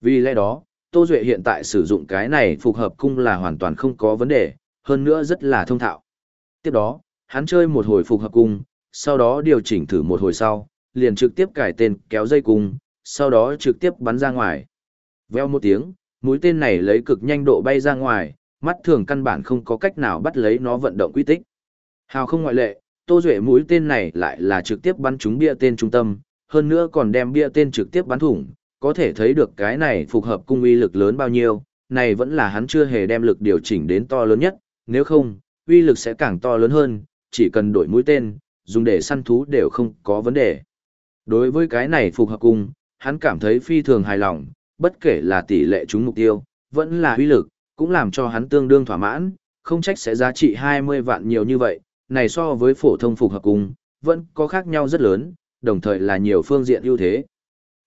Vì lẽ đó, Tô Duệ hiện tại sử dụng cái này phục hợp cung là hoàn toàn không có vấn đề, hơn nữa rất là thông thạo. Tiếp đó, hắn chơi một hồi phục hợp cung, sau đó điều chỉnh thử một hồi sau, liền trực tiếp cải tên kéo dây cung, sau đó trực tiếp bắn ra ngoài. Veo một tiếng, mũi tên này lấy cực nhanh độ bay ra ngoài, mắt thường căn bản không có cách nào bắt lấy nó vận động quy tích. Hào không ngoại lệ, Tô Duệ mũi tên này lại là trực tiếp bắn trúng bia tên trung tâm, hơn nữa còn đem bia tên trực tiếp bắn thủng, có thể thấy được cái này phục hợp cung uy lực lớn bao nhiêu, này vẫn là hắn chưa hề đem lực điều chỉnh đến to lớn nhất, nếu không, uy lực sẽ càng to lớn hơn, chỉ cần đổi mũi tên, dùng để săn thú đều không có vấn đề. Đối với cái này phục hợp cung, hắn cảm thấy phi thường hài lòng, bất kể là tỷ lệ trúng mục tiêu, vẫn là uy lực, cũng làm cho hắn tương đương thỏa mãn, không trách sẽ giá trị 20 vạn nhiều như vậy, này so với phổ thông phục hợp cung, vẫn có khác nhau rất lớn, đồng thời là nhiều phương diện ưu thế.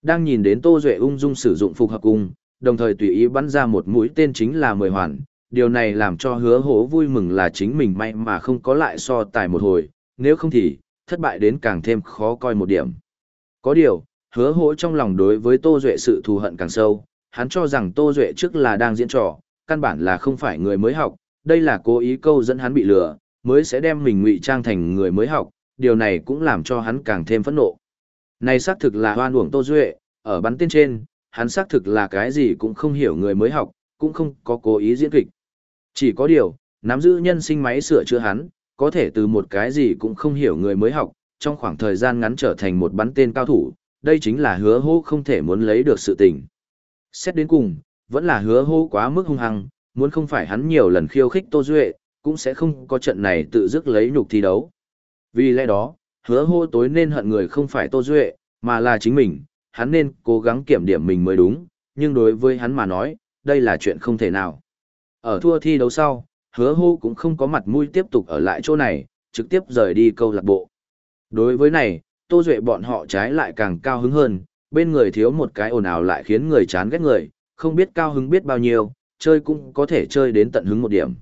Đang nhìn đến Tô Duệ ung dung sử dụng phục hợp cung, đồng thời tùy ý bắn ra một mũi tên chính là 10 hoàn, điều này làm cho hứa hố vui mừng là chính mình may mà không có lại so tài một hồi, nếu không thì, thất bại đến càng thêm khó coi một điểm. Có điều, hứa hố trong lòng đối với Tô Duệ sự thù hận càng sâu, hắn cho rằng Tô Duệ trước là đang diễn trò, căn bản là không phải người mới học, đây là cố ý câu dẫn hắn bị lừa, mới sẽ đem mình ngụy trang thành người mới học, điều này cũng làm cho hắn càng thêm phẫn nộ. Này xác thực là hoan uổng Tô Duệ, ở bắn tên trên, hắn xác thực là cái gì cũng không hiểu người mới học, cũng không có cố ý diễn kịch. Chỉ có điều, nắm giữ nhân sinh máy sửa chữa hắn, có thể từ một cái gì cũng không hiểu người mới học, trong khoảng thời gian ngắn trở thành một bắn tên cao thủ, đây chính là hứa hô không thể muốn lấy được sự tình. Xét đến cùng, vẫn là hứa hô quá mức hung hăng, muốn không phải hắn nhiều lần khiêu khích Tô Duệ, cũng sẽ không có trận này tự dứt lấy nhục thi đấu. Vì lẽ đó, hứa hô tối nên hận người không phải Tô Duệ, mà là chính mình, hắn nên cố gắng kiểm điểm mình mới đúng, nhưng đối với hắn mà nói, đây là chuyện không thể nào. Ở thua thi đấu sau, hứa hô cũng không có mặt mũi tiếp tục ở lại chỗ này, trực tiếp rời đi câu lạc bộ. Đối với này, Tô Duệ bọn họ trái lại càng cao hứng hơn, bên người thiếu một cái ồn ào lại khiến người chán ghét người, không biết cao hứng biết bao nhiêu, chơi cũng có thể chơi đến tận hứng một điểm.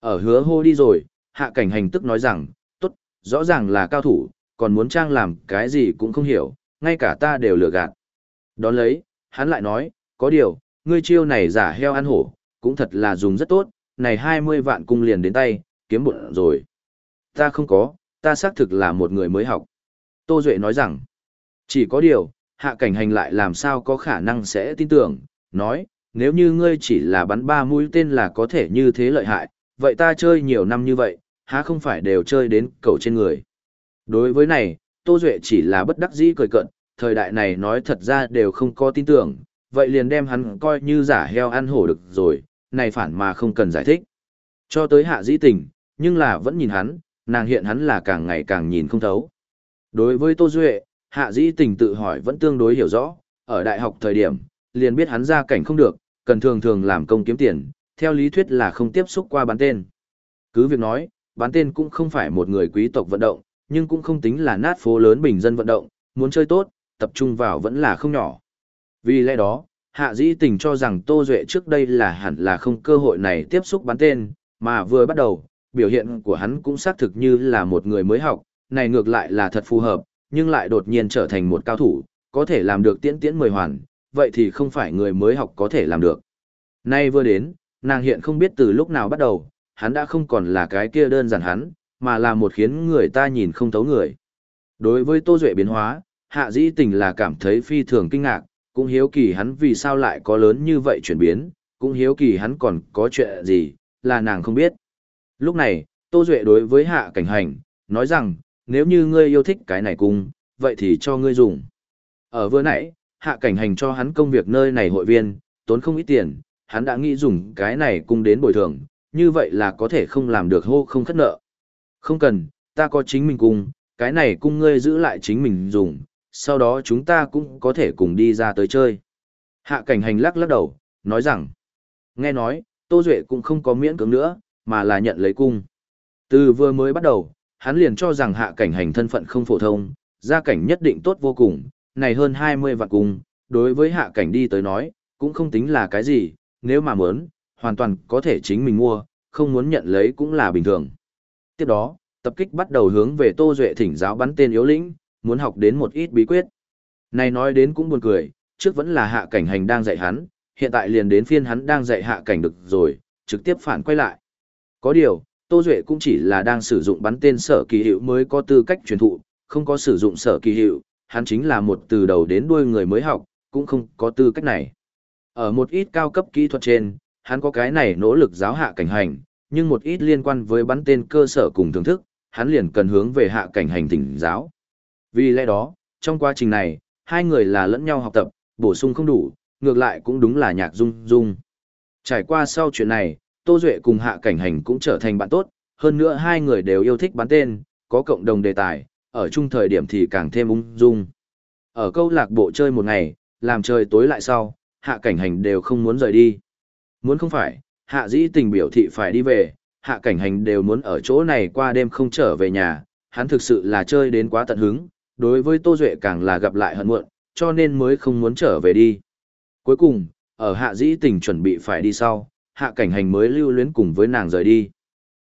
Ở hứa hô đi rồi, hạ cảnh hành tức nói rằng, tốt, rõ ràng là cao thủ, còn muốn trang làm cái gì cũng không hiểu, ngay cả ta đều lừa gạt. Đón lấy, hắn lại nói, có điều, ngươi chiêu này giả heo ăn hổ, cũng thật là dùng rất tốt, này 20 vạn cung liền đến tay, kiếm bộn rồi. Ta không có, ta xác thực là một người mới học. Tô Duệ nói rằng, chỉ có điều, hạ cảnh hành lại làm sao có khả năng sẽ tin tưởng, nói, nếu như ngươi chỉ là bắn ba mũi tên là có thể như thế lợi hại, vậy ta chơi nhiều năm như vậy, há không phải đều chơi đến cầu trên người. Đối với này, Tô Duệ chỉ là bất đắc dĩ cười cận, thời đại này nói thật ra đều không có tin tưởng, vậy liền đem hắn coi như giả heo ăn hổ được rồi, này phản mà không cần giải thích. Cho tới hạ dĩ tình, nhưng là vẫn nhìn hắn, nàng hiện hắn là càng ngày càng nhìn không thấu. Đối với Tô Duệ, hạ dĩ tình tự hỏi vẫn tương đối hiểu rõ, ở đại học thời điểm, liền biết hắn ra cảnh không được, cần thường thường làm công kiếm tiền, theo lý thuyết là không tiếp xúc qua bán tên. Cứ việc nói, bán tên cũng không phải một người quý tộc vận động, nhưng cũng không tính là nát phố lớn bình dân vận động, muốn chơi tốt, tập trung vào vẫn là không nhỏ. Vì lẽ đó, Hạ Dĩ Tình cho rằng Tô Duệ trước đây là hẳn là không cơ hội này tiếp xúc bán tên, mà vừa bắt đầu, biểu hiện của hắn cũng xác thực như là một người mới học, này ngược lại là thật phù hợp, nhưng lại đột nhiên trở thành một cao thủ, có thể làm được tiễn tiễn mười hoàn, vậy thì không phải người mới học có thể làm được. Nay vừa đến, nàng hiện không biết từ lúc nào bắt đầu, hắn đã không còn là cái kia đơn giản hắn, mà là một khiến người ta nhìn không thấu người. Đối với Tô Duệ biến hóa, Hạ Dĩ Tình là cảm thấy phi thường kinh ngạc, cũng hiếu kỳ hắn vì sao lại có lớn như vậy chuyển biến, cũng hiếu kỳ hắn còn có chuyện gì, là nàng không biết. Lúc này, Tô Duệ đối với Hạ Cảnh Hành, nói rằng, nếu như ngươi yêu thích cái này cung, vậy thì cho ngươi dùng. Ở vừa nãy, Hạ Cảnh Hành cho hắn công việc nơi này hội viên, tốn không ít tiền, hắn đã nghĩ dùng cái này cung đến bồi thường, như vậy là có thể không làm được hô không khất nợ. Không cần, ta có chính mình cung, cái này cung ngươi giữ lại chính mình dùng, sau đó chúng ta cũng có thể cùng đi ra tới chơi. Hạ cảnh hành lắc lắc đầu, nói rằng, nghe nói, Tô Duệ cũng không có miễn cưỡng nữa, mà là nhận lấy cung. Từ vừa mới bắt đầu, hắn liền cho rằng hạ cảnh hành thân phận không phổ thông, gia cảnh nhất định tốt vô cùng, này hơn 20 vạn cung, đối với hạ cảnh đi tới nói, cũng không tính là cái gì, nếu mà muốn, hoàn toàn có thể chính mình mua, không muốn nhận lấy cũng là bình thường. Tiếp đó, tập kích bắt đầu hướng về Tô Duệ thỉnh giáo bắn tên yếu lĩnh, muốn học đến một ít bí quyết. Này nói đến cũng buồn cười, trước vẫn là hạ cảnh hành đang dạy hắn, hiện tại liền đến phiên hắn đang dạy hạ cảnh được rồi, trực tiếp phản quay lại. Có điều, Tô Duệ cũng chỉ là đang sử dụng bắn tên sở kỳ hiệu mới có tư cách truyền thụ, không có sử dụng sở kỳ hiệu, hắn chính là một từ đầu đến đuôi người mới học, cũng không có tư cách này. Ở một ít cao cấp kỹ thuật trên, hắn có cái này nỗ lực giáo hạ cảnh hành, nhưng một ít liên quan với bắn tên cơ sở cùng thưởng thức, hắn liền cần hướng về hạ cảnh hành tỉnh giáo. Vì lẽ đó, trong quá trình này, hai người là lẫn nhau học tập, bổ sung không đủ, ngược lại cũng đúng là nhạc dung dung. Trải qua sau chuyện này, Tô Duệ cùng hạ cảnh hành cũng trở thành bạn tốt, hơn nữa hai người đều yêu thích bắn tên, có cộng đồng đề tài, ở chung thời điểm thì càng thêm ung dung. Ở câu lạc bộ chơi một ngày, làm trời tối lại sau, hạ cảnh hành đều không muốn rời đi. Muốn không phải, hạ dĩ tình biểu thị phải đi về, hạ cảnh hành đều muốn ở chỗ này qua đêm không trở về nhà, hắn thực sự là chơi đến quá tận hứng, đối với Tô Duệ càng là gặp lại hận muộn, cho nên mới không muốn trở về đi. Cuối cùng, ở hạ dĩ tình chuẩn bị phải đi sau, hạ cảnh hành mới lưu luyến cùng với nàng rời đi.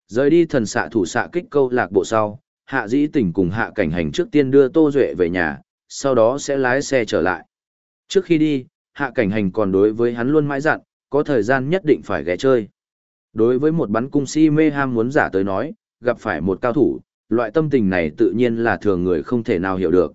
Rời đi thần xạ thủ xạ kích câu lạc bộ sau, hạ dĩ tình cùng hạ cảnh hành trước tiên đưa Tô Duệ về nhà, sau đó sẽ lái xe trở lại. Trước khi đi, hạ cảnh hành còn đối với hắn luôn mãi dặn, có thời gian nhất định phải ghé chơi. Đối với một bắn cung si mê ham muốn giả tới nói, gặp phải một cao thủ, loại tâm tình này tự nhiên là thường người không thể nào hiểu được.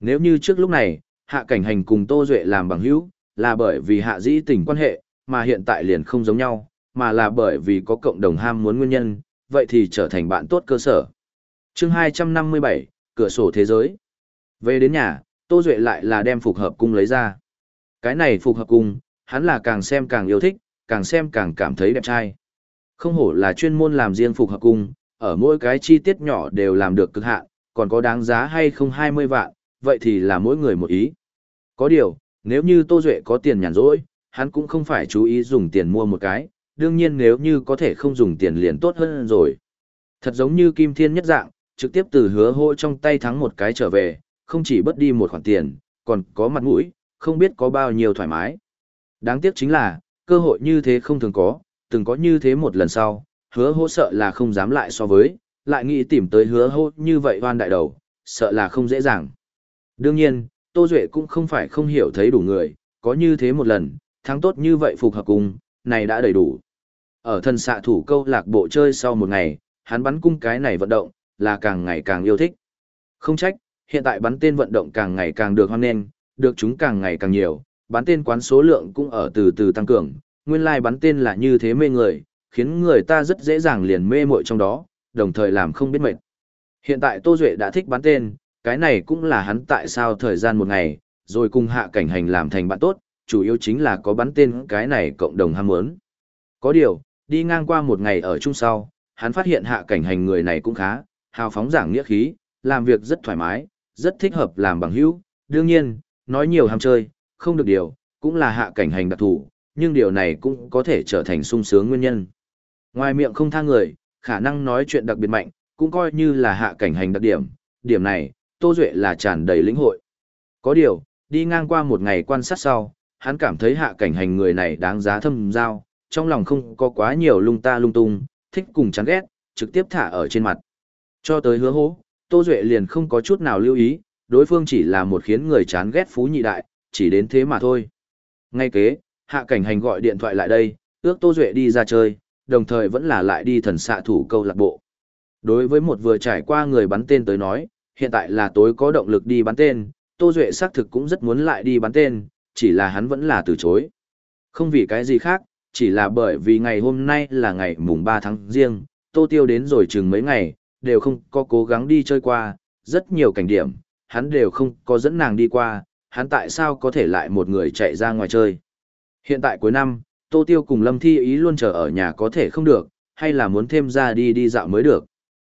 Nếu như trước lúc này, hạ cảnh hành cùng Tô Duệ làm bằng hữu, là bởi vì hạ dĩ tình quan hệ, mà hiện tại liền không giống nhau, mà là bởi vì có cộng đồng ham muốn nguyên nhân, vậy thì trở thành bạn tốt cơ sở. chương 257, cửa sổ thế giới. Về đến nhà, Tô Duệ lại là đem phục hợp cung lấy ra. Cái này phục hợp cung, hắn là càng xem càng yêu thích, càng xem càng cảm thấy đẹp trai. Không hổ là chuyên môn làm riêng phục hợp cung, ở mỗi cái chi tiết nhỏ đều làm được cực hạn, còn có đáng giá hay không 20 vạn, vậy thì là mỗi người một ý. Có điều, nếu như Tô Duệ có tiền nhàn rỗi, hắn cũng không phải chú ý dùng tiền mua một cái, đương nhiên nếu như có thể không dùng tiền liền tốt hơn rồi. Thật giống như Kim Thiên nhất dạng, trực tiếp từ hứa hô trong tay thắng một cái trở về, không chỉ bất đi một khoản tiền, còn có mặt mũi, không biết có bao nhiêu thoải mái. Đáng tiếc chính là, cơ hội như thế không thường có, từng có như thế một lần sau, hứa hô sợ là không dám lại so với, lại nghĩ tìm tới hứa hô như vậy hoan đại đầu, sợ là không dễ dàng. Đương nhiên, Tô Duệ cũng không phải không hiểu thấy đủ người, có như thế một lần, thắng tốt như vậy phục hợp cùng, này đã đầy đủ. Ở thân xạ thủ câu lạc bộ chơi sau một ngày, hắn bắn cung cái này vận động, là càng ngày càng yêu thích. Không trách, hiện tại bắn tên vận động càng ngày càng được hoan nghênh, được chúng càng ngày càng nhiều, bắn tên quán số lượng cũng ở từ từ tăng cường, nguyên lai like bắn tên là như thế mê người, khiến người ta rất dễ dàng liền mê muội trong đó, đồng thời làm không biết mệt. Hiện tại Tô Duệ đã thích bắn tên, cái này cũng là hắn tại sao thời gian một ngày, rồi cùng hạ cảnh hành làm thành bạn tốt, chủ yếu chính là có bắn tên cái này cộng đồng ham muốn. Có điều, đi ngang qua một ngày ở chung sau, hắn phát hiện hạ cảnh hành người này cũng khá, hào phóng giảng nghĩa khí, làm việc rất thoải mái, rất thích hợp làm bằng hữu. Đương nhiên, nói nhiều ham chơi, không được điều, cũng là hạ cảnh hành đặc thủ, nhưng điều này cũng có thể trở thành sung sướng nguyên nhân. Ngoài miệng không tha người, khả năng nói chuyện đặc biệt mạnh, cũng coi như là hạ cảnh hành đặc điểm, điểm này, Tô Duệ là tràn đầy lĩnh hội. Có điều, đi ngang qua một ngày quan sát sau, hắn cảm thấy hạ cảnh hành người này đáng giá thâm giao, trong lòng không có quá nhiều lung ta lung tung, thích cùng chán ghét, trực tiếp thả ở trên mặt. Cho tới hứa hố, Tô Duệ liền không có chút nào lưu ý, đối phương chỉ là một khiến người chán ghét phú nhị đại, chỉ đến thế mà thôi. Ngay kế, hạ cảnh hành gọi điện thoại lại đây, ước Tô Duệ đi ra chơi, đồng thời vẫn là lại đi thần xạ thủ câu lạc bộ. Đối với một vừa trải qua người bắn tên tới nói, hiện tại là tối có động lực đi bắn tên, Tô Duệ xác thực cũng rất muốn lại đi bắn tên, chỉ là hắn vẫn là từ chối. Không vì cái gì khác, chỉ là bởi vì ngày hôm nay là ngày mùng 3 tháng riêng, Tô Tiêu đến rồi chừng mấy ngày, đều không có cố gắng đi chơi qua, rất nhiều cảnh điểm, hắn đều không có dẫn nàng đi qua, hắn tại sao có thể lại một người chạy ra ngoài chơi. Hiện tại cuối năm, Tô Tiêu cùng Lâm Thi ý luôn chờ ở nhà có thể không được, hay là muốn thêm ra đi đi dạo mới được.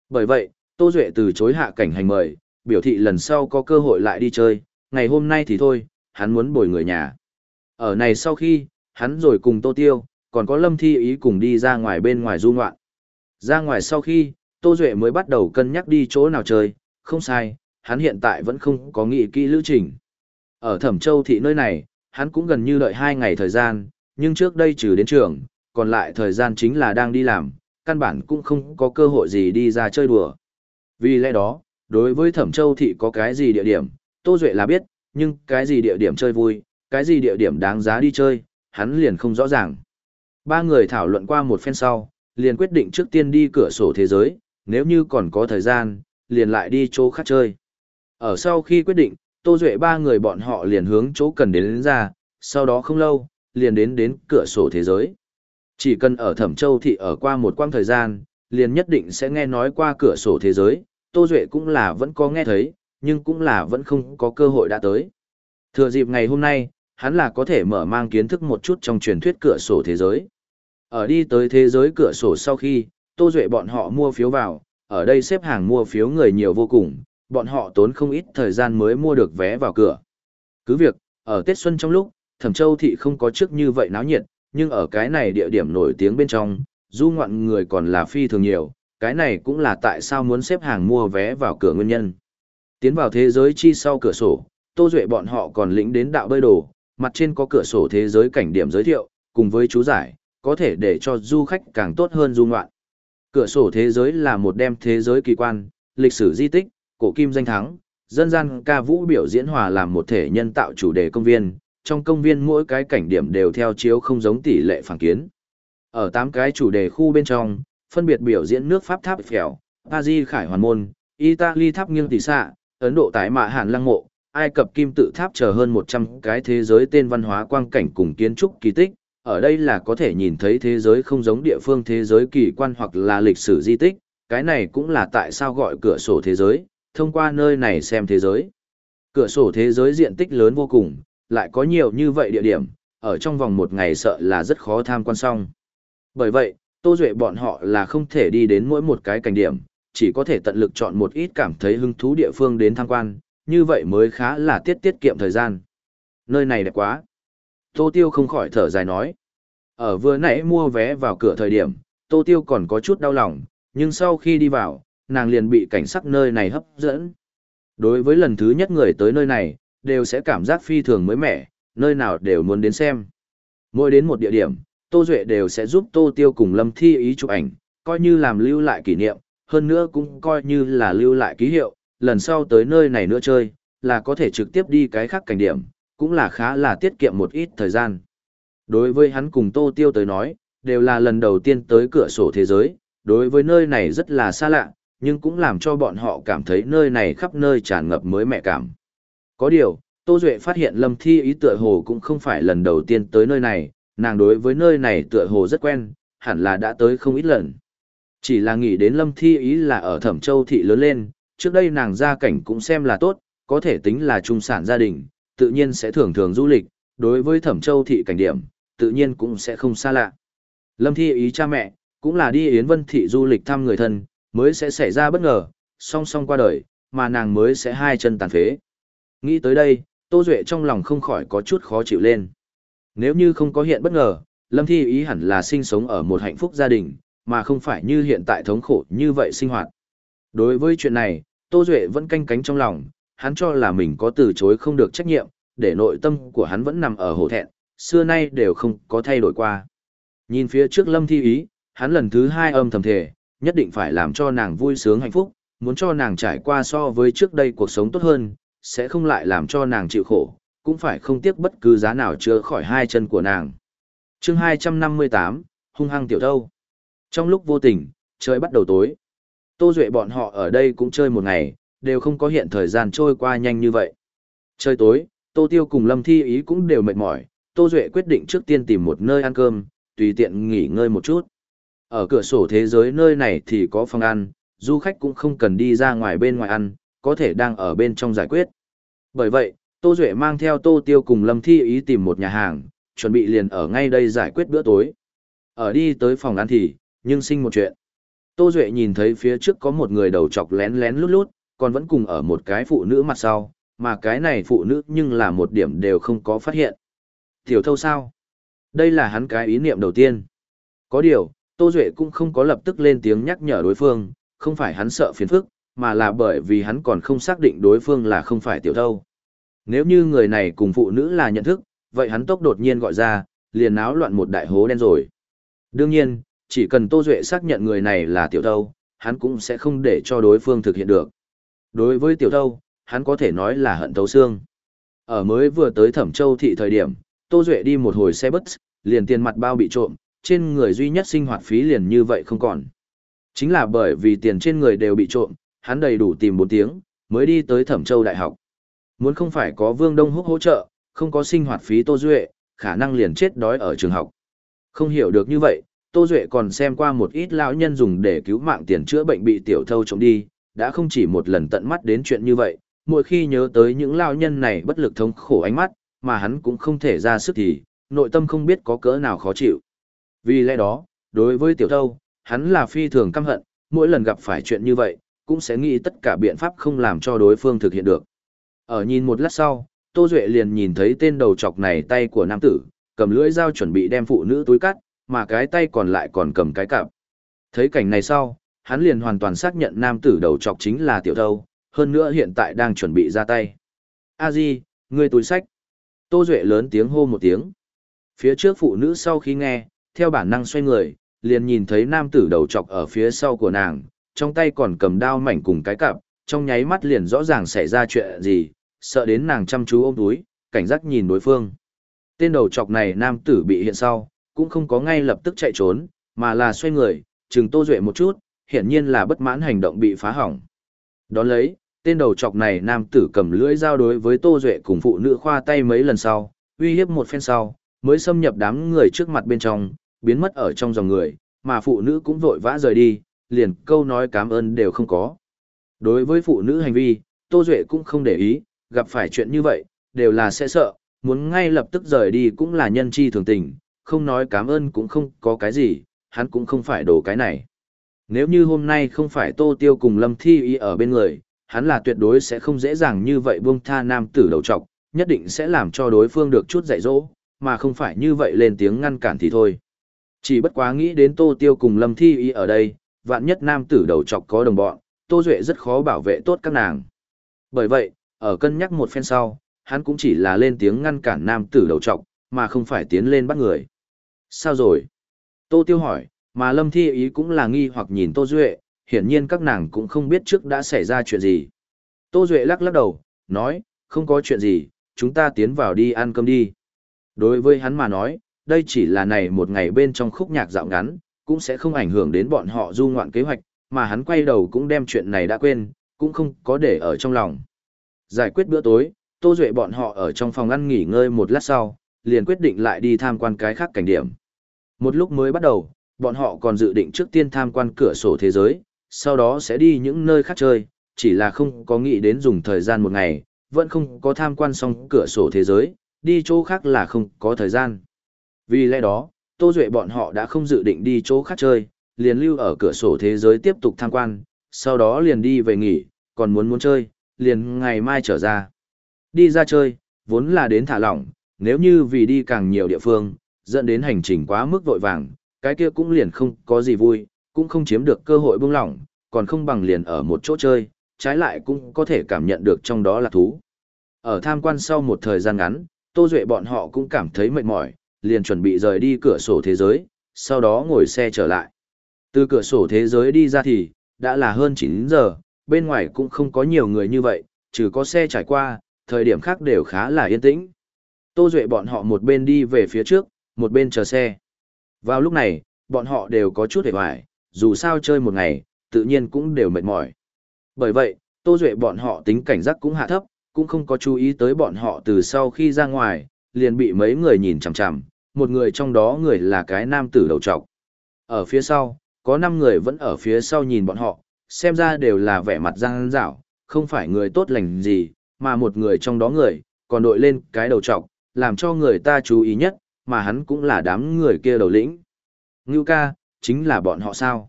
Bởi vậy, Tô Duệ từ chối hạ cảnh hành mời, biểu thị lần sau có cơ hội lại đi chơi, ngày hôm nay thì thôi, hắn muốn bồi người nhà. Ở này sau khi, hắn rồi cùng Tô Tiêu, còn có Lâm Thi ý cùng đi ra ngoài bên ngoài du ngoạn. Ra ngoài sau khi, Tô Duệ mới bắt đầu cân nhắc đi chỗ nào chơi, không sai, hắn hiện tại vẫn không có nghị kỹ lữ trình. Ở Thẩm Châu thị nơi này, hắn cũng gần như đợi hai ngày thời gian, nhưng trước đây trừ đến trường, còn lại thời gian chính là đang đi làm, căn bản cũng không có cơ hội gì đi ra chơi đùa. Vì lẽ đó, đối với Thẩm Châu thị có cái gì địa điểm, Tô Duệ là biết, nhưng cái gì địa điểm chơi vui, cái gì địa điểm đáng giá đi chơi, hắn liền không rõ ràng. Ba người thảo luận qua một phen sau, liền quyết định trước tiên đi cửa sổ thế giới, nếu như còn có thời gian, liền lại đi chỗ khác chơi. Ở sau khi quyết định, Tô Duệ ba người bọn họ liền hướng chỗ cần đến, đến ra, sau đó không lâu, liền đến đến cửa sổ thế giới. Chỉ cần ở Thẩm Châu thị ở qua một quãng thời gian, liền nhất định sẽ nghe nói qua cửa sổ thế giới, Tô Duệ cũng là vẫn có nghe thấy, nhưng cũng là vẫn không có cơ hội đã tới. Thừa dịp ngày hôm nay, hắn là có thể mở mang kiến thức một chút trong truyền thuyết cửa sổ thế giới. Ở đi tới thế giới cửa sổ sau khi, Tô Duệ bọn họ mua phiếu vào, ở đây xếp hàng mua phiếu người nhiều vô cùng, bọn họ tốn không ít thời gian mới mua được vé vào cửa. Cứ việc, ở Tết Xuân trong lúc, Thẩm Châu Thị không có trước như vậy náo nhiệt, nhưng ở cái này địa điểm nổi tiếng bên trong, du ngoạn người còn là phi thường nhiều, cái này cũng là tại sao muốn xếp hàng mua vé vào cửa nguyên nhân. Tiến vào thế giới chi sau cửa sổ, Tô Duệ bọn họ còn lĩnh đến đạo bơi đồ, mặt trên có cửa sổ thế giới cảnh điểm giới thiệu, cùng với chú giải, có thể để cho du khách càng tốt hơn du ngoạn. Cửa sổ thế giới là một đem thế giới kỳ quan, lịch sử di tích, cổ kim danh thắng, dân gian ca vũ biểu diễn hòa làm một thể nhân tạo chủ đề công viên, trong công viên mỗi cái cảnh điểm đều theo chiếu không giống tỷ lệ phản kiến. Ở 8 cái chủ đề khu bên trong, phân biệt biểu diễn nước Pháp tháp phèo, Paris khải hoàn môn, Italy tháp nghiêng tỷ xạ, Ấn Độ tái mạ hàn lăng mộ, Ai Cập kim tự tháp chờ hơn 100 cái thế giới tên văn hóa quang cảnh cùng kiến trúc kỳ tích. Ở đây là có thể nhìn thấy thế giới không giống địa phương thế giới kỳ quan hoặc là lịch sử di tích, cái này cũng là tại sao gọi cửa sổ thế giới, thông qua nơi này xem thế giới. Cửa sổ thế giới diện tích lớn vô cùng, lại có nhiều như vậy địa điểm, ở trong vòng một ngày sợ là rất khó tham quan xong. Bởi vậy, Tô Duệ bọn họ là không thể đi đến mỗi một cái cảnh điểm, chỉ có thể tận lực chọn một ít cảm thấy hứng thú địa phương đến tham quan, như vậy mới khá là tiết tiết kiệm thời gian. Nơi này đẹp quá. Tô Tiêu không khỏi thở dài nói. Ở vừa nãy mua vé vào cửa thời điểm, Tô Tiêu còn có chút đau lòng, nhưng sau khi đi vào, nàng liền bị cảnh sắc nơi này hấp dẫn. Đối với lần thứ nhất người tới nơi này, đều sẽ cảm giác phi thường mới mẻ, nơi nào đều muốn đến xem. Mỗi đến một địa điểm, Tô Duệ đều sẽ giúp Tô Tiêu cùng Lâm Thi ý chụp ảnh, coi như làm lưu lại kỷ niệm, hơn nữa cũng coi như là lưu lại ký hiệu, lần sau tới nơi này nữa chơi, là có thể trực tiếp đi cái khác cảnh điểm, cũng là khá là tiết kiệm một ít thời gian. Đối với hắn cùng Tô Tiêu tới nói, đều là lần đầu tiên tới cửa sổ thế giới, đối với nơi này rất là xa lạ, nhưng cũng làm cho bọn họ cảm thấy nơi này khắp nơi tràn ngập mới mẹ cảm. Có điều, Tô Duệ phát hiện Lâm Thi ý tựa hồ cũng không phải lần đầu tiên tới nơi này, nàng đối với nơi này tựa hồ rất quen, hẳn là đã tới không ít lần. Chỉ là nghĩ đến Lâm Thi ý là ở Thẩm Châu thị lớn lên, trước đây nàng gia cảnh cũng xem là tốt, có thể tính là trung sản gia đình, tự nhiên sẽ thường thường du lịch, đối với Thẩm Châu thị cảnh điểm, tự nhiên cũng sẽ không xa lạ. Lâm Thi ý cha mẹ, cũng là đi Yến Vân thị du lịch thăm người thân, mới sẽ xảy ra bất ngờ, song song qua đời, mà nàng mới sẽ hai chân tàn phế. Nghĩ tới đây, Tô Duệ trong lòng không khỏi có chút khó chịu lên. Nếu như không có hiện bất ngờ, Lâm Thi ý hẳn là sinh sống ở một hạnh phúc gia đình, mà không phải như hiện tại thống khổ như vậy sinh hoạt. Đối với chuyện này, Tô Duệ vẫn canh cánh trong lòng, hắn cho là mình có từ chối không được trách nhiệm, để nội tâm của hắn vẫn nằm ở hổ thẹn, xưa nay đều không có thay đổi qua. Nhìn phía trước Lâm Thi ý, hắn lần thứ hai âm thầm thể, nhất định phải làm cho nàng vui sướng hạnh phúc, muốn cho nàng trải qua so với trước đây cuộc sống tốt hơn, sẽ không lại làm cho nàng chịu khổ, cũng phải không tiếc bất cứ giá nào chữa khỏi hai chân của nàng. chương 258, hung hăng tiểu thâu. Trong lúc vô tình, trời bắt đầu tối. Tô Duệ bọn họ ở đây cũng chơi một ngày, đều không có hiện thời gian trôi qua nhanh như vậy. Chơi tối, Tô Tiêu cùng Lâm Thi Ý cũng đều mệt mỏi, Tô Duệ quyết định trước tiên tìm một nơi ăn cơm, tùy tiện nghỉ ngơi một chút. Ở cửa sổ thế giới nơi này thì có phòng ăn, du khách cũng không cần đi ra ngoài bên ngoài ăn, có thể đang ở bên trong giải quyết. Bởi vậy, Tô Duệ mang theo Tô Tiêu cùng Lâm Thi Ý tìm một nhà hàng, chuẩn bị liền ở ngay đây giải quyết bữa tối. Ở đi tới phòng ăn thì, nhưng sinh một chuyện. Tô Duệ nhìn thấy phía trước có một người đầu chọc lén lén lút lút, còn vẫn cùng ở một cái phụ nữ mặt sau, mà cái này phụ nữ nhưng là một điểm đều không có phát hiện. Tiểu thâu sao? Đây là hắn cái ý niệm đầu tiên. Có điều, Tô Duệ cũng không có lập tức lên tiếng nhắc nhở đối phương, không phải hắn sợ phiền phức, mà là bởi vì hắn còn không xác định đối phương là không phải tiểu thâu. Nếu như người này cùng phụ nữ là nhận thức, vậy hắn tốc đột nhiên gọi ra, liền náo loạn một đại hố đen rồi. Đương nhiên, chỉ cần Tô Duệ xác nhận người này là tiểu thâu, hắn cũng sẽ không để cho đối phương thực hiện được. Đối với tiểu thâu, hắn có thể nói là hận thấu xương. Ở mới vừa tới Thẩm Châu thị thời điểm, Tô Duệ đi một hồi xe bus, liền tiền mặt bao bị trộm, trên người duy nhất sinh hoạt phí liền như vậy không còn. Chính là bởi vì tiền trên người đều bị trộm, hắn đầy đủ tìm 4 tiếng, mới đi tới Thẩm Châu Đại học. Muốn không phải có Vương Đông Húc hỗ trợ, không có sinh hoạt phí Tô Duệ, khả năng liền chết đói ở trường học. Không hiểu được như vậy, Tô Duệ còn xem qua một ít lão nhân dùng để cứu mạng tiền chữa bệnh bị tiểu thâu trộm đi, đã không chỉ một lần tận mắt đến chuyện như vậy, mỗi khi nhớ tới những lão nhân này bất lực thống khổ ánh mắt, mà hắn cũng không thể ra sức thì, nội tâm không biết có cỡ nào khó chịu. Vì lẽ đó, đối với tiểu thâu, hắn là phi thường căm hận, mỗi lần gặp phải chuyện như vậy, cũng sẽ nghĩ tất cả biện pháp không làm cho đối phương thực hiện được. Ở nhìn một lát sau, Tô Duệ liền nhìn thấy tên đầu chọc này tay của nam tử, cầm lưỡi dao chuẩn bị đem phụ nữ túi cắt, mà cái tay còn lại còn cầm cái cặp. Thấy cảnh này sau, hắn liền hoàn toàn xác nhận nam tử đầu chọc chính là tiểu thâu, hơn nữa hiện tại đang chuẩn bị ra tay. A Di, ngươi túi sách. Tô Duệ lớn tiếng hô một tiếng. Phía trước phụ nữ sau khi nghe, theo bản năng xoay người, liền nhìn thấy nam tử đầu chọc ở phía sau của nàng, trong tay còn cầm đao mảnh cùng cái cặp, trong nháy mắt liền rõ ràng xảy ra chuyện gì, sợ đến nàng chăm chú ôm túi, cảnh giác nhìn đối phương. Tên đầu chọc này nam tử bị hiện sau, cũng không có ngay lập tức chạy trốn, mà là xoay người, chừng Tô Duệ một chút, hiển nhiên là bất mãn hành động bị phá hỏng. Đón lấy, tên đầu chọc này nam tử cầm lưỡi dao đối với Tô Duệ cùng phụ nữ khoa tay mấy lần sau, uy hiếp một phen sau, mới xâm nhập đám người trước mặt bên trong, biến mất ở trong dòng người, mà phụ nữ cũng vội vã rời đi, liền câu nói cảm ơn đều không có. Đối với phụ nữ hành vi, Tô Duệ cũng không để ý, gặp phải chuyện như vậy, đều là sẽ sợ, muốn ngay lập tức rời đi cũng là nhân chi thường tình, không nói cảm ơn cũng không có cái gì, hắn cũng không phải đổ cái này. Nếu như hôm nay không phải Tô Tiêu cùng Lâm Thi Y ở bên người, hắn là tuyệt đối sẽ không dễ dàng như vậy buông tha nam tử đầu trọc, nhất định sẽ làm cho đối phương được chút dạy dỗ, mà không phải như vậy lên tiếng ngăn cản thì thôi. Chỉ bất quá nghĩ đến Tô Tiêu cùng Lâm Thi Y ở đây, vạn nhất nam tử đầu chọc có đồng bọn, Tô Duệ rất khó bảo vệ tốt các nàng. Bởi vậy, ở cân nhắc một phen sau, hắn cũng chỉ là lên tiếng ngăn cản nam tử đầu trọc, mà không phải tiến lên bắt người. Sao rồi? Tô Tiêu hỏi, mà Lâm Thi ý cũng là nghi hoặc nhìn Tô Duệ, hiển nhiên các nàng cũng không biết trước đã xảy ra chuyện gì. Tô Duệ lắc lắc đầu, nói, không có chuyện gì, chúng ta tiến vào đi ăn cơm đi. Đối với hắn mà nói, đây chỉ là này một ngày bên trong khúc nhạc dạo ngắn, cũng sẽ không ảnh hưởng đến bọn họ du ngoạn kế hoạch, mà hắn quay đầu cũng đem chuyện này đã quên, cũng không có để ở trong lòng. Giải quyết bữa tối, Tô Duệ bọn họ ở trong phòng ăn nghỉ ngơi một lát sau, liền quyết định lại đi tham quan cái khác cảnh điểm. Một lúc mới bắt đầu, bọn họ còn dự định trước tiên tham quan cửa sổ thế giới, sau đó sẽ đi những nơi khác chơi, chỉ là không có nghĩ đến dùng thời gian một ngày, vẫn không có tham quan xong cửa sổ thế giới, đi chỗ khác là không có thời gian. Vì lẽ đó, Tô Duệ bọn họ đã không dự định đi chỗ khác chơi, liền lưu ở cửa sổ thế giới tiếp tục tham quan, sau đó liền đi về nghỉ, còn muốn muốn chơi, liền ngày mai trở ra. Đi ra chơi, vốn là đến thả lỏng, nếu như vì đi càng nhiều địa phương, dẫn đến hành trình quá mức vội vàng, cái kia cũng liền không có gì vui, cũng không chiếm được cơ hội buông lỏng, còn không bằng liền ở một chỗ chơi, trái lại cũng có thể cảm nhận được trong đó là thú. Ở tham quan sau một thời gian ngắn, Tô Duệ bọn họ cũng cảm thấy mệt mỏi, liền chuẩn bị rời đi cửa sổ thế giới, sau đó ngồi xe trở lại. Từ cửa sổ thế giới đi ra thì, đã là hơn 9 giờ, bên ngoài cũng không có nhiều người như vậy, trừ có xe trải qua, thời điểm khác đều khá là yên tĩnh. Tô Duệ bọn họ một bên đi về phía trước, một bên chờ xe. Vào lúc này, bọn họ đều có chút hề hoài, dù sao chơi một ngày, tự nhiên cũng đều mệt mỏi. Bởi vậy, Tô Duệ bọn họ tính cảnh giác cũng hạ thấp, cũng không có chú ý tới bọn họ từ sau khi ra ngoài, liền bị mấy người nhìn chằm chằm, một người trong đó người là cái nam tử đầu trọc. Ở phía sau, có 5 người vẫn ở phía sau nhìn bọn họ, xem ra đều là vẻ mặt răng rảo, không phải người tốt lành gì, mà một người trong đó người, còn đội lên cái đầu trọc, làm cho người ta chú ý nhất, mà hắn cũng là đám người kia đầu lĩnh. Ngưu ca, chính là bọn họ sao?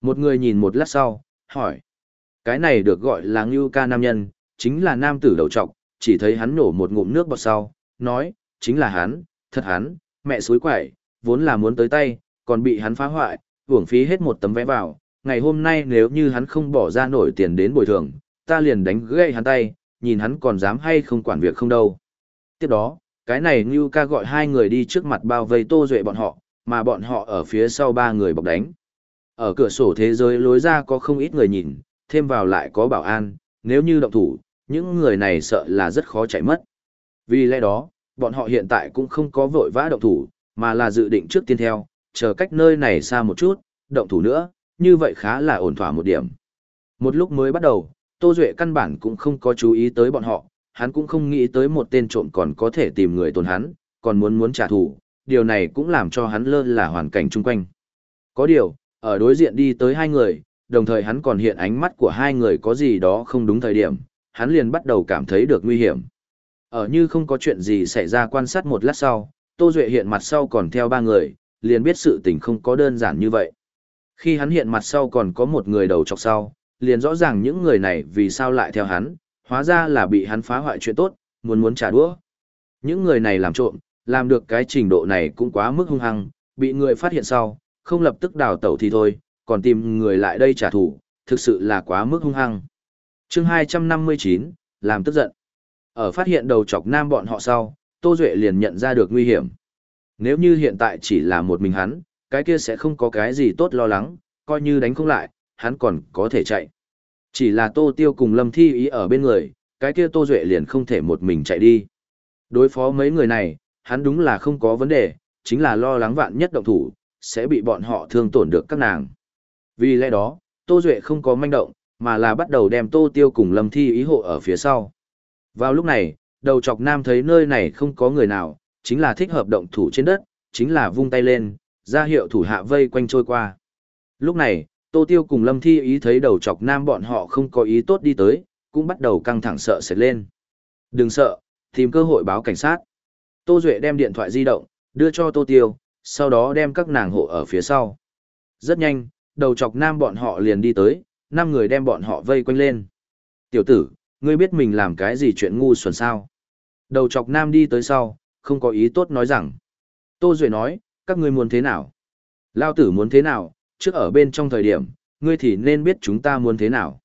Một người nhìn một lát sau, hỏi. Cái này được gọi là Ngưu ca nam nhân, chính là nam tử đầu trọc, chỉ thấy hắn nổ một ngụm nước bọt sau, nói, chính là hắn, thật hắn, mẹ suối quậy, vốn là muốn tới tay, còn bị hắn phá hoại, uổng phí hết một tấm vé vào, ngày hôm nay nếu như hắn không bỏ ra nổi tiền đến bồi thường, ta liền đánh gãy hắn tay, nhìn hắn còn dám hay không quản việc không đâu. Tiếp đó, cái này Ngưu ca gọi hai người đi trước mặt bao vây tô duệ bọn họ, mà bọn họ ở phía sau ba người bọc đánh. Ở cửa sổ thế giới lối ra có không ít người nhìn, thêm vào lại có bảo an, nếu như động thủ, những người này sợ là rất khó chạy mất. Vì lẽ đó, bọn họ hiện tại cũng không có vội vã động thủ, mà là dự định trước tiên theo, chờ cách nơi này xa một chút, động thủ nữa, như vậy khá là ổn thỏa một điểm. Một lúc mới bắt đầu, Tô Duệ căn bản cũng không có chú ý tới bọn họ, hắn cũng không nghĩ tới một tên trộm còn có thể tìm người tồn hắn, còn muốn muốn trả thù, điều này cũng làm cho hắn lơ là hoàn cảnh chung quanh. Có điều, ở đối diện đi tới hai người, đồng thời hắn còn hiện ánh mắt của hai người có gì đó không đúng thời điểm, hắn liền bắt đầu cảm thấy được nguy hiểm. Ở như không có chuyện gì xảy ra quan sát một lát sau, Tô Duệ hiện mặt sau còn theo ba người, liền biết sự tình không có đơn giản như vậy. Khi hắn hiện mặt sau còn có một người đầu chọc sau, liền rõ ràng những người này vì sao lại theo hắn, hóa ra là bị hắn phá hoại chuyện tốt, muốn muốn trả đũa. Những người này làm trộm, làm được cái trình độ này cũng quá mức hung hăng, bị người phát hiện sau, không lập tức đào tẩu thì thôi, còn tìm người lại đây trả thù, thực sự là quá mức hung hăng. chương 259, làm tức giận. Ở phát hiện đầu chọc nam bọn họ sau, Tô Duệ liền nhận ra được nguy hiểm. Nếu như hiện tại chỉ là một mình hắn, cái kia sẽ không có cái gì tốt lo lắng, coi như đánh không lại, hắn còn có thể chạy. Chỉ là Tô Tiêu cùng Lâm Thi ý ở bên người, cái kia Tô Duệ liền không thể một mình chạy đi. Đối phó mấy người này, hắn đúng là không có vấn đề, chính là lo lắng vạn nhất động thủ, sẽ bị bọn họ thương tổn được các nàng. Vì lẽ đó, Tô Duệ không có manh động, mà là bắt đầu đem Tô Tiêu cùng Lâm Thi ý hộ ở phía sau. Vào lúc này, đầu chọc nam thấy nơi này không có người nào, chính là thích hợp động thủ trên đất, chính là vung tay lên, ra hiệu thủ hạ vây quanh trôi qua. Lúc này, Tô Tiêu cùng Lâm Thi ý thấy đầu chọc nam bọn họ không có ý tốt đi tới, cũng bắt đầu căng thẳng sợ sệt lên. Đừng sợ, tìm cơ hội báo cảnh sát. Tô Duệ đem điện thoại di động, đưa cho Tô Tiêu, sau đó đem các nàng hộ ở phía sau. Rất nhanh, đầu chọc nam bọn họ liền đi tới, năm người đem bọn họ vây quanh lên. Tiểu tử, ngươi biết mình làm cái gì chuyện ngu xuẩn sao? Đầu chọc nam đi tới sau, không có ý tốt nói rằng. Tô Duệ nói, các ngươi muốn thế nào? Lao tử muốn thế nào, trước ở bên trong thời điểm, ngươi thì nên biết chúng ta muốn thế nào.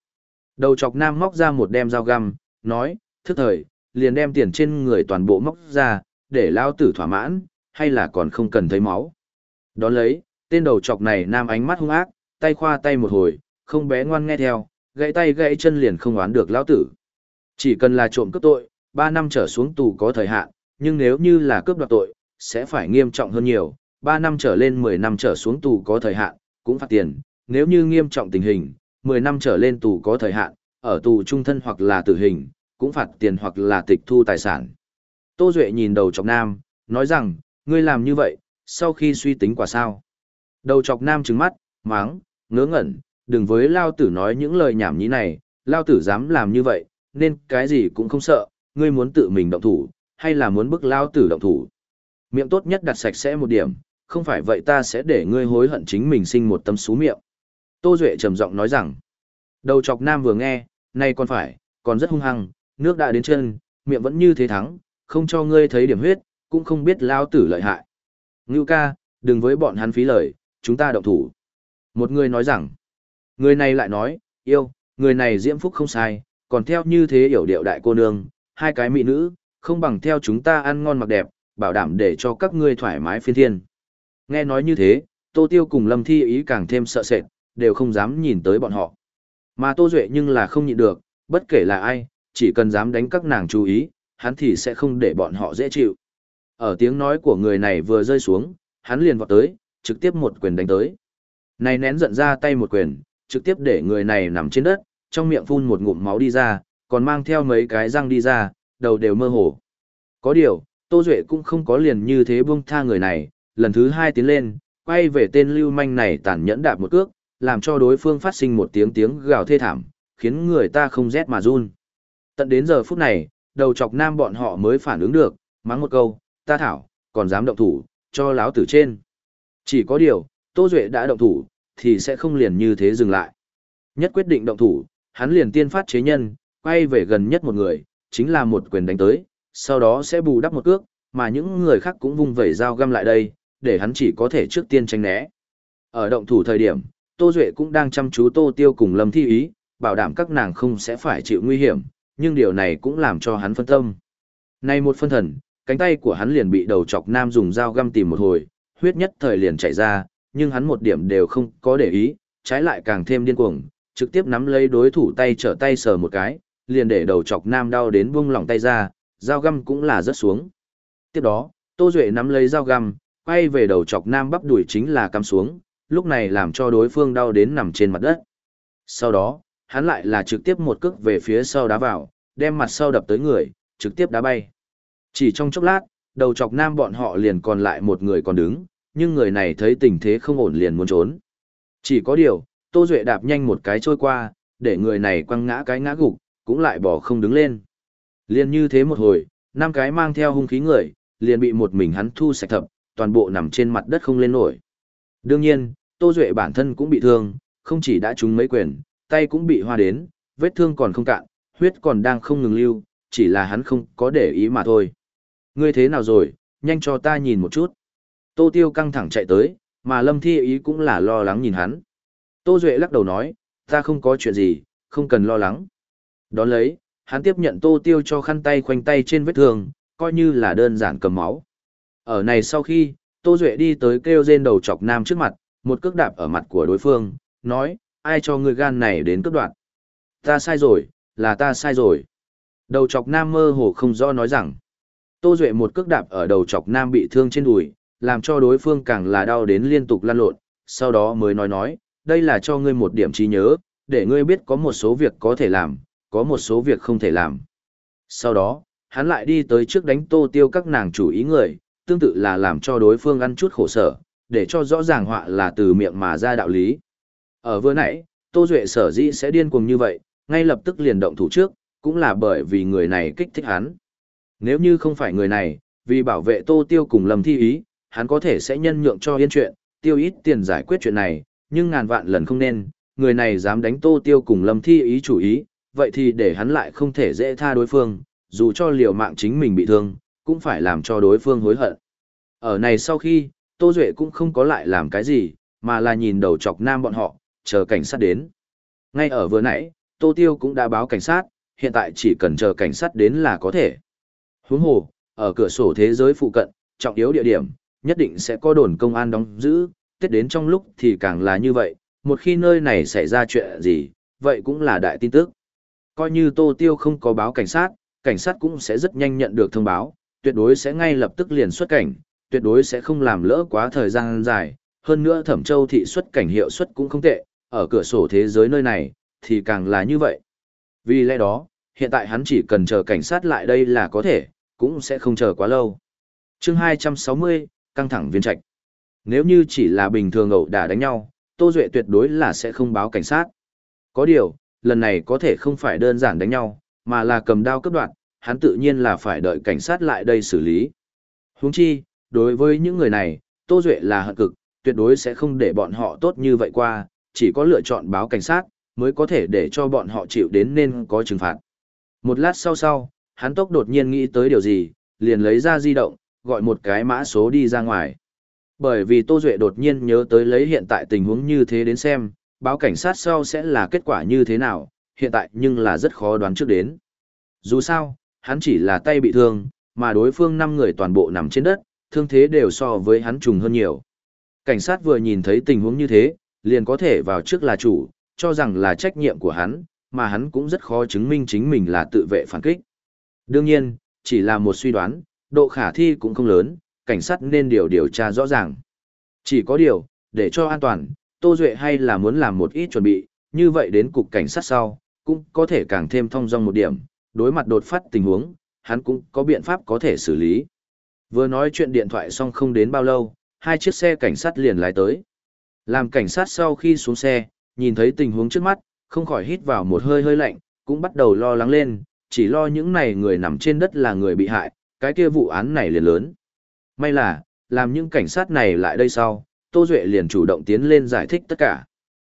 Đầu chọc nam móc ra một đem dao găm, nói, thức thời, liền đem tiền trên người toàn bộ móc ra, để lao tử thỏa mãn, hay là còn không cần thấy máu. Đón lấy, tên đầu chọc này nam ánh mắt hung ác, tay khoa tay một hồi, không bé ngoan nghe theo, gãy tay gãy chân liền không oán được lao tử. Chỉ cần là trộm cướp tội, 3 năm trở xuống tù có thời hạn, nhưng nếu như là cướp đoạt tội, sẽ phải nghiêm trọng hơn nhiều, 3 năm trở lên 10 năm trở xuống tù có thời hạn, cũng phạt tiền, nếu như nghiêm trọng tình hình, 10 năm trở lên tù có thời hạn, ở tù trung thân hoặc là tử hình, cũng phạt tiền hoặc là tịch thu tài sản. Tô Duệ nhìn đầu chọc nam, nói rằng, ngươi làm như vậy, sau khi suy tính quả sao. Đầu chọc nam trừng mắt, máng, ngớ ngẩn, đừng với Lao Tử nói những lời nhảm nhí này, Lao Tử dám làm như vậy, nên cái gì cũng không sợ, ngươi muốn tự mình động thủ, hay là muốn bức Lao Tử động thủ. Miệng tốt nhất đặt sạch sẽ một điểm, không phải vậy ta sẽ để ngươi hối hận chính mình sinh một tâm xú miệng. Tô Duệ trầm giọng nói rằng, đầu chọc nam vừa nghe, nay còn phải, còn rất hung hăng, nước đã đến chân, miệng vẫn như thế thắng, không cho ngươi thấy điểm huyết, cũng không biết lao tử lợi hại. Ngưu ca, đừng với bọn hắn phí lời, chúng ta động thủ. Một người nói rằng, người này lại nói, yêu, người này diễm phúc không sai, còn theo như thế hiểu điệu đại cô nương, hai cái mỹ nữ, không bằng theo chúng ta ăn ngon mặc đẹp, bảo đảm để cho các ngươi thoải mái phiên thiên. Nghe nói như thế, Tô Tiêu cùng Lâm Thi ý càng thêm sợ sệt, đều không dám nhìn tới bọn họ. Mà Tô Duệ nhưng là không nhịn được, bất kể là ai, chỉ cần dám đánh các nàng chú ý, hắn thì sẽ không để bọn họ dễ chịu. Ở tiếng nói của người này vừa rơi xuống, hắn liền vọt tới, trực tiếp một quyền đánh tới. Này nén giận ra tay một quyền, trực tiếp để người này nằm trên đất, trong miệng phun một ngụm máu đi ra, còn mang theo mấy cái răng đi ra, đầu đều mơ hồ. Có điều, Tô Duệ cũng không có liền như thế buông tha người này, lần thứ hai tiến lên, quay về tên lưu manh này tàn nhẫn đạp một cước, làm cho đối phương phát sinh một tiếng tiếng gào thê thảm, khiến người ta không rét mà run. Tận đến giờ phút này, đầu chọc nam bọn họ mới phản ứng được, mắng một câu, ta thảo, còn dám động thủ, cho láo tử trên. Chỉ có điều, Tô Duệ đã động thủ, thì sẽ không liền như thế dừng lại. Nhất quyết định động thủ, hắn liền tiên phát chế nhân, quay về gần nhất một người, chính là một quyền đánh tới, sau đó sẽ bù đắp một cước, mà những người khác cũng vung vẩy dao găm lại đây, để hắn chỉ có thể trước tiên tránh né. Ở động thủ thời điểm, Tô Duệ cũng đang chăm chú Tô Tiêu cùng Lâm Thi Ý, bảo đảm các nàng không sẽ phải chịu nguy hiểm, nhưng điều này cũng làm cho hắn phân tâm. Này một phân thần, cánh tay của hắn liền bị đầu chọc nam dùng dao găm tìm một hồi, huyết nhất thời liền chảy ra, nhưng hắn một điểm đều không có để ý, trái lại càng thêm điên cuồng, trực tiếp nắm lấy đối thủ tay trở tay sờ một cái, liền để đầu chọc nam đau đến buông lỏng tay ra, dao găm cũng là rớt xuống. Tiếp đó, Tô Duệ nắm lấy dao găm, quay về đầu chọc nam bắp đuổi chính là cắm xuống, lúc này làm cho đối phương đau đến nằm trên mặt đất. Sau đó, hắn lại là trực tiếp một cước về phía sau đá vào, đem mặt sau đập tới người, trực tiếp đá bay. Chỉ trong chốc lát, đầu chọc nam bọn họ liền còn lại một người còn đứng, nhưng người này thấy tình thế không ổn liền muốn trốn. Chỉ có điều, Tô Duệ đạp nhanh một cái trôi qua, để người này quăng ngã cái ngã gục, cũng lại bỏ không đứng lên. Liền như thế một hồi, năm cái mang theo hung khí người, liền bị một mình hắn thu sạch thập, toàn bộ nằm trên mặt đất không lên nổi. Đương nhiên, Tô Duệ bản thân cũng bị thương, không chỉ đã trúng mấy quyền, tay cũng bị hoa đến, vết thương còn không cạn, huyết còn đang không ngừng lưu, chỉ là hắn không có để ý mà thôi. Ngươi thế nào rồi, nhanh cho ta nhìn một chút. Tô Tiêu căng thẳng chạy tới, mà Lâm Thi ý cũng là lo lắng nhìn hắn. Tô Duệ lắc đầu nói, ta không có chuyện gì, không cần lo lắng. Đón lấy, hắn tiếp nhận Tô Tiêu cho khăn tay khoanh tay trên vết thương, coi như là đơn giản cầm máu. Ở này sau khi, Tô Duệ đi tới kêu rên đầu chọc nam trước mặt, một cước đạp ở mặt của đối phương, nói, ai cho người gan này đến cướp đoạn. Ta sai rồi, là ta sai rồi. Đầu chọc nam mơ hồ không do nói rằng, Tô Duệ một cước đạp ở đầu chọc nam bị thương trên đùi, làm cho đối phương càng là đau đến liên tục lăn lộn, sau đó mới nói nói, đây là cho ngươi một điểm trí nhớ, để ngươi biết có một số việc có thể làm, có một số việc không thể làm. Sau đó, hắn lại đi tới trước đánh tô tiêu các nàng chủ ý người, tương tự là làm cho đối phương ăn chút khổ sở, để cho rõ ràng họa là từ miệng mà ra đạo lý. Ở vừa nãy, Tô Duệ sở dĩ sẽ điên cuồng như vậy, ngay lập tức liền động thủ trước, cũng là bởi vì người này kích thích hắn. Nếu như không phải người này, vì bảo vệ Tô Tiêu cùng Lâm Thi Ý, hắn có thể sẽ nhân nhượng cho yên chuyện, tiêu ít tiền giải quyết chuyện này, nhưng ngàn vạn lần không nên, người này dám đánh Tô Tiêu cùng Lâm Thi Ý chủ ý, vậy thì để hắn lại không thể dễ tha đối phương, dù cho liều mạng chính mình bị thương, cũng phải làm cho đối phương hối hận. Ở này sau khi, Tô Duệ cũng không có lại làm cái gì, mà là nhìn đầu chọc nam bọn họ, chờ cảnh sát đến. Ngay ở vừa nãy, Tô Tiêu cũng đã báo cảnh sát, hiện tại chỉ cần chờ cảnh sát đến là có thể. Huống hồ, ở cửa sổ thế giới phụ cận, trọng yếu địa điểm, nhất định sẽ có đồn công an đóng giữ, tết đến trong lúc thì càng là như vậy, một khi nơi này xảy ra chuyện gì, vậy cũng là đại tin tức. Coi như Tô Tiêu không có báo cảnh sát, cảnh sát cũng sẽ rất nhanh nhận được thông báo, tuyệt đối sẽ ngay lập tức liền xuất cảnh, tuyệt đối sẽ không làm lỡ quá thời gian dài. Hơn nữa Thẩm Châu thị xuất cảnh hiệu suất cũng không tệ, ở cửa sổ thế giới nơi này, thì càng là như vậy. Vì lẽ đó, hiện tại hắn chỉ cần chờ cảnh sát lại đây là có thể, cũng sẽ không chờ quá lâu. chương 260, căng thẳng viên trạch. Nếu như chỉ là bình thường ẩu đả đánh nhau, Tô Duệ tuyệt đối là sẽ không báo cảnh sát. Có điều, lần này có thể không phải đơn giản đánh nhau, mà là cầm đao cấp đoạn, hắn tự nhiên là phải đợi cảnh sát lại đây xử lý. Huống chi, đối với những người này, Tô Duệ là hận cực, tuyệt đối sẽ không để bọn họ tốt như vậy qua, chỉ có lựa chọn báo cảnh sát, mới có thể để cho bọn họ chịu đến nên có trừng phạt. Một lát sau sau, hắn tốc đột nhiên nghĩ tới điều gì, liền lấy ra di động, gọi một cái mã số đi ra ngoài. Bởi vì Tô Duệ đột nhiên nhớ tới lấy hiện tại tình huống như thế đến xem, báo cảnh sát sau sẽ là kết quả như thế nào, hiện tại nhưng là rất khó đoán trước đến. Dù sao, hắn chỉ là tay bị thương, mà đối phương 5 người toàn bộ nằm trên đất, thương thế đều so với hắn trùng hơn nhiều. Cảnh sát vừa nhìn thấy tình huống như thế, liền có thể vào trước là chủ, cho rằng là trách nhiệm của hắn, mà hắn cũng rất khó chứng minh chính mình là tự vệ phản kích. Đương nhiên, chỉ là một suy đoán, độ khả thi cũng không lớn, cảnh sát nên điều điều tra rõ ràng. Chỉ có điều, để cho an toàn, Tô Duệ hay là muốn làm một ít chuẩn bị, như vậy đến cục cảnh sát sau, cũng có thể càng thêm thông dong một điểm, đối mặt đột phát tình huống, hắn cũng có biện pháp có thể xử lý. Vừa nói chuyện điện thoại xong không đến bao lâu, hai chiếc xe cảnh sát liền lái tới. Làm cảnh sát sau khi xuống xe, nhìn thấy tình huống trước mắt, không khỏi hít vào một hơi hơi lạnh, cũng bắt đầu lo lắng lên, chỉ lo những này người nằm trên đất là người bị hại, cái kia vụ án này liền lớn. May là, làm những cảnh sát này lại đây sau, Tô Duệ liền chủ động tiến lên giải thích tất cả.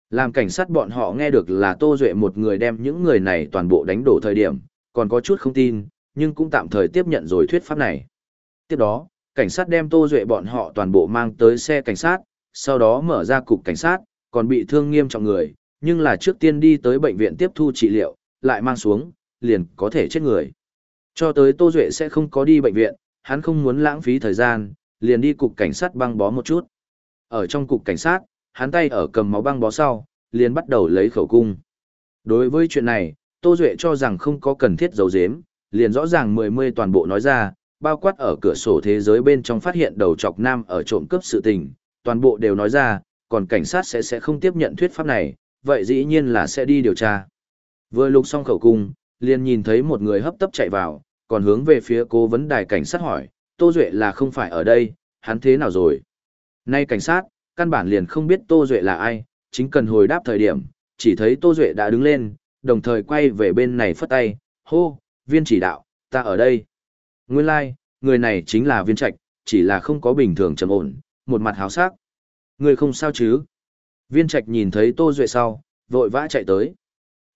Làm cảnh sát bọn họ nghe được là Tô Duệ một người đem những người này toàn bộ đánh đổ thời điểm, còn có chút không tin, nhưng cũng tạm thời tiếp nhận rồi thuyết pháp này. Tiếp đó, cảnh sát đem Tô Duệ bọn họ toàn bộ mang tới xe cảnh sát, sau đó mở ra cục cảnh sát, còn bị thương nghiêm trọng người, nhưng là trước tiên đi tới bệnh viện tiếp thu trị liệu, lại mang xuống, liền có thể chết người. Cho tới Tô Duệ sẽ không có đi bệnh viện, hắn không muốn lãng phí thời gian, liền đi cục cảnh sát băng bó một chút. Ở trong cục cảnh sát, hắn tay ở cầm máu băng bó sau, liền bắt đầu lấy khẩu cung. Đối với chuyện này, Tô Duệ cho rằng không có cần thiết giấu giếm, liền rõ ràng mười mươi toàn bộ nói ra, bao quát ở cửa sổ thế giới bên trong phát hiện đầu chọc nam ở trộm cướp sự tình, toàn bộ đều nói ra, còn cảnh sát sẽ sẽ không tiếp nhận thuyết pháp này, vậy dĩ nhiên là sẽ đi điều tra. Vừa lục xong khẩu cung, liền nhìn thấy một người hấp tấp chạy vào, còn hướng về phía cố vấn đài cảnh sát hỏi, Tô Duệ là không phải ở đây, hắn thế nào rồi? Nay cảnh sát, căn bản liền không biết Tô Duệ là ai, chính cần hồi đáp thời điểm, chỉ thấy Tô Duệ đã đứng lên, đồng thời quay về bên này phất tay, hô, viên chỉ đạo, ta ở đây. Nguyên lai, like, người này chính là viên trạch, chỉ là không có bình thường trầm ổn, một mặt háo sắc. Người không sao chứ? Viên trạch nhìn thấy Tô Duệ sau, vội vã chạy tới.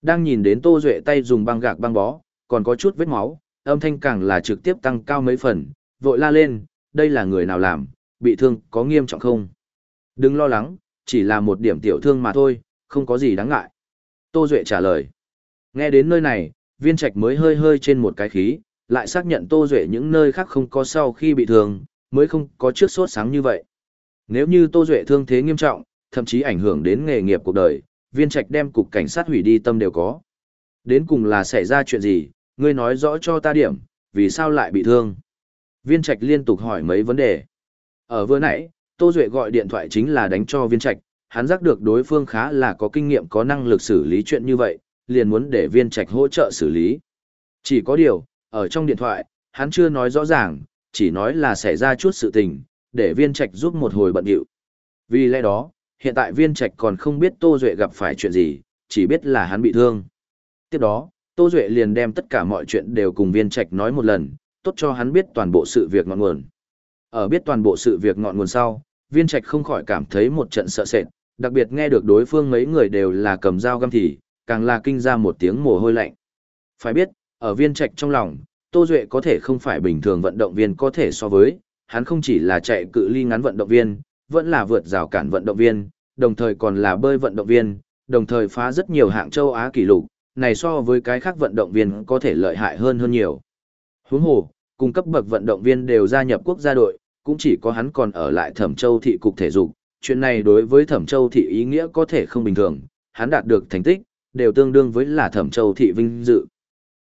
Đang nhìn đến Tô Duệ tay dùng băng gạc băng bó, còn có chút vết máu, âm thanh càng là trực tiếp tăng cao mấy phần, vội la lên, đây là người nào làm, bị thương có nghiêm trọng không? Đừng lo lắng, chỉ là một điểm tiểu thương mà thôi, không có gì đáng ngại. Tô Duệ trả lời. Nghe đến nơi này, viên trạch mới hơi hơi trên một cái khí, lại xác nhận Tô Duệ những nơi khác không có sau khi bị thương, mới không có trước sốt sáng như vậy. Nếu như Tô Duệ thương thế nghiêm trọng, thậm chí ảnh hưởng đến nghề nghiệp cuộc đời, viên trạch đem cục cảnh sát hủy đi tâm đều có. Đến cùng là xảy ra chuyện gì, ngươi nói rõ cho ta điểm, vì sao lại bị thương. Viên trạch liên tục hỏi mấy vấn đề. Ở vừa nãy, Tô Duệ gọi điện thoại chính là đánh cho viên trạch, hắn giác được đối phương khá là có kinh nghiệm có năng lực xử lý chuyện như vậy, liền muốn để viên trạch hỗ trợ xử lý. Chỉ có điều, ở trong điện thoại, hắn chưa nói rõ ràng, chỉ nói là xảy ra chút sự tình, để viên trạch giúp một hồi bận điệu. Vì lẽ đó, hiện tại viên trạch còn không biết Tô Duệ gặp phải chuyện gì, chỉ biết là hắn bị thương. Tiếp đó, Tô Duệ liền đem tất cả mọi chuyện đều cùng viên trạch nói một lần, tốt cho hắn biết toàn bộ sự việc ngọn nguồn. Ở biết toàn bộ sự việc ngọn nguồn sau, viên trạch không khỏi cảm thấy một trận sợ sệt, đặc biệt nghe được đối phương mấy người đều là cầm dao găm thì, càng là kinh ra một tiếng mồ hôi lạnh. Phải biết, ở viên trạch trong lòng, Tô Duệ có thể không phải bình thường vận động viên có thể so với, hắn không chỉ là chạy cự ly ngắn vận động viên, vẫn là vượt rào cản vận động viên, đồng thời còn là bơi vận động viên, đồng thời phá rất nhiều hạng châu Á kỷ lục, này so với cái khác vận động viên có thể lợi hại hơn hơn nhiều. Huống hồ, cung cấp bậc vận động viên đều gia nhập quốc gia đội, cũng chỉ có hắn còn ở lại Thẩm Châu thị cục thể dục, chuyện này đối với Thẩm Châu thị ý nghĩa có thể không bình thường, hắn đạt được thành tích, đều tương đương với là Thẩm Châu thị vinh dự.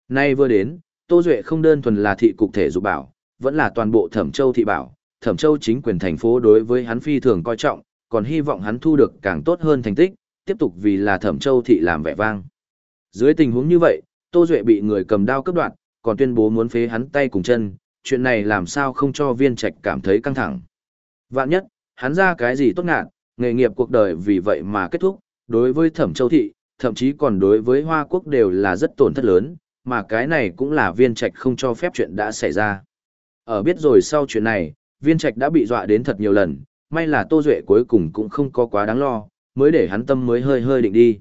Nay vừa đến, Tô Duệ không đơn thuần là thị cục thể dục bảo, vẫn là toàn bộ Thẩm Châu thị bảo, Thẩm Châu chính quyền thành phố đối với hắn phi thường coi trọng, còn hy vọng hắn thu được càng tốt hơn thành tích, tiếp tục vì là Thẩm Châu thị làm vẻ vang. Dưới tình huống như vậy, Tô Duệ bị người cầm đao cấp đoạn, còn tuyên bố muốn phế hắn tay cùng chân, chuyện này làm sao không cho viên trạch cảm thấy căng thẳng. Vạn nhất, hắn ra cái gì tốt ngạn, nghề nghiệp cuộc đời vì vậy mà kết thúc, đối với thẩm châu thị, thậm chí còn đối với Hoa Quốc đều là rất tổn thất lớn, mà cái này cũng là viên trạch không cho phép chuyện đã xảy ra. Ở biết rồi sau chuyện này, viên trạch đã bị dọa đến thật nhiều lần, may là Tô Duệ cuối cùng cũng không có quá đáng lo, mới để hắn tâm mới hơi hơi định đi.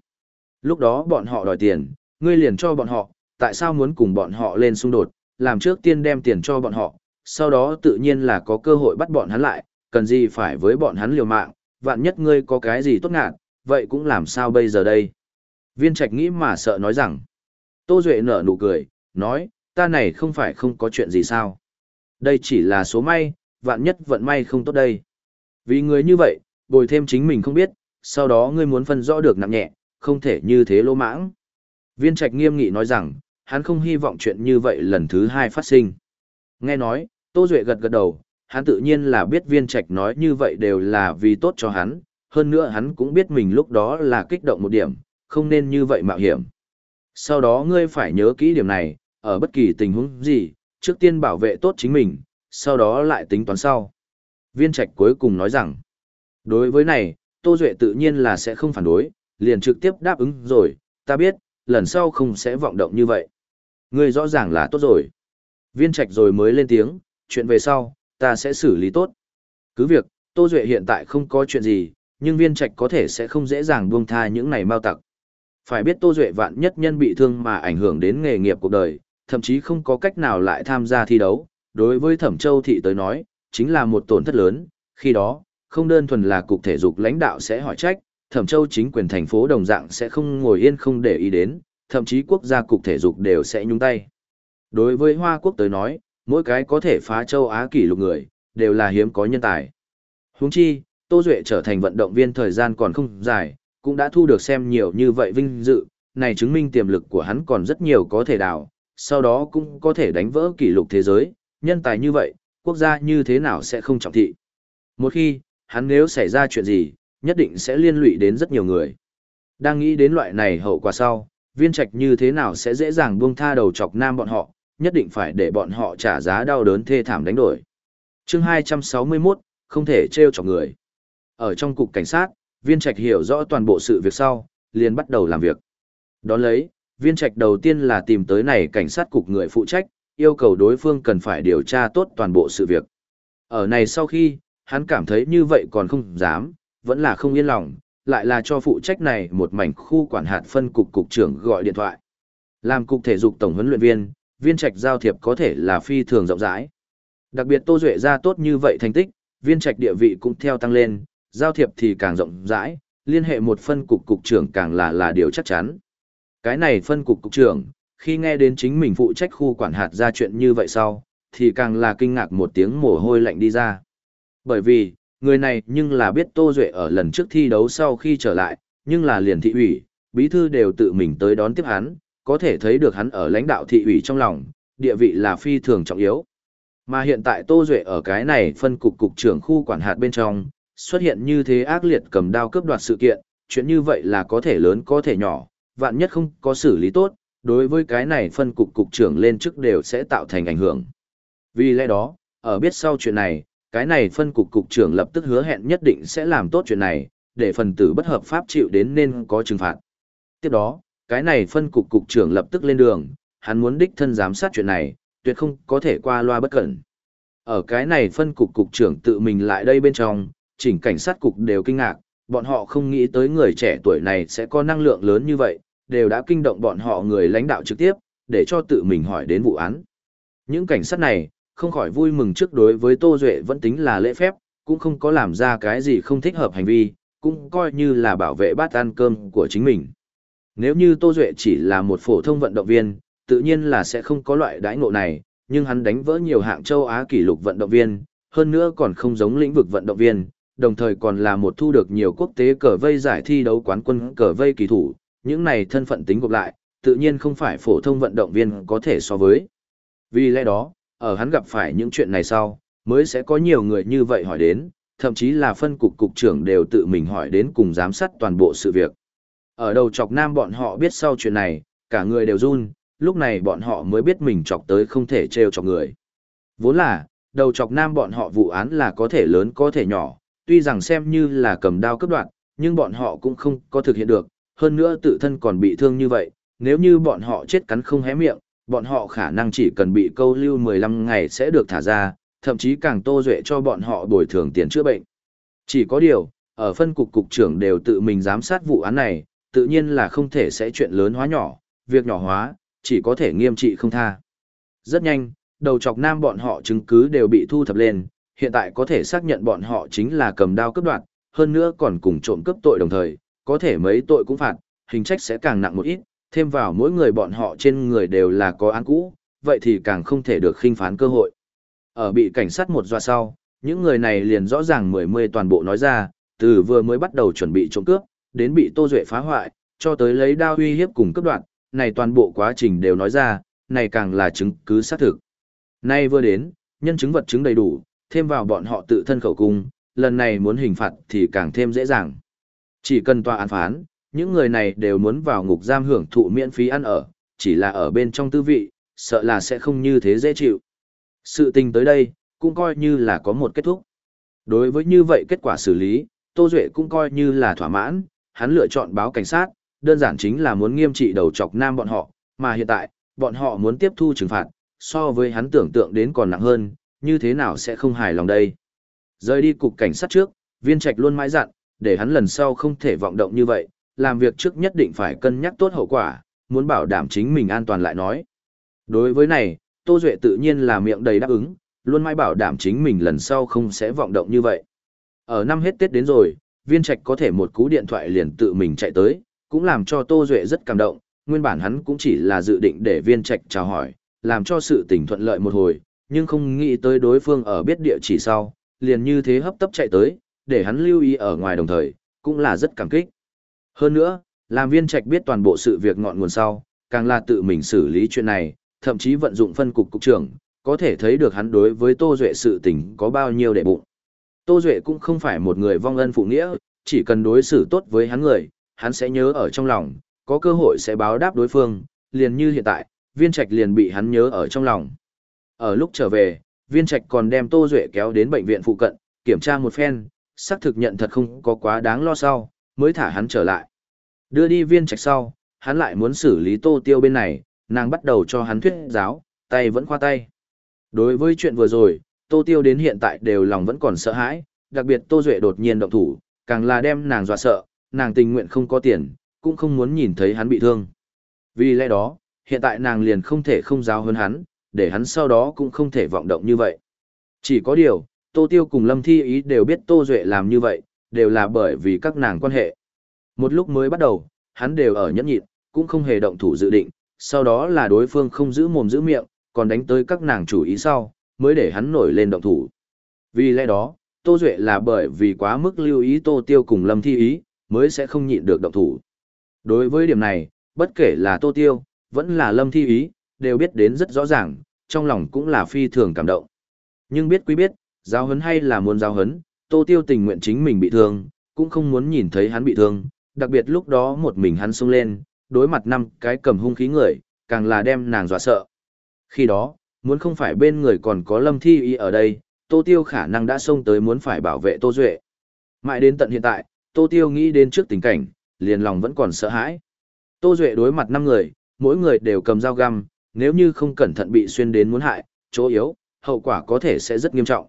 Lúc đó bọn họ đòi tiền, ngươi liền cho bọn họ, tại sao muốn cùng bọn họ lên xung đột, làm trước tiên đem tiền cho bọn họ, sau đó tự nhiên là có cơ hội bắt bọn hắn lại, cần gì phải với bọn hắn liều mạng, vạn nhất ngươi có cái gì tốt ngạn, vậy cũng làm sao bây giờ đây. Viên trạch nghĩ mà sợ nói rằng, Tô Duệ nở nụ cười, nói, ta này không phải không có chuyện gì sao. Đây chỉ là số may, vạn nhất vận may không tốt đây. Vì người như vậy, bồi thêm chính mình không biết, sau đó ngươi muốn phân rõ được nặng nhẹ, không thể như thế lỗ mãng. Viên trạch nghiêm nghị nói rằng, hắn không hy vọng chuyện như vậy lần thứ hai phát sinh. Nghe nói, Tô Duệ gật gật đầu, hắn tự nhiên là biết viên trạch nói như vậy đều là vì tốt cho hắn, hơn nữa hắn cũng biết mình lúc đó là kích động một điểm, không nên như vậy mạo hiểm. Sau đó ngươi phải nhớ kỹ điểm này, ở bất kỳ tình huống gì, trước tiên bảo vệ tốt chính mình, sau đó lại tính toán sau. Viên trạch cuối cùng nói rằng, đối với này, Tô Duệ tự nhiên là sẽ không phản đối, liền trực tiếp đáp ứng rồi, ta biết, lần sau không sẽ vọng động như vậy. Ngươi rõ ràng là tốt rồi. Viên trạch rồi mới lên tiếng, chuyện về sau, ta sẽ xử lý tốt. Cứ việc, Tô Duệ hiện tại không có chuyện gì, nhưng viên trạch có thể sẽ không dễ dàng buông tha những này mau tặc. Phải biết Tô Duệ vạn nhất nhân bị thương mà ảnh hưởng đến nghề nghiệp cuộc đời, thậm chí không có cách nào lại tham gia thi đấu. Đối với Thẩm Châu Thị tới nói, chính là một tổn thất lớn, khi đó, không đơn thuần là cục thể dục lãnh đạo sẽ hỏi trách, Thẩm Châu chính quyền thành phố đồng dạng sẽ không ngồi yên không để ý đến, thậm chí quốc gia cục thể dục đều sẽ nhúng tay. Đối với Hoa Quốc tới nói, mỗi cái có thể phá châu Á kỷ lục người, đều là hiếm có nhân tài. Huống chi, Tô Duệ trở thành vận động viên thời gian còn không dài, cũng đã thu được xem nhiều như vậy vinh dự, này chứng minh tiềm lực của hắn còn rất nhiều có thể đào, sau đó cũng có thể đánh vỡ kỷ lục thế giới, nhân tài như vậy, quốc gia như thế nào sẽ không trọng thị. Một khi, hắn nếu xảy ra chuyện gì, nhất định sẽ liên lụy đến rất nhiều người. Đang nghĩ đến loại này hậu quả sau, viên trạch như thế nào sẽ dễ dàng buông tha đầu chọc nam bọn họ, nhất định phải để bọn họ trả giá đau đớn thê thảm đánh đổi. chương 261, không thể trêu chọc người. Ở trong cục cảnh sát, viên trạch hiểu rõ toàn bộ sự việc sau, liền bắt đầu làm việc. Đón lấy, viên trạch đầu tiên là tìm tới này cảnh sát cục người phụ trách, yêu cầu đối phương cần phải điều tra tốt toàn bộ sự việc. Ở này sau khi, hắn cảm thấy như vậy còn không dám, vẫn là không yên lòng, lại là cho phụ trách này một mảnh khu quản hạt phân cục cục trưởng gọi điện thoại. Làm cục thể dục tổng huấn luyện viên, viên trạch giao thiệp có thể là phi thường rộng rãi. Đặc biệt Tô Duệ ra tốt như vậy thành tích, viên trạch địa vị cũng theo tăng lên, giao thiệp thì càng rộng rãi, liên hệ một phân cục cục trưởng càng là là điều chắc chắn. Cái này phân cục cục trưởng, khi nghe đến chính mình phụ trách khu quản hạt ra chuyện như vậy sau, thì càng là kinh ngạc một tiếng mồ hôi lạnh đi ra. Bởi vì, người này nhưng là biết Tô Duệ ở lần trước thi đấu sau khi trở lại, nhưng là liền thị ủy, bí thư đều tự mình tới đón tiếp hắn, có thể thấy được hắn ở lãnh đạo thị ủy trong lòng, địa vị là phi thường trọng yếu. Mà hiện tại Tô Duệ ở cái này phân cục cục trưởng khu quản hạt bên trong, xuất hiện như thế ác liệt cầm đao cướp đoạt sự kiện, chuyện như vậy là có thể lớn có thể nhỏ, vạn nhất không có xử lý tốt, đối với cái này phân cục cục trưởng lên chức đều sẽ tạo thành ảnh hưởng. Vì lẽ đó, ở biết sau chuyện này, cái này phân cục cục trưởng lập tức hứa hẹn nhất định sẽ làm tốt chuyện này, để phần tử bất hợp pháp chịu đến nên có trừng phạt. Tiếp đó, cái này phân cục cục trưởng lập tức lên đường, hắn muốn đích thân giám sát chuyện này, tuyệt không có thể qua loa bất cẩn. Ở cái này phân cục cục trưởng tự mình lại đây bên trong, chỉnh cảnh sát cục đều kinh ngạc, bọn họ không nghĩ tới người trẻ tuổi này sẽ có năng lượng lớn như vậy, đều đã kinh động bọn họ người lãnh đạo trực tiếp, để cho tự mình hỏi đến vụ án. Những cảnh sát này, không khỏi vui mừng trước đối với Tô Duệ vẫn tính là lễ phép, cũng không có làm ra cái gì không thích hợp hành vi, cũng coi như là bảo vệ bát ăn cơm của chính mình. Nếu như Tô Duệ chỉ là một phổ thông vận động viên, tự nhiên là sẽ không có loại đãi ngộ này, nhưng hắn đánh vỡ nhiều hạng châu Á kỷ lục vận động viên, hơn nữa còn không giống lĩnh vực vận động viên, đồng thời còn là một thu được nhiều quốc tế cờ vây giải thi đấu quán quân cờ vây kỳ thủ, những này thân phận tính gộp lại, tự nhiên không phải phổ thông vận động viên có thể so với. Vì lẽ đó, ở hắn gặp phải những chuyện này sau, mới sẽ có nhiều người như vậy hỏi đến, thậm chí là phân cục cục trưởng đều tự mình hỏi đến cùng giám sát toàn bộ sự việc. Ở đầu chọc nam bọn họ biết sau chuyện này, cả người đều run, lúc này bọn họ mới biết mình chọc tới không thể trêu chọc người. Vốn là, đầu chọc nam bọn họ vụ án là có thể lớn có thể nhỏ, tuy rằng xem như là cầm đao cấp đoạn, nhưng bọn họ cũng không có thực hiện được, hơn nữa tự thân còn bị thương như vậy, nếu như bọn họ chết cắn không hé miệng, bọn họ khả năng chỉ cần bị câu lưu 15 ngày sẽ được thả ra, thậm chí càng tô duệ cho bọn họ bồi thường tiền chữa bệnh. Chỉ có điều, ở phân cục cục trưởng đều tự mình giám sát vụ án này, tự nhiên là không thể sẽ chuyện lớn hóa nhỏ, việc nhỏ hóa, chỉ có thể nghiêm trị không tha. Rất nhanh, đầu chọc nam bọn họ chứng cứ đều bị thu thập lên, hiện tại có thể xác nhận bọn họ chính là cầm đao cướp đoạt, hơn nữa còn cùng trộm cướp tội đồng thời, có thể mấy tội cũng phạt, hình trách sẽ càng nặng một ít, thêm vào mỗi người bọn họ trên người đều là có án cũ, vậy thì càng không thể được khinh phán cơ hội. Ở bị cảnh sát một dọa sau, những người này liền rõ ràng mười mươi toàn bộ nói ra, từ vừa mới bắt đầu chuẩn bị trộm cướp, đến bị Tô Duệ phá hoại, cho tới lấy đao uy hiếp cùng cướp đoạn, này toàn bộ quá trình đều nói ra, này càng là chứng cứ xác thực. Nay vừa đến, nhân chứng vật chứng đầy đủ, thêm vào bọn họ tự thân khẩu cung, lần này muốn hình phạt thì càng thêm dễ dàng. Chỉ cần tòa án phán, những người này đều muốn vào ngục giam hưởng thụ miễn phí ăn ở, chỉ là ở bên trong tư vị, sợ là sẽ không như thế dễ chịu. Sự tình tới đây, cũng coi như là có một kết thúc. Đối với như vậy kết quả xử lý, Tô Duệ cũng coi như là thỏa mãn, hắn lựa chọn báo cảnh sát, đơn giản chính là muốn nghiêm trị đầu chọc nam bọn họ, mà hiện tại, bọn họ muốn tiếp thu trừng phạt, so với hắn tưởng tượng đến còn nặng hơn, như thế nào sẽ không hài lòng đây. Rời đi cục cảnh sát trước, viên trạch luôn mãi dặn, để hắn lần sau không thể vọng động như vậy, làm việc trước nhất định phải cân nhắc tốt hậu quả, muốn bảo đảm chính mình an toàn lại nói. Đối với này, Tô Duệ tự nhiên là miệng đầy đáp ứng, luôn mãi bảo đảm chính mình lần sau không sẽ vọng động như vậy. Ở năm hết Tết đến rồi, viên trạch có thể một cú điện thoại liền tự mình chạy tới, cũng làm cho Tô Duệ rất cảm động, nguyên bản hắn cũng chỉ là dự định để viên trạch chào hỏi, làm cho sự tình thuận lợi một hồi, nhưng không nghĩ tới đối phương ở biết địa chỉ sau, liền như thế hấp tấp chạy tới, để hắn lưu ý ở ngoài đồng thời, cũng là rất cảm kích. Hơn nữa, làm viên trạch biết toàn bộ sự việc ngọn nguồn sau, càng là tự mình xử lý chuyện này, thậm chí vận dụng phân cục cục trưởng, có thể thấy được hắn đối với Tô Duệ sự tình có bao nhiêu đệ bụng. Tô Duệ cũng không phải một người vong ân phụ nghĩa, chỉ cần đối xử tốt với hắn người, hắn sẽ nhớ ở trong lòng, có cơ hội sẽ báo đáp đối phương, liền như hiện tại, viên trạch liền bị hắn nhớ ở trong lòng. Ở lúc trở về, viên trạch còn đem Tô Duệ kéo đến bệnh viện phụ cận, kiểm tra một phen, xác thực nhận thật không có quá đáng lo sau, mới thả hắn trở lại. Đưa đi viên trạch sau, hắn lại muốn xử lý Tô Tiêu bên này, nàng bắt đầu cho hắn thuyết giáo, tay vẫn khoa tay. Đối với chuyện vừa rồi, Tô Tiêu đến hiện tại đều lòng vẫn còn sợ hãi, đặc biệt Tô Duệ đột nhiên động thủ, càng là đem nàng dọa sợ, nàng tình nguyện không có tiền, cũng không muốn nhìn thấy hắn bị thương. Vì lẽ đó, hiện tại nàng liền không thể không giáo hơn hắn, để hắn sau đó cũng không thể vọng động như vậy. Chỉ có điều, Tô Tiêu cùng Lâm Thi Ý đều biết Tô Duệ làm như vậy, đều là bởi vì các nàng quan hệ. Một lúc mới bắt đầu, hắn đều ở nhẫn nhịn, cũng không hề động thủ dự định, sau đó là đối phương không giữ mồm giữ miệng, còn đánh tới các nàng chủ ý sau, mới để hắn nổi lên động thủ. Vì lẽ đó, Tô Duệ là bởi vì quá mức lưu ý Tô Tiêu cùng Lâm Thi Ý, mới sẽ không nhịn được động thủ. Đối với điểm này, bất kể là Tô Tiêu, vẫn là Lâm Thi Ý, đều biết đến rất rõ ràng, trong lòng cũng là phi thường cảm động. Nhưng biết quý biết, giáo hấn hay là muốn giáo hấn, Tô Tiêu tình nguyện chính mình bị thương, cũng không muốn nhìn thấy hắn bị thương, đặc biệt lúc đó một mình hắn xông lên, đối mặt năm cái cầm hung khí người, càng là đem nàng dọa sợ. Khi đó, muốn không phải bên người còn có Lâm Thi Y ở đây, Tô Tiêu khả năng đã xông tới muốn phải bảo vệ Tô Duệ. Mãi đến tận hiện tại, Tô Tiêu nghĩ đến trước tình cảnh, liền lòng vẫn còn sợ hãi. Tô Duệ đối mặt năm người, mỗi người đều cầm dao găm, nếu như không cẩn thận bị xuyên đến muốn hại, chỗ yếu, hậu quả có thể sẽ rất nghiêm trọng.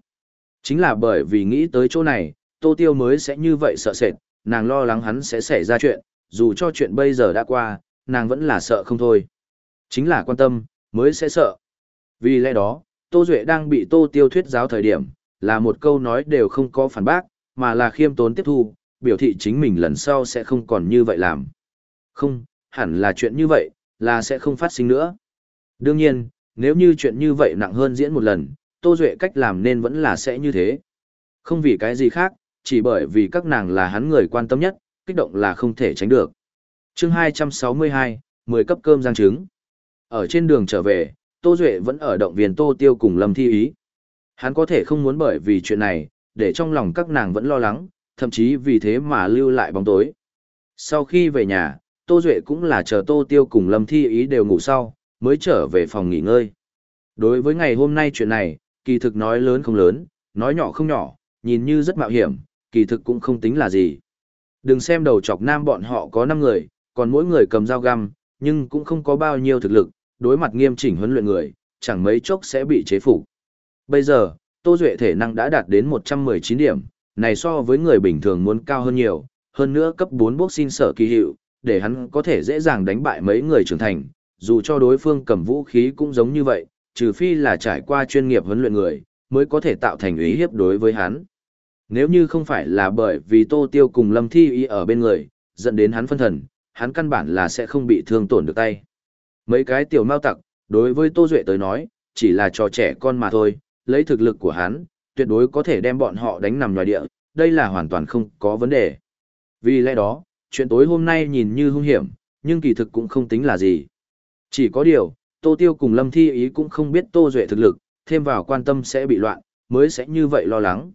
Chính là bởi vì nghĩ tới chỗ này, Tô Tiêu mới sẽ như vậy sợ sệt, nàng lo lắng hắn sẽ xảy ra chuyện, dù cho chuyện bây giờ đã qua, nàng vẫn là sợ không thôi. Chính là quan tâm, mới sẽ sợ. Vì lẽ đó, Tô Duệ đang bị Tô Tiêu thuyết giáo thời điểm, là một câu nói đều không có phản bác, mà là khiêm tốn tiếp thu, biểu thị chính mình lần sau sẽ không còn như vậy làm. Không, hẳn là chuyện như vậy, là sẽ không phát sinh nữa. Đương nhiên, nếu như chuyện như vậy nặng hơn diễn một lần, Tô Duệ cách làm nên vẫn là sẽ như thế. Không vì cái gì khác, chỉ bởi vì các nàng là hắn người quan tâm nhất, kích động là không thể tránh được. chương 262, 10 cấp cơm giang trứng. Ở trên đường trở về, Tô Duệ vẫn ở động viên Tô Tiêu cùng Lâm Thi Ý. Hắn có thể không muốn bởi vì chuyện này, để trong lòng các nàng vẫn lo lắng, thậm chí vì thế mà lưu lại bóng tối. Sau khi về nhà, Tô Duệ cũng là chờ Tô Tiêu cùng Lâm Thi Ý đều ngủ sau, mới trở về phòng nghỉ ngơi. Đối với ngày hôm nay chuyện này, kỳ thực nói lớn không lớn, nói nhỏ không nhỏ, nhìn như rất mạo hiểm, kỳ thực cũng không tính là gì. Đừng xem đầu chọc nam bọn họ có 5 người, còn mỗi người cầm dao găm, nhưng cũng không có bao nhiêu thực lực, đối mặt nghiêm chỉnh huấn luyện người, chẳng mấy chốc sẽ bị chế phục. Bây giờ, Tô Duệ thể năng đã đạt đến 119 điểm, này so với người bình thường muốn cao hơn nhiều, hơn nữa cấp 4 xin sở kỳ hiệu, để hắn có thể dễ dàng đánh bại mấy người trưởng thành, dù cho đối phương cầm vũ khí cũng giống như vậy, trừ phi là trải qua chuyên nghiệp huấn luyện người, mới có thể tạo thành ý hiếp đối với hắn. Nếu như không phải là bởi vì Tô Tiêu cùng Lâm Thi Y ở bên người, dẫn đến hắn phân thần, hắn căn bản là sẽ không bị thương tổn được tay. Mấy cái tiểu mao tặc, đối với Tô Duệ tới nói, chỉ là trò trẻ con mà thôi, lấy thực lực của hắn, tuyệt đối có thể đem bọn họ đánh nằm ngoài địa, đây là hoàn toàn không có vấn đề. Vì lẽ đó, chuyện tối hôm nay nhìn như hung hiểm, nhưng kỳ thực cũng không tính là gì. Chỉ có điều, Tô Tiêu cùng Lâm Thi Ý cũng không biết Tô Duệ thực lực, thêm vào quan tâm sẽ bị loạn, mới sẽ như vậy lo lắng.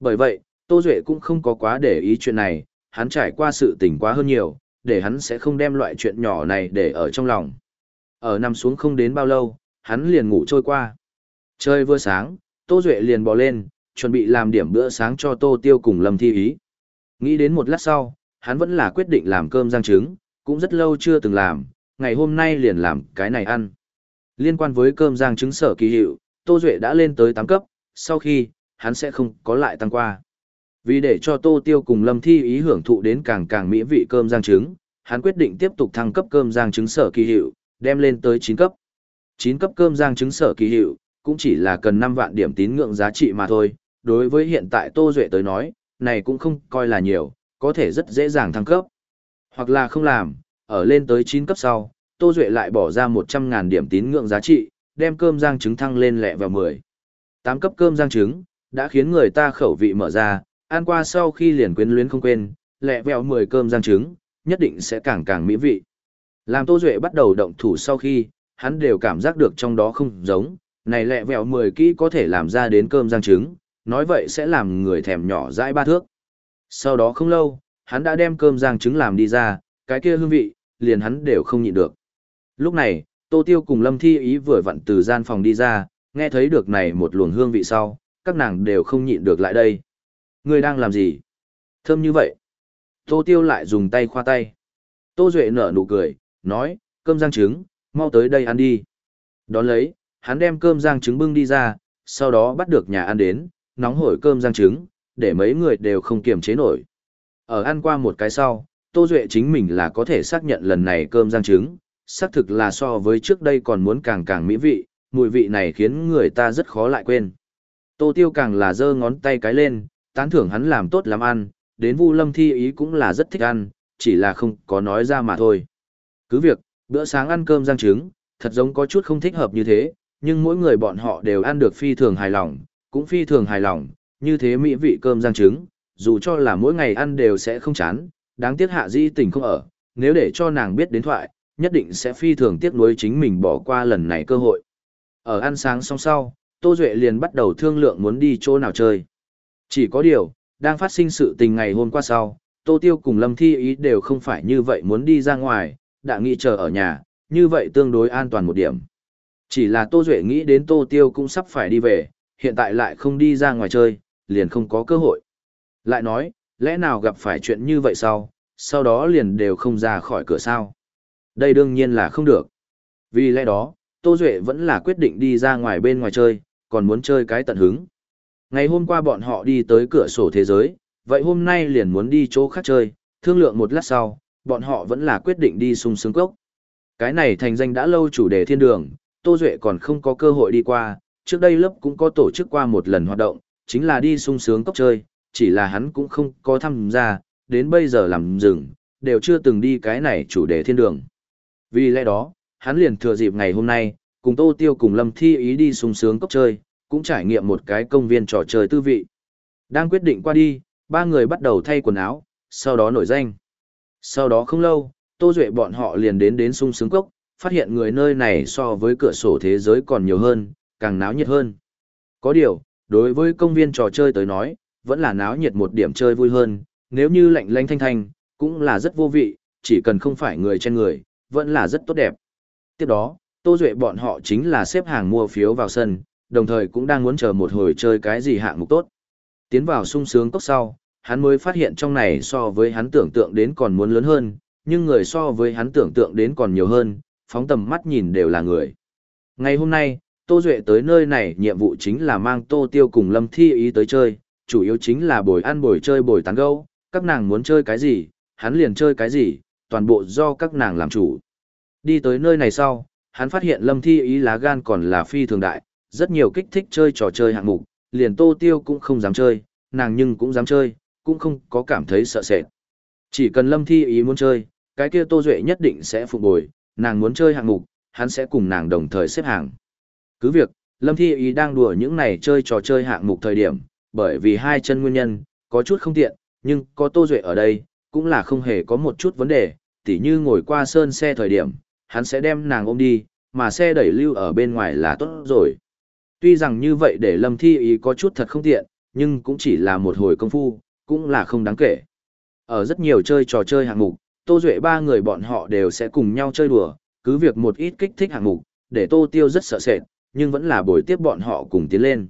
Bởi vậy, Tô Duệ cũng không có quá để ý chuyện này, hắn trải qua sự tình quá hơn nhiều, để hắn sẽ không đem loại chuyện nhỏ này để ở trong lòng. Ở nằm xuống không đến bao lâu, hắn liền ngủ trôi qua. Chơi vừa sáng, Tô Duệ liền bò lên, chuẩn bị làm điểm bữa sáng cho Tô Tiêu cùng Lâm Thi Ý. Nghĩ đến một lát sau, hắn vẫn là quyết định làm cơm rang trứng, cũng rất lâu chưa từng làm, ngày hôm nay liền làm cái này ăn. Liên quan với cơm rang trứng sở kỳ hiệu, Tô Duệ đã lên tới 8 cấp, sau khi, hắn sẽ không có lại tăng qua. Vì để cho Tô Tiêu cùng Lâm Thi ý hưởng thụ đến càng càng mỹ vị cơm rang trứng, hắn quyết định tiếp tục thăng cấp cơm rang trứng sở kỳ hiệu, đem lên tới 9 cấp. 9 cấp cơm rang trứng sở kỳ hiệu, cũng chỉ là cần 5 vạn điểm tín ngưỡng giá trị mà thôi. Đối với hiện tại Tô Duệ tới nói, này cũng không coi là nhiều, có thể rất dễ dàng thăng cấp. Hoặc là không làm, ở lên tới 9 cấp sau, Tô Duệ lại bỏ ra 100.000 điểm tín ngưỡng giá trị, đem cơm rang trứng thăng lên lẹ vào 10. 8 cấp cơm rang trứng, đã khiến người ta khẩu vị mở ra, ăn qua sau khi liền quyến luyến không quên, lẹ vẹo 10 cơm rang trứng, nhất định sẽ càng càng mỹ vị. Làm Tô Duệ bắt đầu động thủ sau khi, hắn đều cảm giác được trong đó không giống, này lẹ vẹo mười kỹ có thể làm ra đến cơm rang trứng, nói vậy sẽ làm người thèm nhỏ dãi ba thước. Sau đó không lâu, hắn đã đem cơm rang trứng làm đi ra, cái kia hương vị, liền hắn đều không nhịn được. Lúc này, Tô Tiêu cùng Lâm Thi Ý vừa vặn từ gian phòng đi ra, nghe thấy được này một luồng hương vị sau, các nàng đều không nhịn được lại đây. người đang làm gì? Thơm như vậy. Tô Tiêu lại dùng tay khoa tay. Tô Duệ nở nụ cười, nói, cơm rang trứng, mau tới đây ăn đi. Đón lấy, hắn đem cơm rang trứng bưng đi ra, sau đó bắt được nhà ăn đến, nóng hổi cơm rang trứng, để mấy người đều không kiềm chế nổi. Ở ăn qua một cái sau, Tô Duệ chính mình là có thể xác nhận lần này cơm rang trứng, xác thực là so với trước đây còn muốn càng càng mỹ vị, mùi vị này khiến người ta rất khó lại quên. Tô Tiêu càng là giơ ngón tay cái lên, tán thưởng hắn làm tốt lắm ăn, đến Vu Lâm Thi ý cũng là rất thích ăn, chỉ là không có nói ra mà thôi. Cứ việc, bữa sáng ăn cơm rang trứng, thật giống có chút không thích hợp như thế, nhưng mỗi người bọn họ đều ăn được phi thường hài lòng, cũng phi thường hài lòng, như thế mỹ vị cơm rang trứng, dù cho là mỗi ngày ăn đều sẽ không chán, đáng tiếc hạ di tình không ở, nếu để cho nàng biết đến thoại, nhất định sẽ phi thường tiếc nuối chính mình bỏ qua lần này cơ hội. Ở ăn sáng xong sau, Tô Duệ liền bắt đầu thương lượng muốn đi chỗ nào chơi. Chỉ có điều, đang phát sinh sự tình ngày hôm qua sau, Tô Tiêu cùng Lâm Thi ý đều không phải như vậy muốn đi ra ngoài, đã nghĩ chờ ở nhà, như vậy tương đối an toàn một điểm. Chỉ là Tô Duệ nghĩ đến Tô Tiêu cũng sắp phải đi về, hiện tại lại không đi ra ngoài chơi, liền không có cơ hội. Lại nói, lẽ nào gặp phải chuyện như vậy sau, sau đó liền đều không ra khỏi cửa sao. Đây đương nhiên là không được. Vì lẽ đó, Tô Duệ vẫn là quyết định đi ra ngoài bên ngoài chơi, còn muốn chơi cái tận hứng. Ngày hôm qua bọn họ đi tới cửa sổ thế giới, vậy hôm nay liền muốn đi chỗ khác chơi, thương lượng một lát sau, bọn họ vẫn là quyết định đi sung sướng cốc. Cái này thành danh đã lâu chủ đề thiên đường, Tô Duệ còn không có cơ hội đi qua, trước đây lớp cũng có tổ chức qua một lần hoạt động, chính là đi sung sướng cốc chơi, chỉ là hắn cũng không có tham gia, đến bây giờ làm dừng đều chưa từng đi cái này chủ đề thiên đường. Vì lẽ đó, hắn liền thừa dịp ngày hôm nay, cùng Tô Tiêu cùng Lâm Thi ý đi sung sướng cốc chơi, cũng trải nghiệm một cái công viên trò chơi tư vị. Đang quyết định qua đi, ba người bắt đầu thay quần áo, sau đó nổi danh. Sau đó không lâu, Tô Duệ bọn họ liền đến đến sung sướng cốc, phát hiện người nơi này so với cửa sổ thế giới còn nhiều hơn, càng náo nhiệt hơn. Có điều, đối với công viên trò chơi tới nói, vẫn là náo nhiệt một điểm chơi vui hơn, nếu như lạnh lanh thanh thanh, cũng là rất vô vị, chỉ cần không phải người trên người, vẫn là rất tốt đẹp. Tiếp đó, Tô Duệ bọn họ chính là xếp hàng mua phiếu vào sân, đồng thời cũng đang muốn chờ một hồi chơi cái gì hạng mục tốt. Tiến vào sung sướng cốc sau, hắn mới phát hiện trong này so với hắn tưởng tượng đến còn muốn lớn hơn, nhưng người so với hắn tưởng tượng đến còn nhiều hơn, phóng tầm mắt nhìn đều là người. Ngày hôm nay, Tô Duệ tới nơi này nhiệm vụ chính là mang Tô Tiêu cùng Lâm Thi ý tới chơi, chủ yếu chính là bồi ăn bồi chơi bồi tán gẫu, các nàng muốn chơi cái gì, hắn liền chơi cái gì, toàn bộ do các nàng làm chủ. Đi tới nơi này sau, hắn phát hiện Lâm Thi ý lá gan còn là phi thường đại, rất nhiều kích thích chơi trò chơi hạng mục, liền Tô Tiêu cũng không dám chơi, nàng nhưng cũng dám chơi, cũng không có cảm thấy sợ sệt. Chỉ cần Lâm Thi ý muốn chơi, cái kia Tô Duệ nhất định sẽ phục bồi, nàng muốn chơi hạng mục, hắn sẽ cùng nàng đồng thời xếp hàng. Cứ việc, Lâm Thi ý đang đùa những này chơi trò chơi hạng mục thời điểm, bởi vì hai chân nguyên nhân, có chút không tiện, nhưng có Tô Duệ ở đây, cũng là không hề có một chút vấn đề, tỉ như ngồi qua sơn xe thời điểm, hắn sẽ đem nàng ôm đi, mà xe đẩy lưu ở bên ngoài là tốt rồi. Tuy rằng như vậy để Lâm Thi ý có chút thật không tiện, nhưng cũng chỉ là một hồi công phu, cũng là không đáng kể. Ở rất nhiều chơi trò chơi hạng mục, Tô Duệ ba người bọn họ đều sẽ cùng nhau chơi đùa, cứ việc một ít kích thích hạng mục, để Tô Tiêu rất sợ sệt, nhưng vẫn là buổi tiếp bọn họ cùng tiến lên.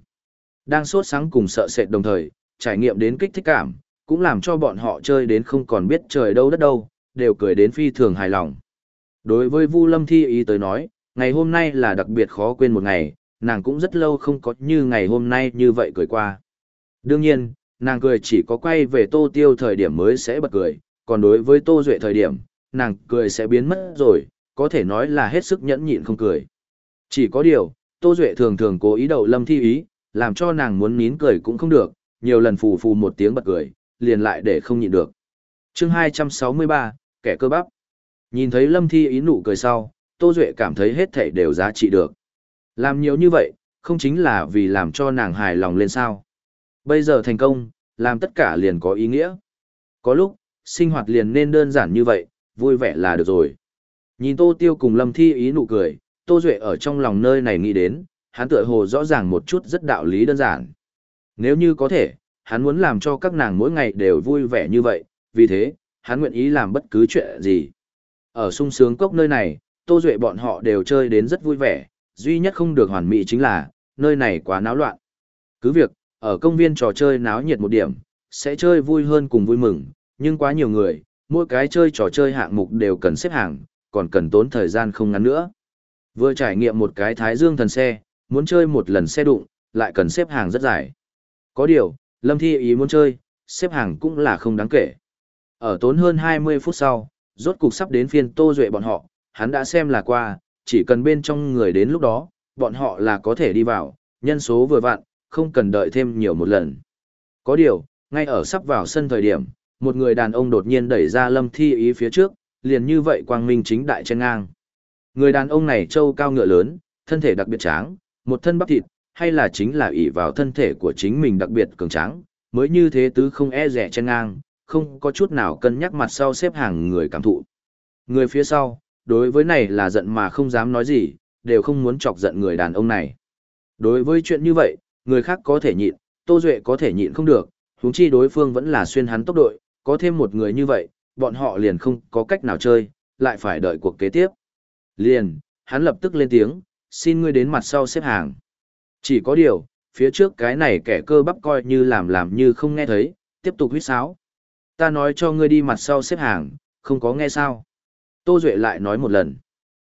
Đang sốt sáng cùng sợ sệt đồng thời, trải nghiệm đến kích thích cảm, cũng làm cho bọn họ chơi đến không còn biết trời đâu đất đâu, đều cười đến phi thường hài lòng. Đối với Vu Lâm Thi ý tới nói, ngày hôm nay là đặc biệt khó quên một ngày, nàng cũng rất lâu không có như ngày hôm nay như vậy cười qua. Đương nhiên, nàng cười chỉ có quay về Tô Tiêu thời điểm mới sẽ bật cười, còn đối với Tô Duệ thời điểm, nàng cười sẽ biến mất rồi, có thể nói là hết sức nhẫn nhịn không cười. Chỉ có điều, Tô Duệ thường thường cố ý đậu Lâm Thi ý, làm cho nàng muốn nín cười cũng không được, nhiều lần phù phù một tiếng bật cười, liền lại để không nhịn được. chương 263, kẻ cơ bắp. Nhìn thấy Lâm Thi ý nụ cười sau, Tô Duệ cảm thấy hết thảy đều giá trị được. Làm nhiều như vậy, không chính là vì làm cho nàng hài lòng lên sao. Bây giờ thành công, làm tất cả liền có ý nghĩa. Có lúc, sinh hoạt liền nên đơn giản như vậy, vui vẻ là được rồi. Nhìn Tô Tiêu cùng Lâm Thi ý nụ cười, Tô Duệ ở trong lòng nơi này nghĩ đến, hắn tựa hồ rõ ràng một chút rất đạo lý đơn giản. Nếu như có thể, hắn muốn làm cho các nàng mỗi ngày đều vui vẻ như vậy, vì thế, hắn nguyện ý làm bất cứ chuyện gì. Ở sung sướng cốc nơi này, Tô Duệ bọn họ đều chơi đến rất vui vẻ, duy nhất không được hoàn mỹ chính là, nơi này quá náo loạn. Cứ việc, ở công viên trò chơi náo nhiệt một điểm, sẽ chơi vui hơn cùng vui mừng, nhưng quá nhiều người, mỗi cái chơi trò chơi hạng mục đều cần xếp hàng, còn cần tốn thời gian không ngắn nữa. Vừa trải nghiệm một cái thái dương thần xe, muốn chơi một lần xe đụng, lại cần xếp hàng rất dài. Có điều, Lâm Thi ý muốn chơi, xếp hàng cũng là không đáng kể. Ở tốn hơn 20 phút sau, rốt cục sắp đến phiên Tô Duệ bọn họ, hắn đã xem là qua, chỉ cần bên trong người đến lúc đó, bọn họ là có thể đi vào, nhân số vừa vặn, không cần đợi thêm nhiều một lần. Có điều, ngay ở sắp vào sân thời điểm, một người đàn ông đột nhiên đẩy ra Lâm Thi ý phía trước, liền như vậy quang minh chính đại trên ngang. Người đàn ông này trâu cao ngựa lớn, thân thể đặc biệt tráng, một thân bắp thịt, hay là chính là ỷ vào thân thể của chính mình đặc biệt cường tráng, mới như thế tứ không e rẻ chân ngang, không có chút nào cân nhắc mặt sau xếp hàng người cảm thụ. Người phía sau, đối với này là giận mà không dám nói gì, đều không muốn chọc giận người đàn ông này. Đối với chuyện như vậy, người khác có thể nhịn, Tô Duệ có thể nhịn không được, huống chi đối phương vẫn là xuyên hắn tốc đội, có thêm một người như vậy, bọn họ liền không có cách nào chơi, lại phải đợi cuộc kế tiếp. Liền, hắn lập tức lên tiếng, xin ngươi đến mặt sau xếp hàng. Chỉ có điều, phía trước cái này kẻ cơ bắp coi như làm làm như không nghe thấy, tiếp tục huyết sáo. Ta nói cho ngươi đi mặt sau xếp hàng, không có nghe sao. Tô Duệ lại nói một lần.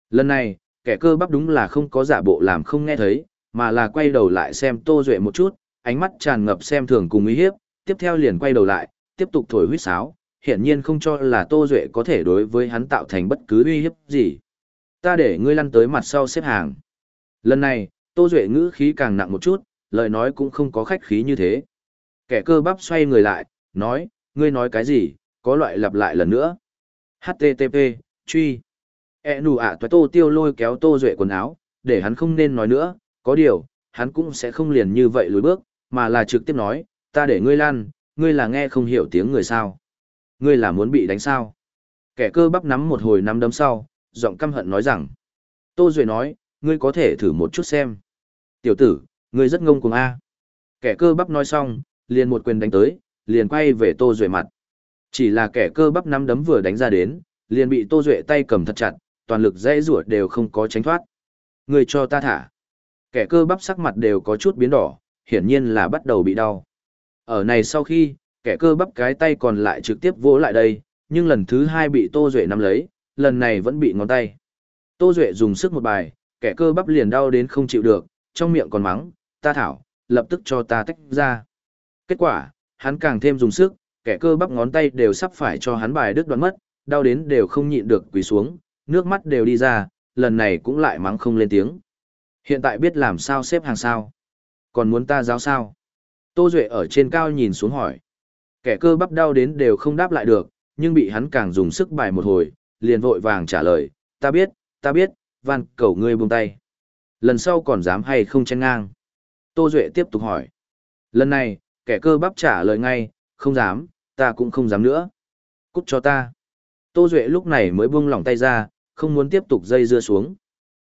Lần này, kẻ cơ bắp đúng là không có giả bộ làm không nghe thấy, mà là quay đầu lại xem Tô Duệ một chút, ánh mắt tràn ngập xem thường cùng ý hiếp, tiếp theo liền quay đầu lại, tiếp tục thổi huyết sáo, hiển nhiên không cho là Tô Duệ có thể đối với hắn tạo thành bất cứ uy hiếp gì. Ta để ngươi lăn tới mặt sau xếp hàng. Lần này, Tô Duệ ngữ khí càng nặng một chút, lời nói cũng không có khách khí như thế. Kẻ cơ bắp xoay người lại, nói, ngươi nói cái gì, có loại lặp lại lần nữa. HTTP, truy. E nù ạ toái tô tiêu lôi kéo Tô Duệ quần áo, để hắn không nên nói nữa, có điều, hắn cũng sẽ không liền như vậy lùi bước, mà là trực tiếp nói, ta để ngươi lăn, ngươi là nghe không hiểu tiếng người sao. Ngươi là muốn bị đánh sao? Kẻ cơ bắp nắm một hồi nắm đấm sau, giọng căm hận nói rằng. Tô Duệ nói, ngươi có thể thử một chút xem. Tiểu tử, ngươi rất ngông cuồng A. Kẻ cơ bắp nói xong, liền một quyền đánh tới, liền quay về Tô Duệ mặt. Chỉ là kẻ cơ bắp nắm đấm vừa đánh ra đến, liền bị Tô Duệ tay cầm thật chặt, toàn lực dây rủa đều không có tránh thoát. Ngươi cho ta thả. Kẻ cơ bắp sắc mặt đều có chút biến đỏ, hiển nhiên là bắt đầu bị đau. Ở này sau khi, kẻ cơ bắp cái tay còn lại trực tiếp vỗ lại đây, nhưng lần thứ hai bị Tô Duệ nắm lấy, lần này vẫn bị ngón tay. Tô Duệ dùng sức một bài, kẻ cơ bắp liền đau đến không chịu được, trong miệng còn mắng, ta thảo, lập tức cho ta tách ra. Kết quả, hắn càng thêm dùng sức, kẻ cơ bắp ngón tay đều sắp phải cho hắn bài đứt đoạn mất, đau đến đều không nhịn được quỳ xuống, nước mắt đều đi ra, lần này cũng lại mắng không lên tiếng. Hiện tại biết làm sao xếp hàng sao? Còn muốn ta giáo sao? Tô Duệ ở trên cao nhìn xuống hỏi. Kẻ cơ bắp đau đến đều không đáp lại được, nhưng bị hắn càng dùng sức bài một hồi, liền vội vàng trả lời, ta biết, ta biết, van cầu ngươi buông tay. Lần sau còn dám hay không chen ngang. Tô Duệ tiếp tục hỏi. Lần này, kẻ cơ bắp trả lời ngay, không dám, ta cũng không dám nữa. Cút cho ta. Tô Duệ lúc này mới buông lỏng tay ra, không muốn tiếp tục dây dưa xuống.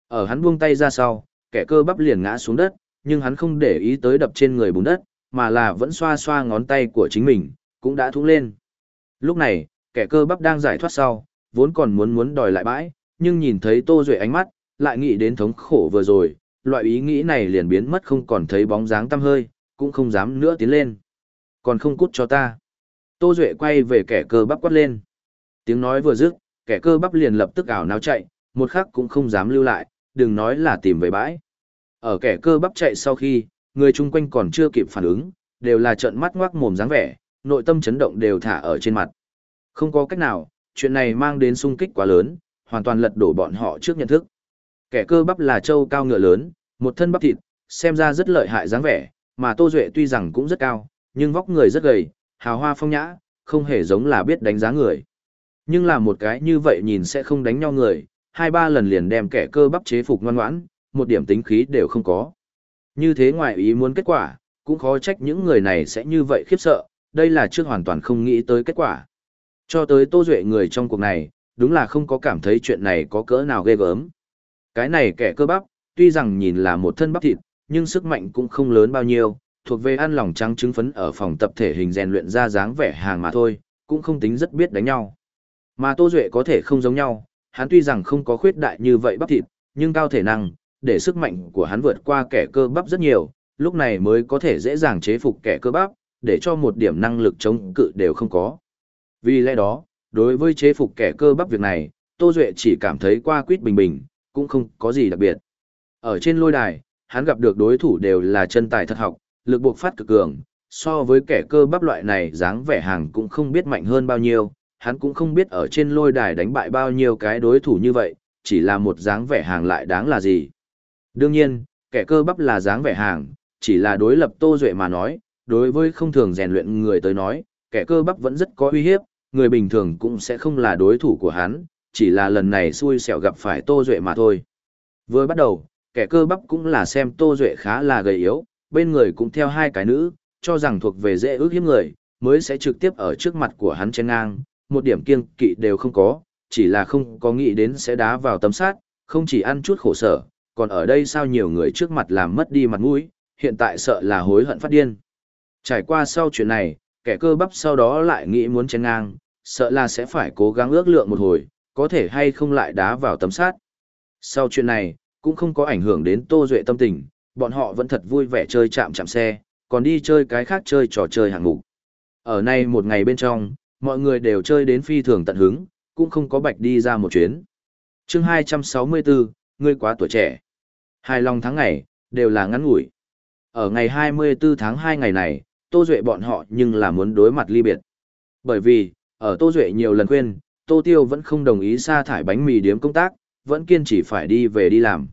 Ở hắn buông tay ra sau, kẻ cơ bắp liền ngã xuống đất, nhưng hắn không để ý tới đập trên người bùn đất, mà là vẫn xoa xoa ngón tay của chính mình, cũng đã thúng lên. Lúc này, kẻ cơ bắp đang giải thoát sau, vốn còn muốn muốn đòi lại bãi, nhưng nhìn thấy Tô Duệ ánh mắt, lại nghĩ đến thống khổ vừa rồi, loại ý nghĩ này liền biến mất không còn thấy bóng dáng tăm hơi, cũng không dám nữa tiến lên. Còn không cút cho ta. Tô Duệ quay về kẻ cơ bắp quát lên. Tiếng nói vừa dứt, kẻ cơ bắp liền lập tức ảo náo chạy, một khắc cũng không dám lưu lại, đừng nói là tìm về bãi. Ở kẻ cơ bắp chạy sau khi, người chung quanh còn chưa kịp phản ứng, đều là trợn mắt ngoác mồm dáng vẻ, nội tâm chấn động đều thả ở trên mặt. Không có cách nào, chuyện này mang đến sung kích quá lớn, hoàn toàn lật đổ bọn họ trước nhận thức. Kẻ cơ bắp là châu cao ngựa lớn, một thân bắp thịt, xem ra rất lợi hại dáng vẻ, mà Tô Duệ tuy rằng cũng rất cao, nhưng vóc người rất gầy, hào hoa phong nhã, không hề giống là biết đánh giá người. Nhưng là một cái như vậy nhìn sẽ không đánh nhau người, hai ba lần liền đem kẻ cơ bắp chế phục ngoan ngoãn, một điểm tính khí đều không có. Như thế ngoài ý muốn kết quả, cũng khó trách những người này sẽ như vậy khiếp sợ, đây là trước hoàn toàn không nghĩ tới kết quả. Cho tới Tô Duệ người trong cuộc này, đúng là không có cảm thấy chuyện này có cỡ nào ghê gớm. Cái này kẻ cơ bắp, tuy rằng nhìn là một thân bắp thịt, nhưng sức mạnh cũng không lớn bao nhiêu, thuộc về ăn lòng trắng trứng phấn ở phòng tập thể hình rèn luyện ra dáng vẻ hàng mà thôi, cũng không tính rất biết đánh nhau. Mà Tô Duệ có thể không giống nhau, hắn tuy rằng không có khuyết đại như vậy bắp thịt, nhưng cao thể năng, để sức mạnh của hắn vượt qua kẻ cơ bắp rất nhiều, lúc này mới có thể dễ dàng chế phục kẻ cơ bắp, để cho một điểm năng lực chống cự đều không có. Vì lẽ đó, đối với chế phục kẻ cơ bắp việc này, Tô Duệ chỉ cảm thấy qua quýt bình bình, cũng không có gì đặc biệt. Ở trên lôi đài, hắn gặp được đối thủ đều là chân tài thật học, lực buộc phát cực cường, so với kẻ cơ bắp loại này dáng vẻ hàng cũng không biết mạnh hơn bao nhiêu, hắn cũng không biết ở trên lôi đài đánh bại bao nhiêu cái đối thủ như vậy, chỉ là một dáng vẻ hàng lại đáng là gì. Đương nhiên, kẻ cơ bắp là dáng vẻ hàng, chỉ là đối lập Tô Duệ mà nói, đối với không thường rèn luyện người tới nói, kẻ cơ bắp vẫn rất có uy hiếp, người bình thường cũng sẽ không là đối thủ của hắn, chỉ là lần này xui xẻo gặp phải Tô Duệ mà thôi. Vừa bắt đầu, kẻ cơ bắp cũng là xem Tô Duệ khá là gầy yếu, bên người cũng theo hai cái nữ, cho rằng thuộc về dễ ước hiếp người, mới sẽ trực tiếp ở trước mặt của hắn chen ngang, một điểm kiêng kỵ đều không có, chỉ là không có nghĩ đến sẽ đá vào tấm sát, không chỉ ăn chút khổ sở, còn ở đây sao nhiều người trước mặt làm mất đi mặt mũi, hiện tại sợ là hối hận phát điên. Trải qua sau chuyện này, kẻ cơ bắp sau đó lại nghĩ muốn chen ngang, sợ là sẽ phải cố gắng ước lượng một hồi, có thể hay không lại đá vào tấm sát. Sau chuyện này, cũng không có ảnh hưởng đến Tô Duệ tâm tình, bọn họ vẫn thật vui vẻ chơi chạm chạm xe, còn đi chơi cái khác chơi trò chơi hạng mục. Ở nay một ngày bên trong, mọi người đều chơi đến phi thường tận hứng, cũng không có bạch đi ra một chuyến. chương 264, ngươi quá tuổi trẻ. Hai lòng tháng ngày, đều là ngắn ngủi. Ở ngày 24 tháng 2 ngày này, Tô Duệ bọn họ nhưng là muốn đối mặt ly biệt. Bởi vì, ở Tô Duệ nhiều lần khuyên, Tô Tiêu vẫn không đồng ý sa thải bánh mì điếm công tác, vẫn kiên trì phải đi về đi làm.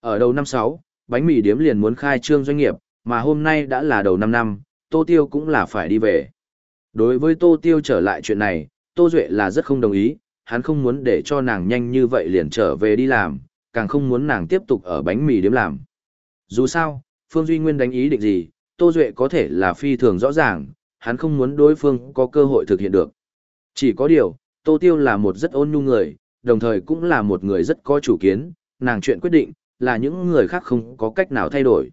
Ở đầu năm 6, bánh mì điếm liền muốn khai trương doanh nghiệp, mà hôm nay đã là đầu năm năm, Tô Tiêu cũng là phải đi về. Đối với Tô Tiêu trở lại chuyện này, Tô Duệ là rất không đồng ý, hắn không muốn để cho nàng nhanh như vậy liền trở về đi làm, càng không muốn nàng tiếp tục ở bánh mì điếm làm. Dù sao, Phương Duy Nguyên đánh ý định gì, Tô Duệ có thể là phi thường rõ ràng, hắn không muốn đối phương có cơ hội thực hiện được. Chỉ có điều, Tô Tiêu là một rất ôn nhu người, đồng thời cũng là một người rất có chủ kiến, nàng chuyện quyết định, là những người khác không có cách nào thay đổi.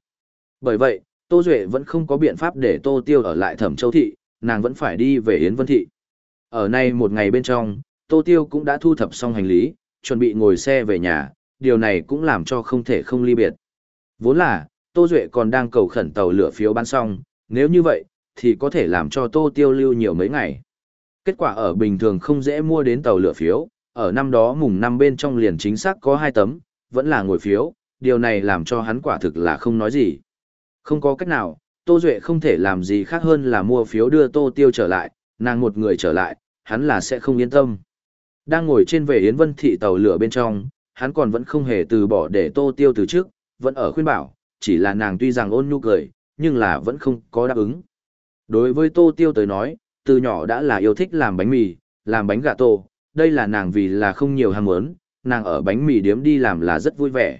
Bởi vậy, Tô Duệ vẫn không có biện pháp để Tô Tiêu ở lại Thẩm Châu Thị, nàng vẫn phải đi về Yến Vân Thị. Ở nay một ngày bên trong, Tô Tiêu cũng đã thu thập xong hành lý, chuẩn bị ngồi xe về nhà, điều này cũng làm cho không thể không ly biệt. Vốn là, Tô Duệ còn đang cầu khẩn tàu lửa phiếu bán xong, nếu như vậy, thì có thể làm cho Tô Tiêu lưu nhiều mấy ngày. Kết quả ở bình thường không dễ mua đến tàu lửa phiếu, ở năm đó mùng năm bên trong liền chính xác có hai tấm, vẫn là ngồi phiếu, điều này làm cho hắn quả thực là không nói gì. Không có cách nào, Tô Duệ không thể làm gì khác hơn là mua phiếu đưa Tô Tiêu trở lại, nàng một người trở lại, hắn là sẽ không yên tâm. Đang ngồi trên về Yến Vân Thị tàu lửa bên trong, hắn còn vẫn không hề từ bỏ để Tô Tiêu từ trước, vẫn ở khuyên bảo, chỉ là nàng tuy rằng ôn nhu cười, nhưng là vẫn không có đáp ứng. Đối với Tô Tiêu tới nói, từ nhỏ đã là yêu thích làm bánh mì, làm bánh gà tô, đây là nàng vì là không nhiều ham muốn, nàng ở bánh mì điếm đi làm là rất vui vẻ.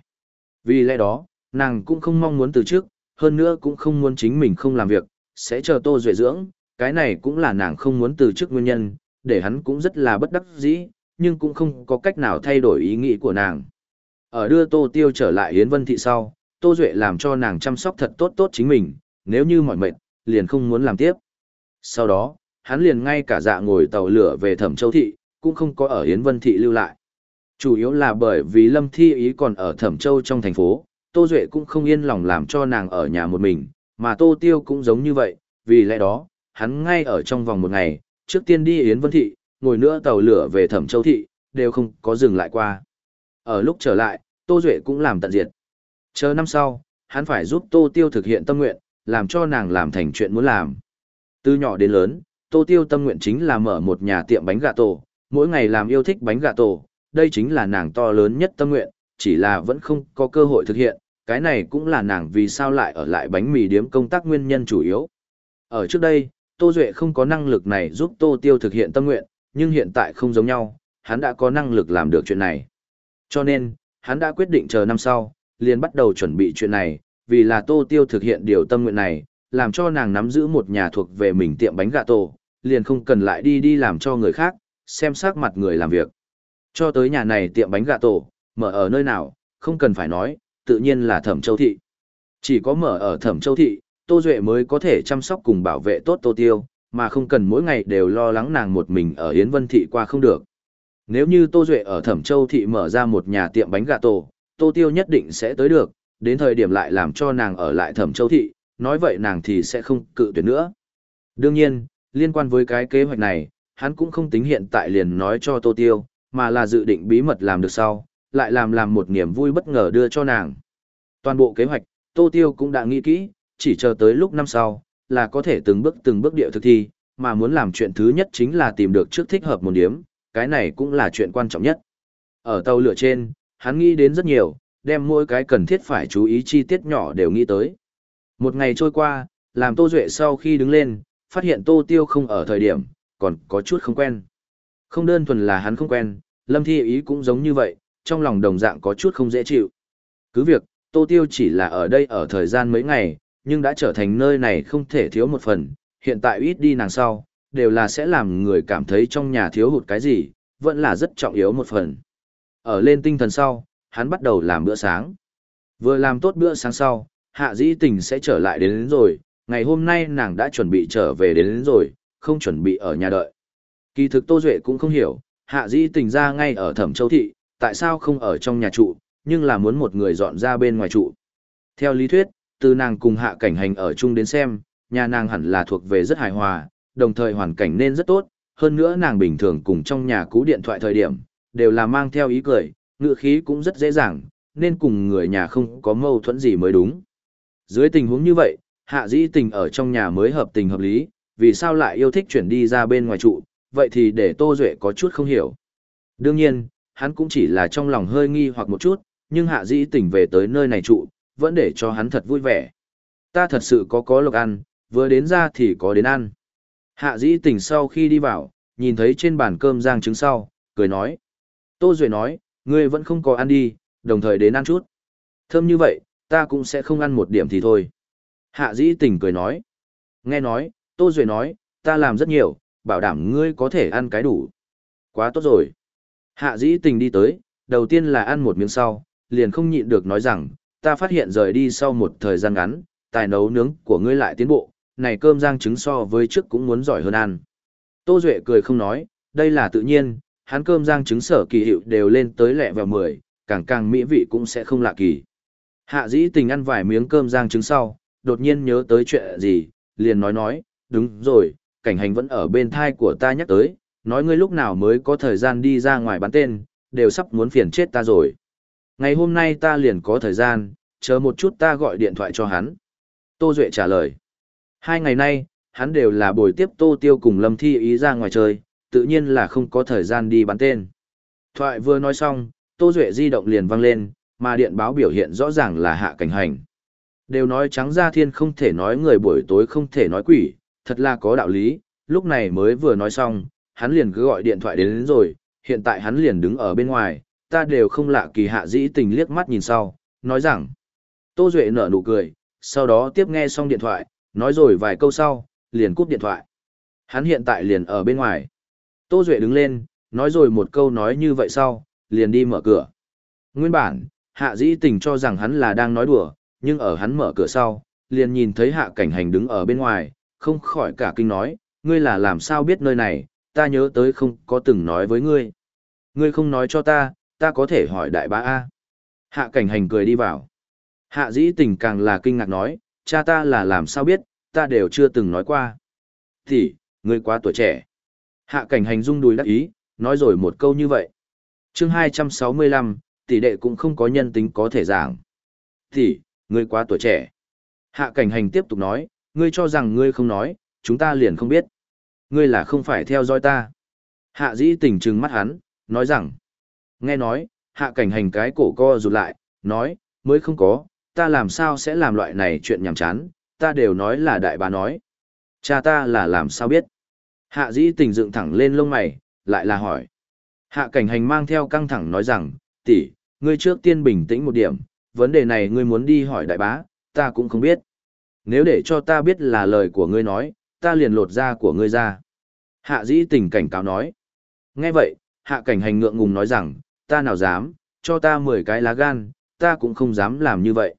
Vì lẽ đó, nàng cũng không mong muốn từ trước, hơn nữa cũng không muốn chính mình không làm việc, sẽ chờ Tô Duệ dưỡng, cái này cũng là nàng không muốn từ trước nguyên nhân, để hắn cũng rất là bất đắc dĩ, nhưng cũng không có cách nào thay đổi ý nghĩ của nàng. Ở đưa Tô Tiêu trở lại Yến Vân Thị sau, Tô Duệ làm cho nàng chăm sóc thật tốt tốt chính mình, nếu như mọi mệt, liền không muốn làm tiếp. Sau đó, hắn liền ngay cả dạ ngồi tàu lửa về Thẩm Châu Thị, cũng không có ở Yến Vân Thị lưu lại. Chủ yếu là bởi vì Lâm Thi Ý còn ở Thẩm Châu trong thành phố, Tô Duệ cũng không yên lòng làm cho nàng ở nhà một mình, mà Tô Tiêu cũng giống như vậy, vì lẽ đó, hắn ngay ở trong vòng một ngày, trước tiên đi Yến Vân Thị, ngồi nữa tàu lửa về Thẩm Châu Thị, đều không có dừng lại qua. Ở lúc trở lại, Tô Duệ cũng làm tận diệt. Chờ năm sau, hắn phải giúp Tô Tiêu thực hiện tâm nguyện, làm cho nàng làm thành chuyện muốn làm. Từ nhỏ đến lớn, Tô Tiêu tâm nguyện chính là mở một nhà tiệm bánh gà tổ, mỗi ngày làm yêu thích bánh gà tổ, đây chính là nàng to lớn nhất tâm nguyện, chỉ là vẫn không có cơ hội thực hiện, cái này cũng là nàng vì sao lại ở lại bánh mì điếm công tác nguyên nhân chủ yếu. Ở trước đây, Tô Duệ không có năng lực này giúp Tô Tiêu thực hiện tâm nguyện, nhưng hiện tại không giống nhau, hắn đã có năng lực làm được chuyện này. Cho nên, hắn đã quyết định chờ năm sau, liền bắt đầu chuẩn bị chuyện này, vì là Tô Tiêu thực hiện điều tâm nguyện này, làm cho nàng nắm giữ một nhà thuộc về mình tiệm bánh gà tổ, liền không cần lại đi đi làm cho người khác, xem sắc mặt người làm việc. Cho tới nhà này tiệm bánh gà tổ, mở ở nơi nào, không cần phải nói, tự nhiên là Thẩm Châu Thị. Chỉ có mở ở Thẩm Châu Thị, Tô Duệ mới có thể chăm sóc cùng bảo vệ tốt Tô Tiêu, mà không cần mỗi ngày đều lo lắng nàng một mình ở Yến Vân Thị qua không được. Nếu như Tô Duệ ở Thẩm Châu Thị mở ra một nhà tiệm bánh gà tổ, Tô Tiêu nhất định sẽ tới được, đến thời điểm lại làm cho nàng ở lại Thẩm Châu Thị, nói vậy nàng thì sẽ không cự tuyệt nữa. Đương nhiên, liên quan với cái kế hoạch này, hắn cũng không tính hiện tại liền nói cho Tô Tiêu, mà là dự định bí mật làm được sau, lại làm làm một niềm vui bất ngờ đưa cho nàng. Toàn bộ kế hoạch, Tô Tiêu cũng đã nghĩ kỹ, chỉ chờ tới lúc năm sau, là có thể từng bước từng bước điệu thực thi, mà muốn làm chuyện thứ nhất chính là tìm được trước thích hợp một điểm, cái này cũng là chuyện quan trọng nhất. Ở tàu lửa trên, hắn nghĩ đến rất nhiều, đem mỗi cái cần thiết phải chú ý chi tiết nhỏ đều nghĩ tới. Một ngày trôi qua, làm Tô Duệ sau khi đứng lên, phát hiện Tô Tiêu không ở thời điểm, còn có chút không quen. Không đơn thuần là hắn không quen, Lâm Thi ý cũng giống như vậy, trong lòng đồng dạng có chút không dễ chịu. Cứ việc, Tô Tiêu chỉ là ở đây ở thời gian mấy ngày, nhưng đã trở thành nơi này không thể thiếu một phần, hiện tại ít đi nàng sau, đều là sẽ làm người cảm thấy trong nhà thiếu hụt cái gì, vẫn là rất trọng yếu một phần. Ở lên tinh thần sau, hắn bắt đầu làm bữa sáng. Vừa làm tốt bữa sáng sau, hạ dĩ tình sẽ trở lại đến, đến rồi, ngày hôm nay nàng đã chuẩn bị trở về đến, đến rồi, không chuẩn bị ở nhà đợi. Kỳ thực Tô Duệ cũng không hiểu, hạ dĩ tình ra ngay ở thẩm châu thị, tại sao không ở trong nhà trụ, nhưng là muốn một người dọn ra bên ngoài trụ. Theo lý thuyết, từ nàng cùng hạ cảnh hành ở chung đến xem, nhà nàng hẳn là thuộc về rất hài hòa, đồng thời hoàn cảnh nên rất tốt, hơn nữa nàng bình thường cùng trong nhà cú điện thoại thời điểm, đều là mang theo ý cười, ngựa khí cũng rất dễ dàng, nên cùng người nhà không có mâu thuẫn gì mới đúng. Dưới tình huống như vậy, hạ dĩ tình ở trong nhà mới hợp tình hợp lý, vì sao lại yêu thích chuyển đi ra bên ngoài trụ, vậy thì để Tô Duệ có chút không hiểu. Đương nhiên, hắn cũng chỉ là trong lòng hơi nghi hoặc một chút, nhưng hạ dĩ tình về tới nơi này trụ, vẫn để cho hắn thật vui vẻ. Ta thật sự có có lộc ăn, vừa đến ra thì có đến ăn. Hạ dĩ tình sau khi đi vào, nhìn thấy trên bàn cơm rang trứng sau, cười nói. Tô Duệ nói, ngươi vẫn không có ăn đi, đồng thời đến ăn chút. Thơm như vậy, ta cũng sẽ không ăn một điểm thì thôi. Hạ dĩ tình cười nói. Nghe nói, Tô Duệ nói, ta làm rất nhiều, bảo đảm ngươi có thể ăn cái đủ. Quá tốt rồi. Hạ dĩ tình đi tới, đầu tiên là ăn một miếng sau, liền không nhịn được nói rằng, ta phát hiện rời đi sau một thời gian ngắn, tài nấu nướng của ngươi lại tiến bộ, này cơm rang trứng so với trước cũng muốn giỏi hơn ăn. Tô Duệ cười không nói, đây là tự nhiên, hắn cơm rang trứng sở kỳ hiệu đều lên tới lẹ vào 10, càng càng mỹ vị cũng sẽ không lạ kỳ. Hạ dĩ tình ăn vài miếng cơm rang trứng sau, đột nhiên nhớ tới chuyện gì, liền nói nói, đúng rồi, cảnh hành vẫn ở bên thai của ta nhắc tới, nói ngươi lúc nào mới có thời gian đi ra ngoài bán tên, đều sắp muốn phiền chết ta rồi. Ngày hôm nay ta liền có thời gian, chờ một chút ta gọi điện thoại cho hắn. Tô Duệ trả lời. Hai ngày nay, hắn đều là buổi tiếp Tô Tiêu cùng Lâm Thi ý ra ngoài chơi, tự nhiên là không có thời gian đi bán tên. Thoại vừa nói xong, Tô Duệ di động liền vang lên, mà điện báo biểu hiện rõ ràng là hạ cảnh hành. Đều nói trắng ra thiên không thể nói người buổi tối không thể nói quỷ, thật là có đạo lý, lúc này mới vừa nói xong, hắn liền cứ gọi điện thoại đến, đến rồi, hiện tại hắn liền đứng ở bên ngoài, ta đều không lạ kỳ hạ dĩ tình liếc mắt nhìn sau, nói rằng, Tô Duệ nở nụ cười, sau đó tiếp nghe xong điện thoại, nói rồi vài câu sau, liền cúp điện thoại. Hắn hiện tại liền ở bên ngoài. Tô Duệ đứng lên, nói rồi một câu nói như vậy sau, liền đi mở cửa. Nguyên bản, hạ dĩ tình cho rằng hắn là đang nói đùa, nhưng ở hắn mở cửa sau, liền nhìn thấy hạ cảnh hành đứng ở bên ngoài, không khỏi cả kinh nói, ngươi là làm sao biết nơi này, ta nhớ tới không có từng nói với ngươi. Ngươi không nói cho ta, ta có thể hỏi đại bá A. Hạ cảnh hành cười đi vào. Hạ dĩ tình càng là kinh ngạc nói, cha ta là làm sao biết, ta đều chưa từng nói qua. Thì, ngươi quá tuổi trẻ. Hạ cảnh hành rung đùi đắc ý, nói rồi một câu như vậy. chương 265, tỷ đệ cũng không có nhân tính có thể giảng. Thì, ngươi quá tuổi trẻ. Hạ cảnh hành tiếp tục nói, ngươi cho rằng ngươi không nói, chúng ta liền không biết. Ngươi là không phải theo dõi ta. Hạ dĩ tỉnh trừng mắt hắn, nói rằng. Nghe nói, hạ cảnh hành cái cổ co rụt lại, nói, mới không có, ta làm sao sẽ làm loại này chuyện nhảm chán, ta đều nói là đại bá nói. Cha ta là làm sao biết. Hạ dĩ tình dựng thẳng lên lông mày, lại là hỏi. Hạ cảnh hành mang theo căng thẳng nói rằng, tỷ, ngươi trước tiên bình tĩnh một điểm, vấn đề này ngươi muốn đi hỏi đại bá, ta cũng không biết. Nếu để cho ta biết là lời của ngươi nói, ta liền lột da của ngươi ra. Hạ dĩ tình cảnh cáo nói. Nghe vậy, hạ cảnh hành ngượng ngùng nói rằng, ta nào dám, cho ta 10 cái lá gan, ta cũng không dám làm như vậy.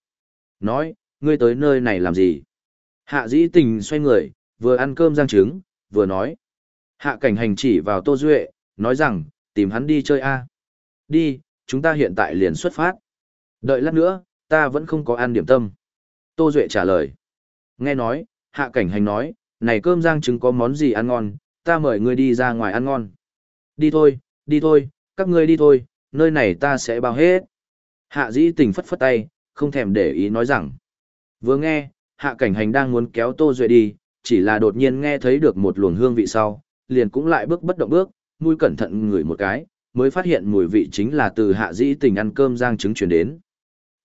Nói, ngươi tới nơi này làm gì? Hạ dĩ tình xoay người, vừa ăn cơm rang trứng, vừa nói. Hạ cảnh hành chỉ vào Tô Duệ, nói rằng, tìm hắn đi chơi a Đi, chúng ta hiện tại liền xuất phát. Đợi lát nữa, ta vẫn không có ăn điểm tâm. Tô Duệ trả lời. Nghe nói, hạ cảnh hành nói, này cơm rang trứng có món gì ăn ngon, ta mời ngươi đi ra ngoài ăn ngon. Đi thôi, đi thôi, các ngươi đi thôi, nơi này ta sẽ bao hết. Hạ dĩ tình phất phất tay, không thèm để ý nói rằng. Vừa nghe, hạ cảnh hành đang muốn kéo Tô Duệ đi, chỉ là đột nhiên nghe thấy được một luồng hương vị sau, liền cũng lại bước bất động bước, mũi cẩn thận ngửi một cái, mới phát hiện mùi vị chính là từ hạ dĩ tình ăn cơm rang trứng chuyển đến.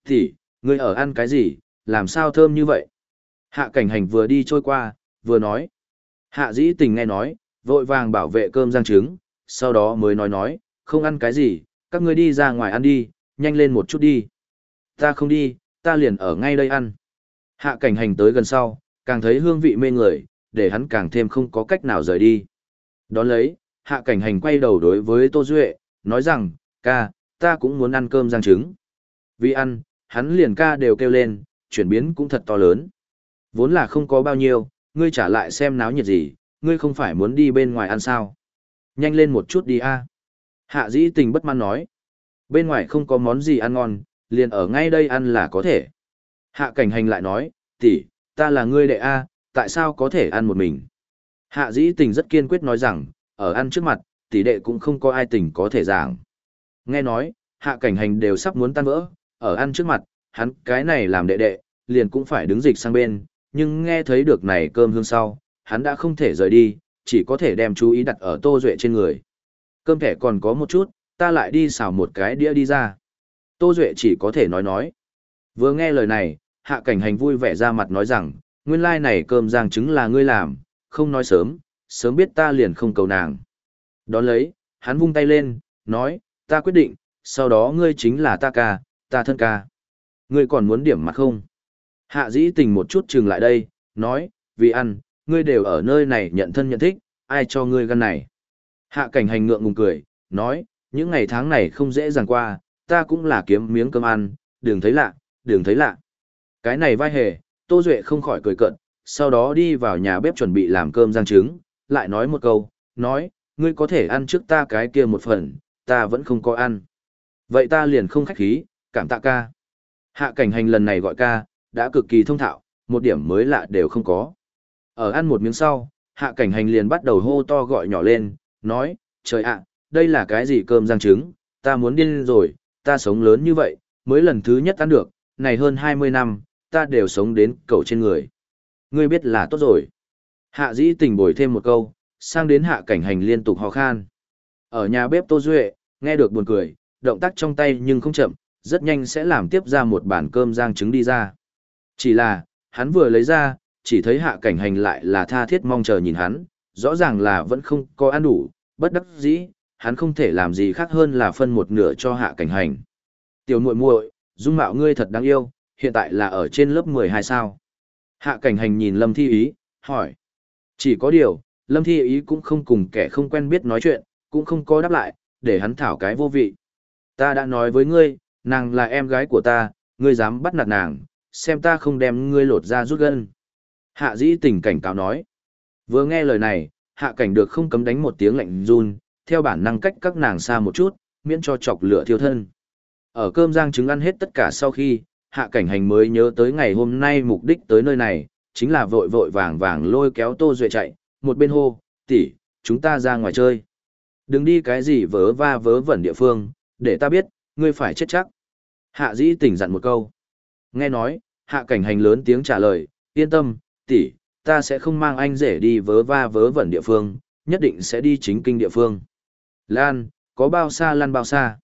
Thì, ngươi ở ăn cái gì, làm sao thơm như vậy? Hạ cảnh hành vừa đi trôi qua, vừa nói. Hạ dĩ tình nghe nói, vội vàng bảo vệ cơm rang trứng, sau đó mới nói nói, không ăn cái gì, các ngươi đi ra ngoài ăn đi, nhanh lên một chút đi. Ta không đi, ta liền ở ngay đây ăn. Hạ cảnh hành tới gần sau, càng thấy hương vị mê người, để hắn càng thêm không có cách nào rời đi. Đón lấy, hạ cảnh hành quay đầu đối với Tô Duệ, nói rằng, ca, ta cũng muốn ăn cơm rang trứng. Vì ăn, hắn liền ca đều kêu lên, chuyển biến cũng thật to lớn. Vốn là không có bao nhiêu, ngươi trả lại xem náo nhiệt gì, ngươi không phải muốn đi bên ngoài ăn sao. Nhanh lên một chút đi a Hạ dĩ tình bất mãn nói. Bên ngoài không có món gì ăn ngon, liền ở ngay đây ăn là có thể. Hạ cảnh hành lại nói, tỷ, ta là ngươi đệ A, tại sao có thể ăn một mình? Hạ dĩ tình rất kiên quyết nói rằng, ở ăn trước mặt, tỷ đệ cũng không có ai tình có thể giảng. Nghe nói, hạ cảnh hành đều sắp muốn tan vỡ, ở ăn trước mặt, hắn cái này làm đệ đệ, liền cũng phải đứng dịch sang bên, nhưng nghe thấy được này cơm hương sau, hắn đã không thể rời đi, chỉ có thể đem chú ý đặt ở tô duệ trên người. Cơm thẻ còn có một chút, ta lại đi xào một cái đĩa đi ra. Tô Duệ chỉ có thể nói nói. Vừa nghe lời này, hạ cảnh hành vui vẻ ra mặt nói rằng, nguyên lai like này cơm giang trứng là ngươi làm, không nói sớm, sớm biết ta liền không cầu nàng. Đón lấy, hắn vung tay lên, nói, ta quyết định, sau đó ngươi chính là ta ca, ta thân ca. Ngươi còn muốn điểm mặt không? Hạ dĩ tình một chút chừng lại đây, nói, vì ăn, ngươi đều ở nơi này nhận thân nhận thích, ai cho ngươi gan này. Hạ cảnh hành ngượng ngùng cười, nói, những ngày tháng này không dễ dàng qua, ta cũng là kiếm miếng cơm ăn, đừng thấy lạ, đừng thấy lạ. Cái này vai hề, Tô Duệ không khỏi cười cận, sau đó đi vào nhà bếp chuẩn bị làm cơm rang trứng, lại nói một câu, nói, ngươi có thể ăn trước ta cái kia một phần, ta vẫn không có ăn. Vậy ta liền không khách khí, cảm tạ ca. Hạ cảnh hành lần này gọi ca, đã cực kỳ thông thạo, một điểm mới lạ đều không có. Ở ăn một miếng sau, hạ cảnh hành liền bắt đầu hô to gọi nhỏ lên, nói, trời ạ, đây là cái gì cơm rang trứng, ta muốn điên rồi, ta sống lớn như vậy, mới lần thứ nhất ăn được, này hơn 20 năm, ta đều sống đến cầu trên người. Ngươi biết là tốt rồi. Hạ dĩ tình bồi thêm một câu, sang đến hạ cảnh hành liên tục ho khan. Ở nhà bếp Tô Duệ, nghe được buồn cười, động tác trong tay nhưng không chậm, rất nhanh sẽ làm tiếp ra một bản cơm rang trứng đi ra. Chỉ là, hắn vừa lấy ra, chỉ thấy hạ cảnh hành lại là tha thiết mong chờ nhìn hắn, rõ ràng là vẫn không có ăn đủ, bất đắc dĩ, hắn không thể làm gì khác hơn là phân một nửa cho hạ cảnh hành. Tiểu muội muội, dung mạo ngươi thật đáng yêu, hiện tại là ở trên lớp 12 sao. Hạ cảnh hành nhìn Lâm Thi Ý, hỏi. Chỉ có điều, Lâm Thi Ý cũng không cùng kẻ không quen biết nói chuyện, cũng không có đáp lại, để hắn thảo cái vô vị. Ta đã nói với ngươi, nàng là em gái của ta, ngươi dám bắt nạt nàng, xem ta không đem ngươi lột ra rút gân. Hạ dĩ tình cảnh cáo nói. Vừa nghe lời này, hạ cảnh được không cấm đánh một tiếng lạnh run, theo bản năng cách các nàng xa một chút, miễn cho chọc lửa thiêu thân. Ở cơm rang trứng ăn hết tất cả sau khi, hạ cảnh hành mới nhớ tới ngày hôm nay mục đích tới nơi này, chính là vội vội vàng vàng lôi kéo Tô Duệ chạy, một bên hô, tỷ chúng ta ra ngoài chơi. Đừng đi cái gì vớ va vớ vẩn địa phương, để ta biết, ngươi phải chết chắc. Hạ dĩ tỉnh dặn một câu. Nghe nói, hạ cảnh hành lớn tiếng trả lời, yên tâm, tỷ ta sẽ không mang anh rể đi vớ va vớ vẩn địa phương, nhất định sẽ đi chính kinh địa phương. Lan, có bao xa lăn bao xa.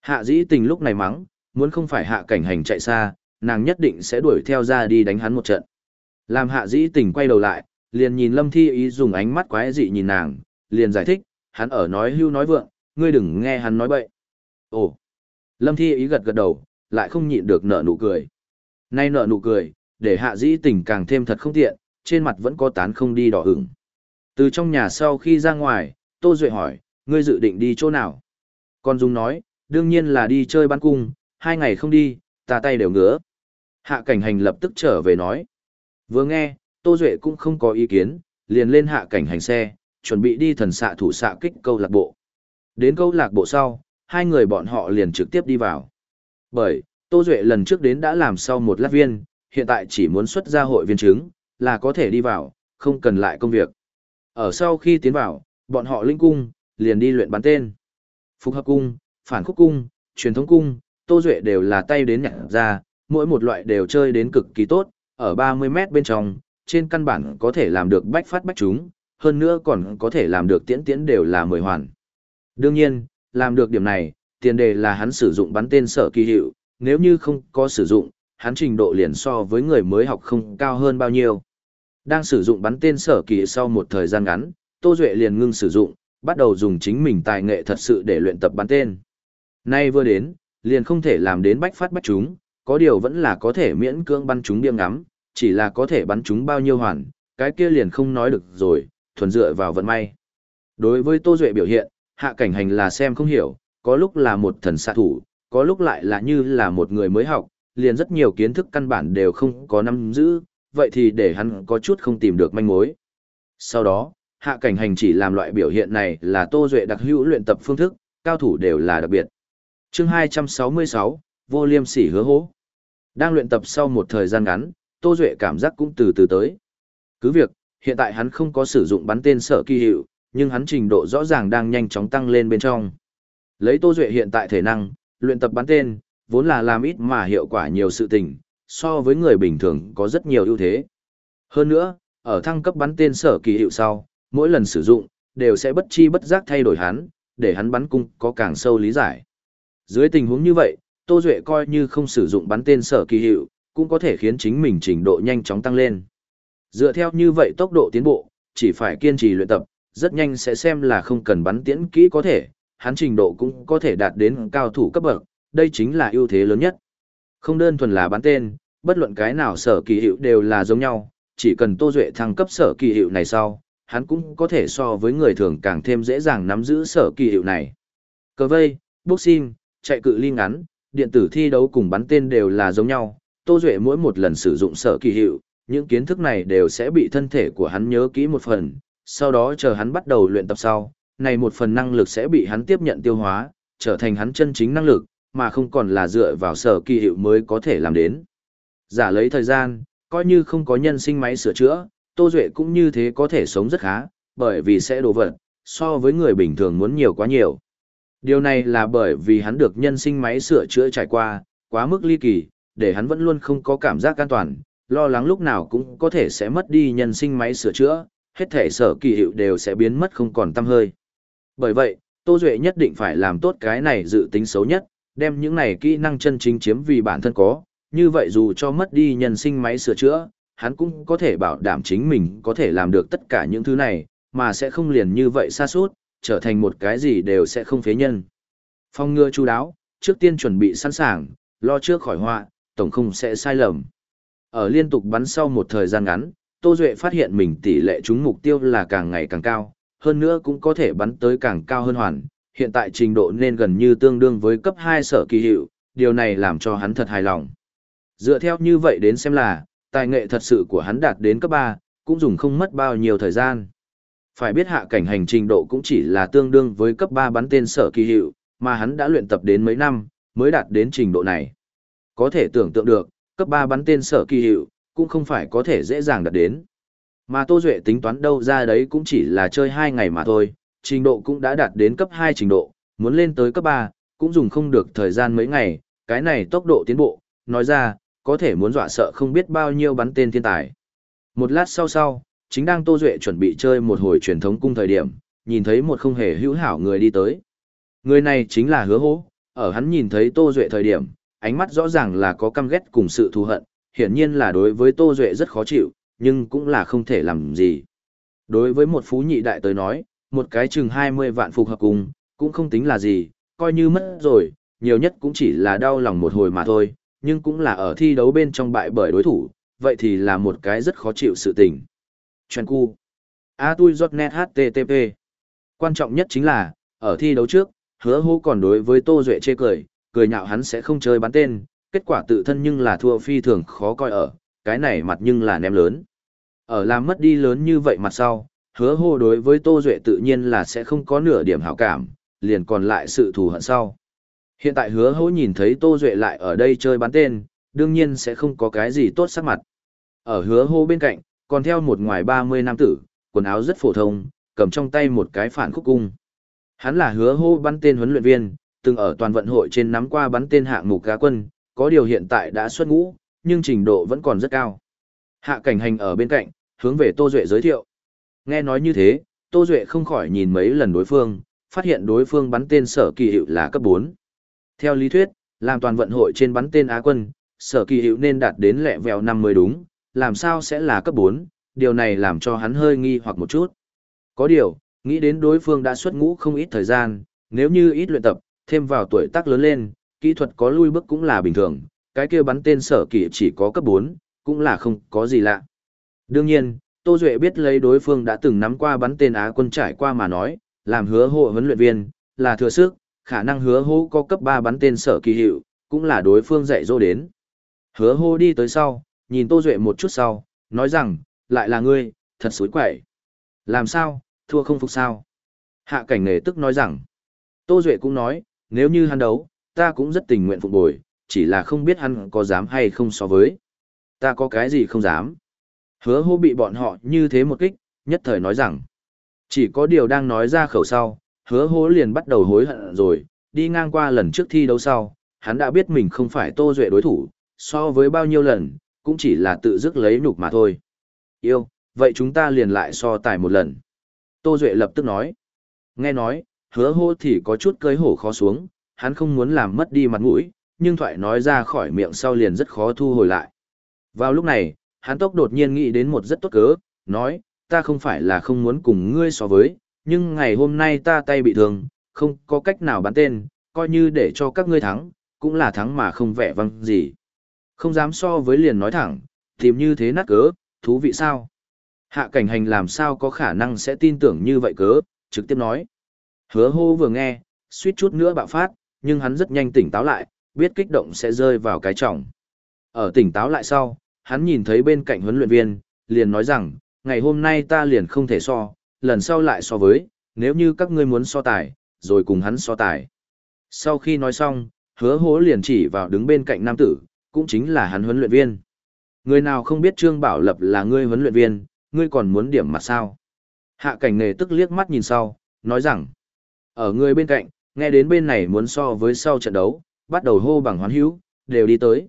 Hạ dĩ tình lúc này mắng, muốn không phải hạ cảnh hành chạy xa, nàng nhất định sẽ đuổi theo ra đi đánh hắn một trận. Làm hạ dĩ tình quay đầu lại, liền nhìn lâm thi ý dùng ánh mắt quái dị nhìn nàng, liền giải thích, hắn ở nói hưu nói vượng, ngươi đừng nghe hắn nói bậy. Ồ, lâm thi ý gật gật đầu, lại không nhịn được nở nụ cười. Nay nở nụ cười, để hạ dĩ tình càng thêm thật không tiện, trên mặt vẫn có tán không đi đỏ ửng. Từ trong nhà sau khi ra ngoài, Tô Duệ hỏi, ngươi dự định đi chỗ nào? Con Dung nói, đương nhiên là đi chơi ban cung, hai ngày không đi, ta tay đều ngứa. Hạ cảnh hành lập tức trở về nói. Vừa nghe, Tô Duệ cũng không có ý kiến, liền lên hạ cảnh hành xe, chuẩn bị đi thần xạ thủ xạ kích câu lạc bộ. Đến câu lạc bộ sau, hai người bọn họ liền trực tiếp đi vào. Bởi, Tô Duệ lần trước đến đã làm sau một lát viên, hiện tại chỉ muốn xuất ra hội viên chứng, là có thể đi vào, không cần lại công việc. Ở sau khi tiến vào, bọn họ linh cung, liền đi luyện bắn tên. Phục hợp cung, phản khúc cung, truyền thống cung, Tô Duệ đều là tay đến nhặt ra, mỗi một loại đều chơi đến cực kỳ tốt, ở 30 mét bên trong, trên căn bản có thể làm được bách phát bách chúng, hơn nữa còn có thể làm được tiễn tiễn đều là mười hoàn. Đương nhiên, làm được điểm này, tiền đề là hắn sử dụng bắn tên sở kỳ hiệu, nếu như không có sử dụng, hắn trình độ liền so với người mới học không cao hơn bao nhiêu. Đang sử dụng bắn tên sở kỳ sau một thời gian ngắn, Tô Duệ liền ngưng sử dụng, bắt đầu dùng chính mình tài nghệ thật sự để luyện tập bắn tên. Nay vừa đến, liền không thể làm đến bách phát bách chúng, có điều vẫn là có thể miễn cưỡng bắn chúng điểm ngắm, chỉ là có thể bắn chúng bao nhiêu hoàn, cái kia liền không nói được rồi, thuần dựa vào vận may. Đối với Tô Duệ biểu hiện, hạ cảnh hành là xem không hiểu, có lúc là một thần xạ thủ, có lúc lại là như là một người mới học, liền rất nhiều kiến thức căn bản đều không có nắm giữ, vậy thì để hắn có chút không tìm được manh mối. Sau đó, hạ cảnh hành chỉ làm loại biểu hiện này là Tô Duệ đặc hữu luyện tập phương thức, cao thủ đều là đặc biệt chương 266, Vô Liêm Sỉ hứa hố. Đang luyện tập sau một thời gian ngắn, Tô Duệ cảm giác cũng từ từ tới. Cứ việc, hiện tại hắn không có sử dụng bắn tên sở kỳ hiệu, nhưng hắn trình độ rõ ràng đang nhanh chóng tăng lên bên trong. Lấy Tô Duệ hiện tại thể năng, luyện tập bắn tên, vốn là làm ít mà hiệu quả nhiều sự tình, so với người bình thường có rất nhiều ưu thế. Hơn nữa, ở thăng cấp bắn tên sở kỳ hiệu sau, mỗi lần sử dụng, đều sẽ bất chi bất giác thay đổi hắn, để hắn bắn cung có càng sâu lý giải. Dưới tình huống như vậy, Tô Duệ coi như không sử dụng bắn tên sở kỳ hiệu, cũng có thể khiến chính mình trình độ nhanh chóng tăng lên. Dựa theo như vậy tốc độ tiến bộ, chỉ phải kiên trì luyện tập, rất nhanh sẽ xem là không cần bắn tiễn kỹ có thể, hắn trình độ cũng có thể đạt đến cao thủ cấp bậc, đây chính là ưu thế lớn nhất. Không đơn thuần là bắn tên, bất luận cái nào sở kỳ hiệu đều là giống nhau, chỉ cần Tô Duệ thăng cấp sở kỳ hiệu này sau, hắn cũng có thể so với người thường càng thêm dễ dàng nắm giữ sở kỳ hiệu này. Cờ vây, boxing, chạy cự ly ngắn, điện tử thi đấu cùng bắn tên đều là giống nhau, Tô Duệ mỗi một lần sử dụng sở kỳ hiệu, những kiến thức này đều sẽ bị thân thể của hắn nhớ kỹ một phần, sau đó chờ hắn bắt đầu luyện tập sau, này một phần năng lực sẽ bị hắn tiếp nhận tiêu hóa, trở thành hắn chân chính năng lực, mà không còn là dựa vào sở kỳ hiệu mới có thể làm đến. Giả lấy thời gian, coi như không có nhân sinh máy sửa chữa, Tô Duệ cũng như thế có thể sống rất khá, bởi vì sẽ đồ vật, so với người bình thường muốn nhiều quá nhiều. Điều này là bởi vì hắn được nhân sinh máy sửa chữa trải qua, quá mức ly kỳ, để hắn vẫn luôn không có cảm giác an toàn, lo lắng lúc nào cũng có thể sẽ mất đi nhân sinh máy sửa chữa, hết thể sở kỳ hiệu đều sẽ biến mất không còn tăm hơi. Bởi vậy, Tô Duệ nhất định phải làm tốt cái này dự tính xấu nhất, đem những này kỹ năng chân chính chiếm vì bản thân có, như vậy dù cho mất đi nhân sinh máy sửa chữa, hắn cũng có thể bảo đảm chính mình có thể làm được tất cả những thứ này, mà sẽ không liền như vậy xa suốt, trở thành một cái gì đều sẽ không phế nhân. Phong ngừa chú đáo, trước tiên chuẩn bị sẵn sàng, lo trước khỏi họa, tổng không sẽ sai lầm. Ở liên tục bắn sau một thời gian ngắn, Tô Duệ phát hiện mình tỷ lệ trúng mục tiêu là càng ngày càng cao, hơn nữa cũng có thể bắn tới càng cao hơn hoàn, hiện tại trình độ nên gần như tương đương với cấp 2 sở kỳ hiệu, điều này làm cho hắn thật hài lòng. Dựa theo như vậy đến xem là, tài nghệ thật sự của hắn đạt đến cấp 3, cũng dùng không mất bao nhiêu thời gian. Phải biết hạ cảnh hành trình độ cũng chỉ là tương đương với cấp 3 bắn tên sở kỳ hiệu, mà hắn đã luyện tập đến mấy năm, mới đạt đến trình độ này. Có thể tưởng tượng được, cấp 3 bắn tên sở kỳ hiệu, cũng không phải có thể dễ dàng đạt đến. Mà Tô Duệ tính toán đâu ra đấy cũng chỉ là chơi 2 ngày mà thôi, trình độ cũng đã đạt đến cấp 2 trình độ, muốn lên tới cấp 3, cũng dùng không được thời gian mấy ngày, cái này tốc độ tiến bộ, nói ra, có thể muốn dọa sợ không biết bao nhiêu bắn tên thiên tài. Một lát sau sau, chính đang Tô Duệ chuẩn bị chơi một hồi truyền thống cung thời điểm, nhìn thấy một không hề hữu hảo người đi tới. Người này chính là hứa hố, ở hắn nhìn thấy Tô Duệ thời điểm, ánh mắt rõ ràng là có căm ghét cùng sự thù hận, hiển nhiên là đối với Tô Duệ rất khó chịu, nhưng cũng là không thể làm gì. Đối với một phú nhị đại tới nói, một cái chừng 20 vạn phục hợp cùng, cũng không tính là gì, coi như mất rồi, nhiều nhất cũng chỉ là đau lòng một hồi mà thôi, nhưng cũng là ở thi đấu bên trong bại bởi đối thủ, vậy thì là một cái rất khó chịu sự tình. Chuyện cu. A tui giọt net HTTP. Quan trọng nhất chính là, ở thi đấu trước, hứa hô còn đối với Tô Duệ chê cười, cười nhạo hắn sẽ không chơi bắn tên, kết quả tự thân nhưng là thua phi thường khó coi ở, cái này mặt nhưng là ném lớn. Ở làm mất đi lớn như vậy mặt sau, hứa hô đối với Tô Duệ tự nhiên là sẽ không có nửa điểm hảo cảm, liền còn lại sự thù hận sau. Hiện tại hứa hô nhìn thấy Tô Duệ lại ở đây chơi bắn tên, đương nhiên sẽ không có cái gì tốt sắc mặt. Ở hứa hô bên cạnh, còn theo một ngoài 30 nam tử, quần áo rất phổ thông, cầm trong tay một cái phản khúc cung. Hắn là hứa hô bắn tên huấn luyện viên, từng ở toàn vận hội trên nắm qua bắn tên hạng mục cá quân, có điều hiện tại đã xuất ngũ, nhưng trình độ vẫn còn rất cao. Hạ cảnh hành ở bên cạnh, hướng về Tô Duệ giới thiệu. Nghe nói như thế, Tô Duệ không khỏi nhìn mấy lần đối phương, phát hiện đối phương bắn tên sở kỳ hiệu là cấp 4. Theo lý thuyết, làm toàn vận hội trên bắn tên Á quân, sở kỳ hiệu nên đạt đến lẹ vèo năm mới đúng, làm sao sẽ là cấp 4, điều này làm cho hắn hơi nghi hoặc một chút. Có điều, nghĩ đến đối phương đã xuất ngũ không ít thời gian, nếu như ít luyện tập, thêm vào tuổi tác lớn lên, kỹ thuật có lui bước cũng là bình thường, cái kia bắn tên sở kỳ chỉ có cấp 4, cũng là không có gì lạ. Đương nhiên, Tô Duệ biết lấy đối phương đã từng nắm qua bắn tên Á quân trải qua mà nói, làm hứa hộ huấn luyện viên, là thừa sức, khả năng hứa hô có cấp 3 bắn tên sở kỳ hiệu, cũng là đối phương dạy dỗ đến. Hứa hô đi tới sau, nhìn Tô Duệ một chút sau, nói rằng, lại là ngươi, thật xối quậy. Làm sao, thua không phục sao? Hạ cảnh nghề tức nói rằng, Tô Duệ cũng nói, nếu như hắn đấu, ta cũng rất tình nguyện phục bồi, chỉ là không biết hắn có dám hay không so với. Ta có cái gì không dám. Hứa hô bị bọn họ như thế một kích, nhất thời nói rằng, chỉ có điều đang nói ra khẩu sau, hứa hố liền bắt đầu hối hận rồi, đi ngang qua lần trước thi đấu sau, hắn đã biết mình không phải Tô Duệ đối thủ, so với bao nhiêu lần, cũng chỉ là tự dứt lấy nhục mà thôi. Yêu, vậy chúng ta liền lại so tài một lần. Tô Duệ lập tức nói. Nghe nói, hứa hô thì có chút cơi hổ khó xuống, hắn không muốn làm mất đi mặt mũi, nhưng thoại nói ra khỏi miệng sau liền rất khó thu hồi lại. Vào lúc này, hắn tốc đột nhiên nghĩ đến một rất tốt cớ, nói, ta không phải là không muốn cùng ngươi so với, nhưng ngày hôm nay ta tay bị thương, không có cách nào bán tên, coi như để cho các ngươi thắng, cũng là thắng mà không vẻ văng gì. Không dám so với liền nói thẳng, tìm như thế nát cớ, thú vị sao? Hạ cảnh hành làm sao có khả năng sẽ tin tưởng như vậy cớ, trực tiếp nói. Hứa hô vừa nghe, suýt chút nữa bạo phát, nhưng hắn rất nhanh tỉnh táo lại, biết kích động sẽ rơi vào cái trọng. Ở tỉnh táo lại sau, hắn nhìn thấy bên cạnh huấn luyện viên, liền nói rằng, ngày hôm nay ta liền không thể so, lần sau lại so với, nếu như các ngươi muốn so tài, rồi cùng hắn so tài. Sau khi nói xong, hứa hố liền chỉ vào đứng bên cạnh nam tử, cũng chính là hắn huấn luyện viên. Người nào không biết Trương Bảo Lập là ngươi huấn luyện viên, ngươi còn muốn điểm mặt sao? Hạ cảnh nghề tức liếc mắt nhìn sau, nói rằng, ở người bên cạnh, nghe đến bên này muốn so với sau trận đấu, bắt đầu hô bằng hoán hữu, đều đi tới.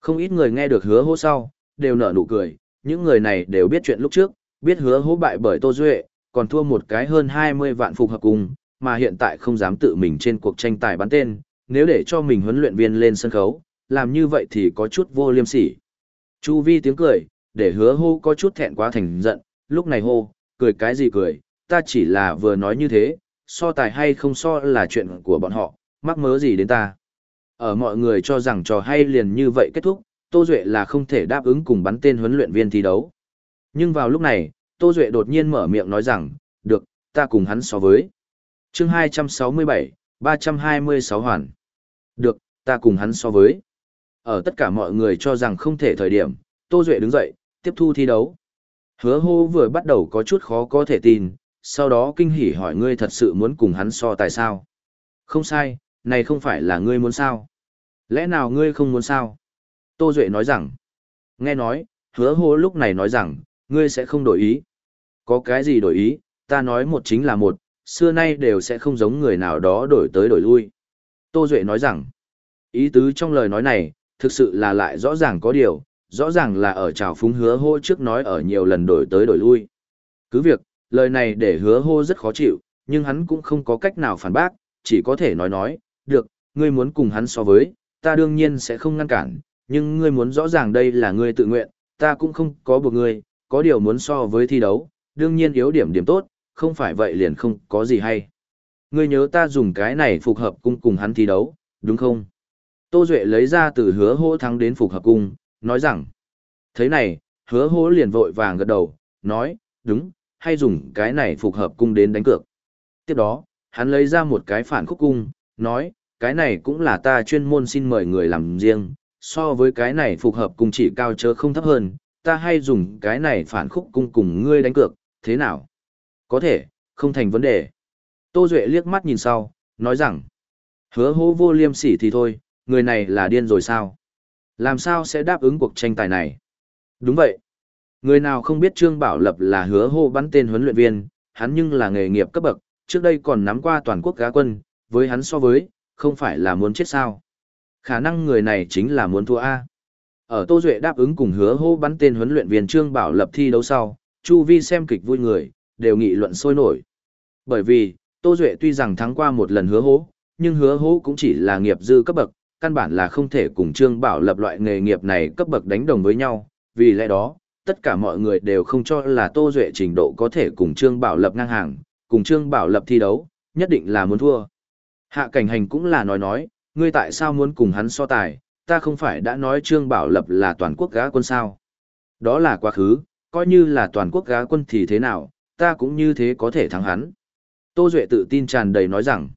Không ít người nghe được hứa hô sau, đều nở nụ cười, những người này đều biết chuyện lúc trước, biết hứa hô bại bởi Tô Duệ, còn thua một cái hơn 20 vạn phục hợp cùng, mà hiện tại không dám tự mình trên cuộc tranh tài bắn tên, nếu để cho mình huấn luyện viên lên sân khấu, làm như vậy thì có chút vô liêm sỉ. Chu vi tiếng cười, để hứa hô có chút thẹn quá thành giận, lúc này hô, cười cái gì cười, ta chỉ là vừa nói như thế, so tài hay không so là chuyện của bọn họ, mắc mớ gì đến ta. Ở mọi người cho rằng trò hay liền như vậy kết thúc, Tô Duệ là không thể đáp ứng cùng bắn tên huấn luyện viên thi đấu. Nhưng vào lúc này, Tô Duệ đột nhiên mở miệng nói rằng, được, ta cùng hắn so với. chương 267, 326 hoàn. Được, ta cùng hắn so với. Ở tất cả mọi người cho rằng không thể thời điểm, Tô Duệ đứng dậy, tiếp thu thi đấu. Hứa hô vừa bắt đầu có chút khó có thể tin, sau đó kinh hỉ hỏi ngươi thật sự muốn cùng hắn so tại sao. Không sai, này không phải là ngươi muốn sao. Lẽ nào ngươi không muốn sao? Tô Duệ nói rằng, nghe nói, hứa hô lúc này nói rằng, ngươi sẽ không đổi ý. Có cái gì đổi ý, ta nói một chính là một, xưa nay đều sẽ không giống người nào đó đổi tới đổi lui. Tô Duệ nói rằng, ý tứ trong lời nói này, thực sự là lại rõ ràng có điều, rõ ràng là ở trào phúng hứa hô trước nói ở nhiều lần đổi tới đổi lui. Cứ việc, lời này để hứa hô rất khó chịu, nhưng hắn cũng không có cách nào phản bác, chỉ có thể nói nói, được, ngươi muốn cùng hắn so với, ta đương nhiên sẽ không ngăn cản, nhưng ngươi muốn rõ ràng đây là ngươi tự nguyện, ta cũng không có buộc ngươi, có điều muốn so với thi đấu, đương nhiên yếu điểm điểm tốt, không phải vậy liền không có gì hay. Ngươi nhớ ta dùng cái này phục hợp cung cùng hắn thi đấu, đúng không? Tô Duệ lấy ra từ hứa hô thắng đến phục hợp cung, nói rằng, thế này, hứa hô liền vội vàng gật đầu, nói, đúng, hay dùng cái này phục hợp cung đến đánh cược. Tiếp đó, hắn lấy ra một cái phản khúc cung, nói, cái này cũng là ta chuyên môn xin mời người làm riêng, so với cái này phục hợp cung chỉ cao chớ không thấp hơn, ta hay dùng cái này phản khúc cung cùng ngươi đánh cược, thế nào? Có thể, không thành vấn đề. Tô Duệ liếc mắt nhìn sau, nói rằng, hứa hô vô liêm sỉ thì thôi, người này là điên rồi sao? Làm sao sẽ đáp ứng cuộc tranh tài này? Đúng vậy. Người nào không biết Trương Bảo Lập là hứa hô bắn tên huấn luyện viên, hắn nhưng là nghề nghiệp cấp bậc, trước đây còn nắm qua toàn quốc gá quân, với hắn so với, không phải là muốn chết sao. Khả năng người này chính là muốn thua A. Ở Tô Duệ đáp ứng cùng hứa hô bắn tên huấn luyện viên Trương Bảo Lập thi đấu sau, Chu Vi xem kịch vui người, đều nghị luận sôi nổi. Bởi vì, Tô Duệ tuy rằng thắng qua một lần hứa hố, nhưng hứa hố cũng chỉ là nghiệp dư cấp bậc, căn bản là không thể cùng Trương Bảo Lập loại nghề nghiệp này cấp bậc đánh đồng với nhau, vì lẽ đó, tất cả mọi người đều không cho là Tô Duệ trình độ có thể cùng Trương Bảo Lập ngang hàng, cùng Trương Bảo Lập thi đấu, nhất định là muốn thua. Hạ cảnh hành cũng là nói nói, ngươi tại sao muốn cùng hắn so tài, ta không phải đã nói Trương Bảo Lập là toàn quốc gá quân sao. Đó là quá khứ, coi như là toàn quốc gá quân thì thế nào, ta cũng như thế có thể thắng hắn. Tô Duệ tự tin tràn đầy nói rằng,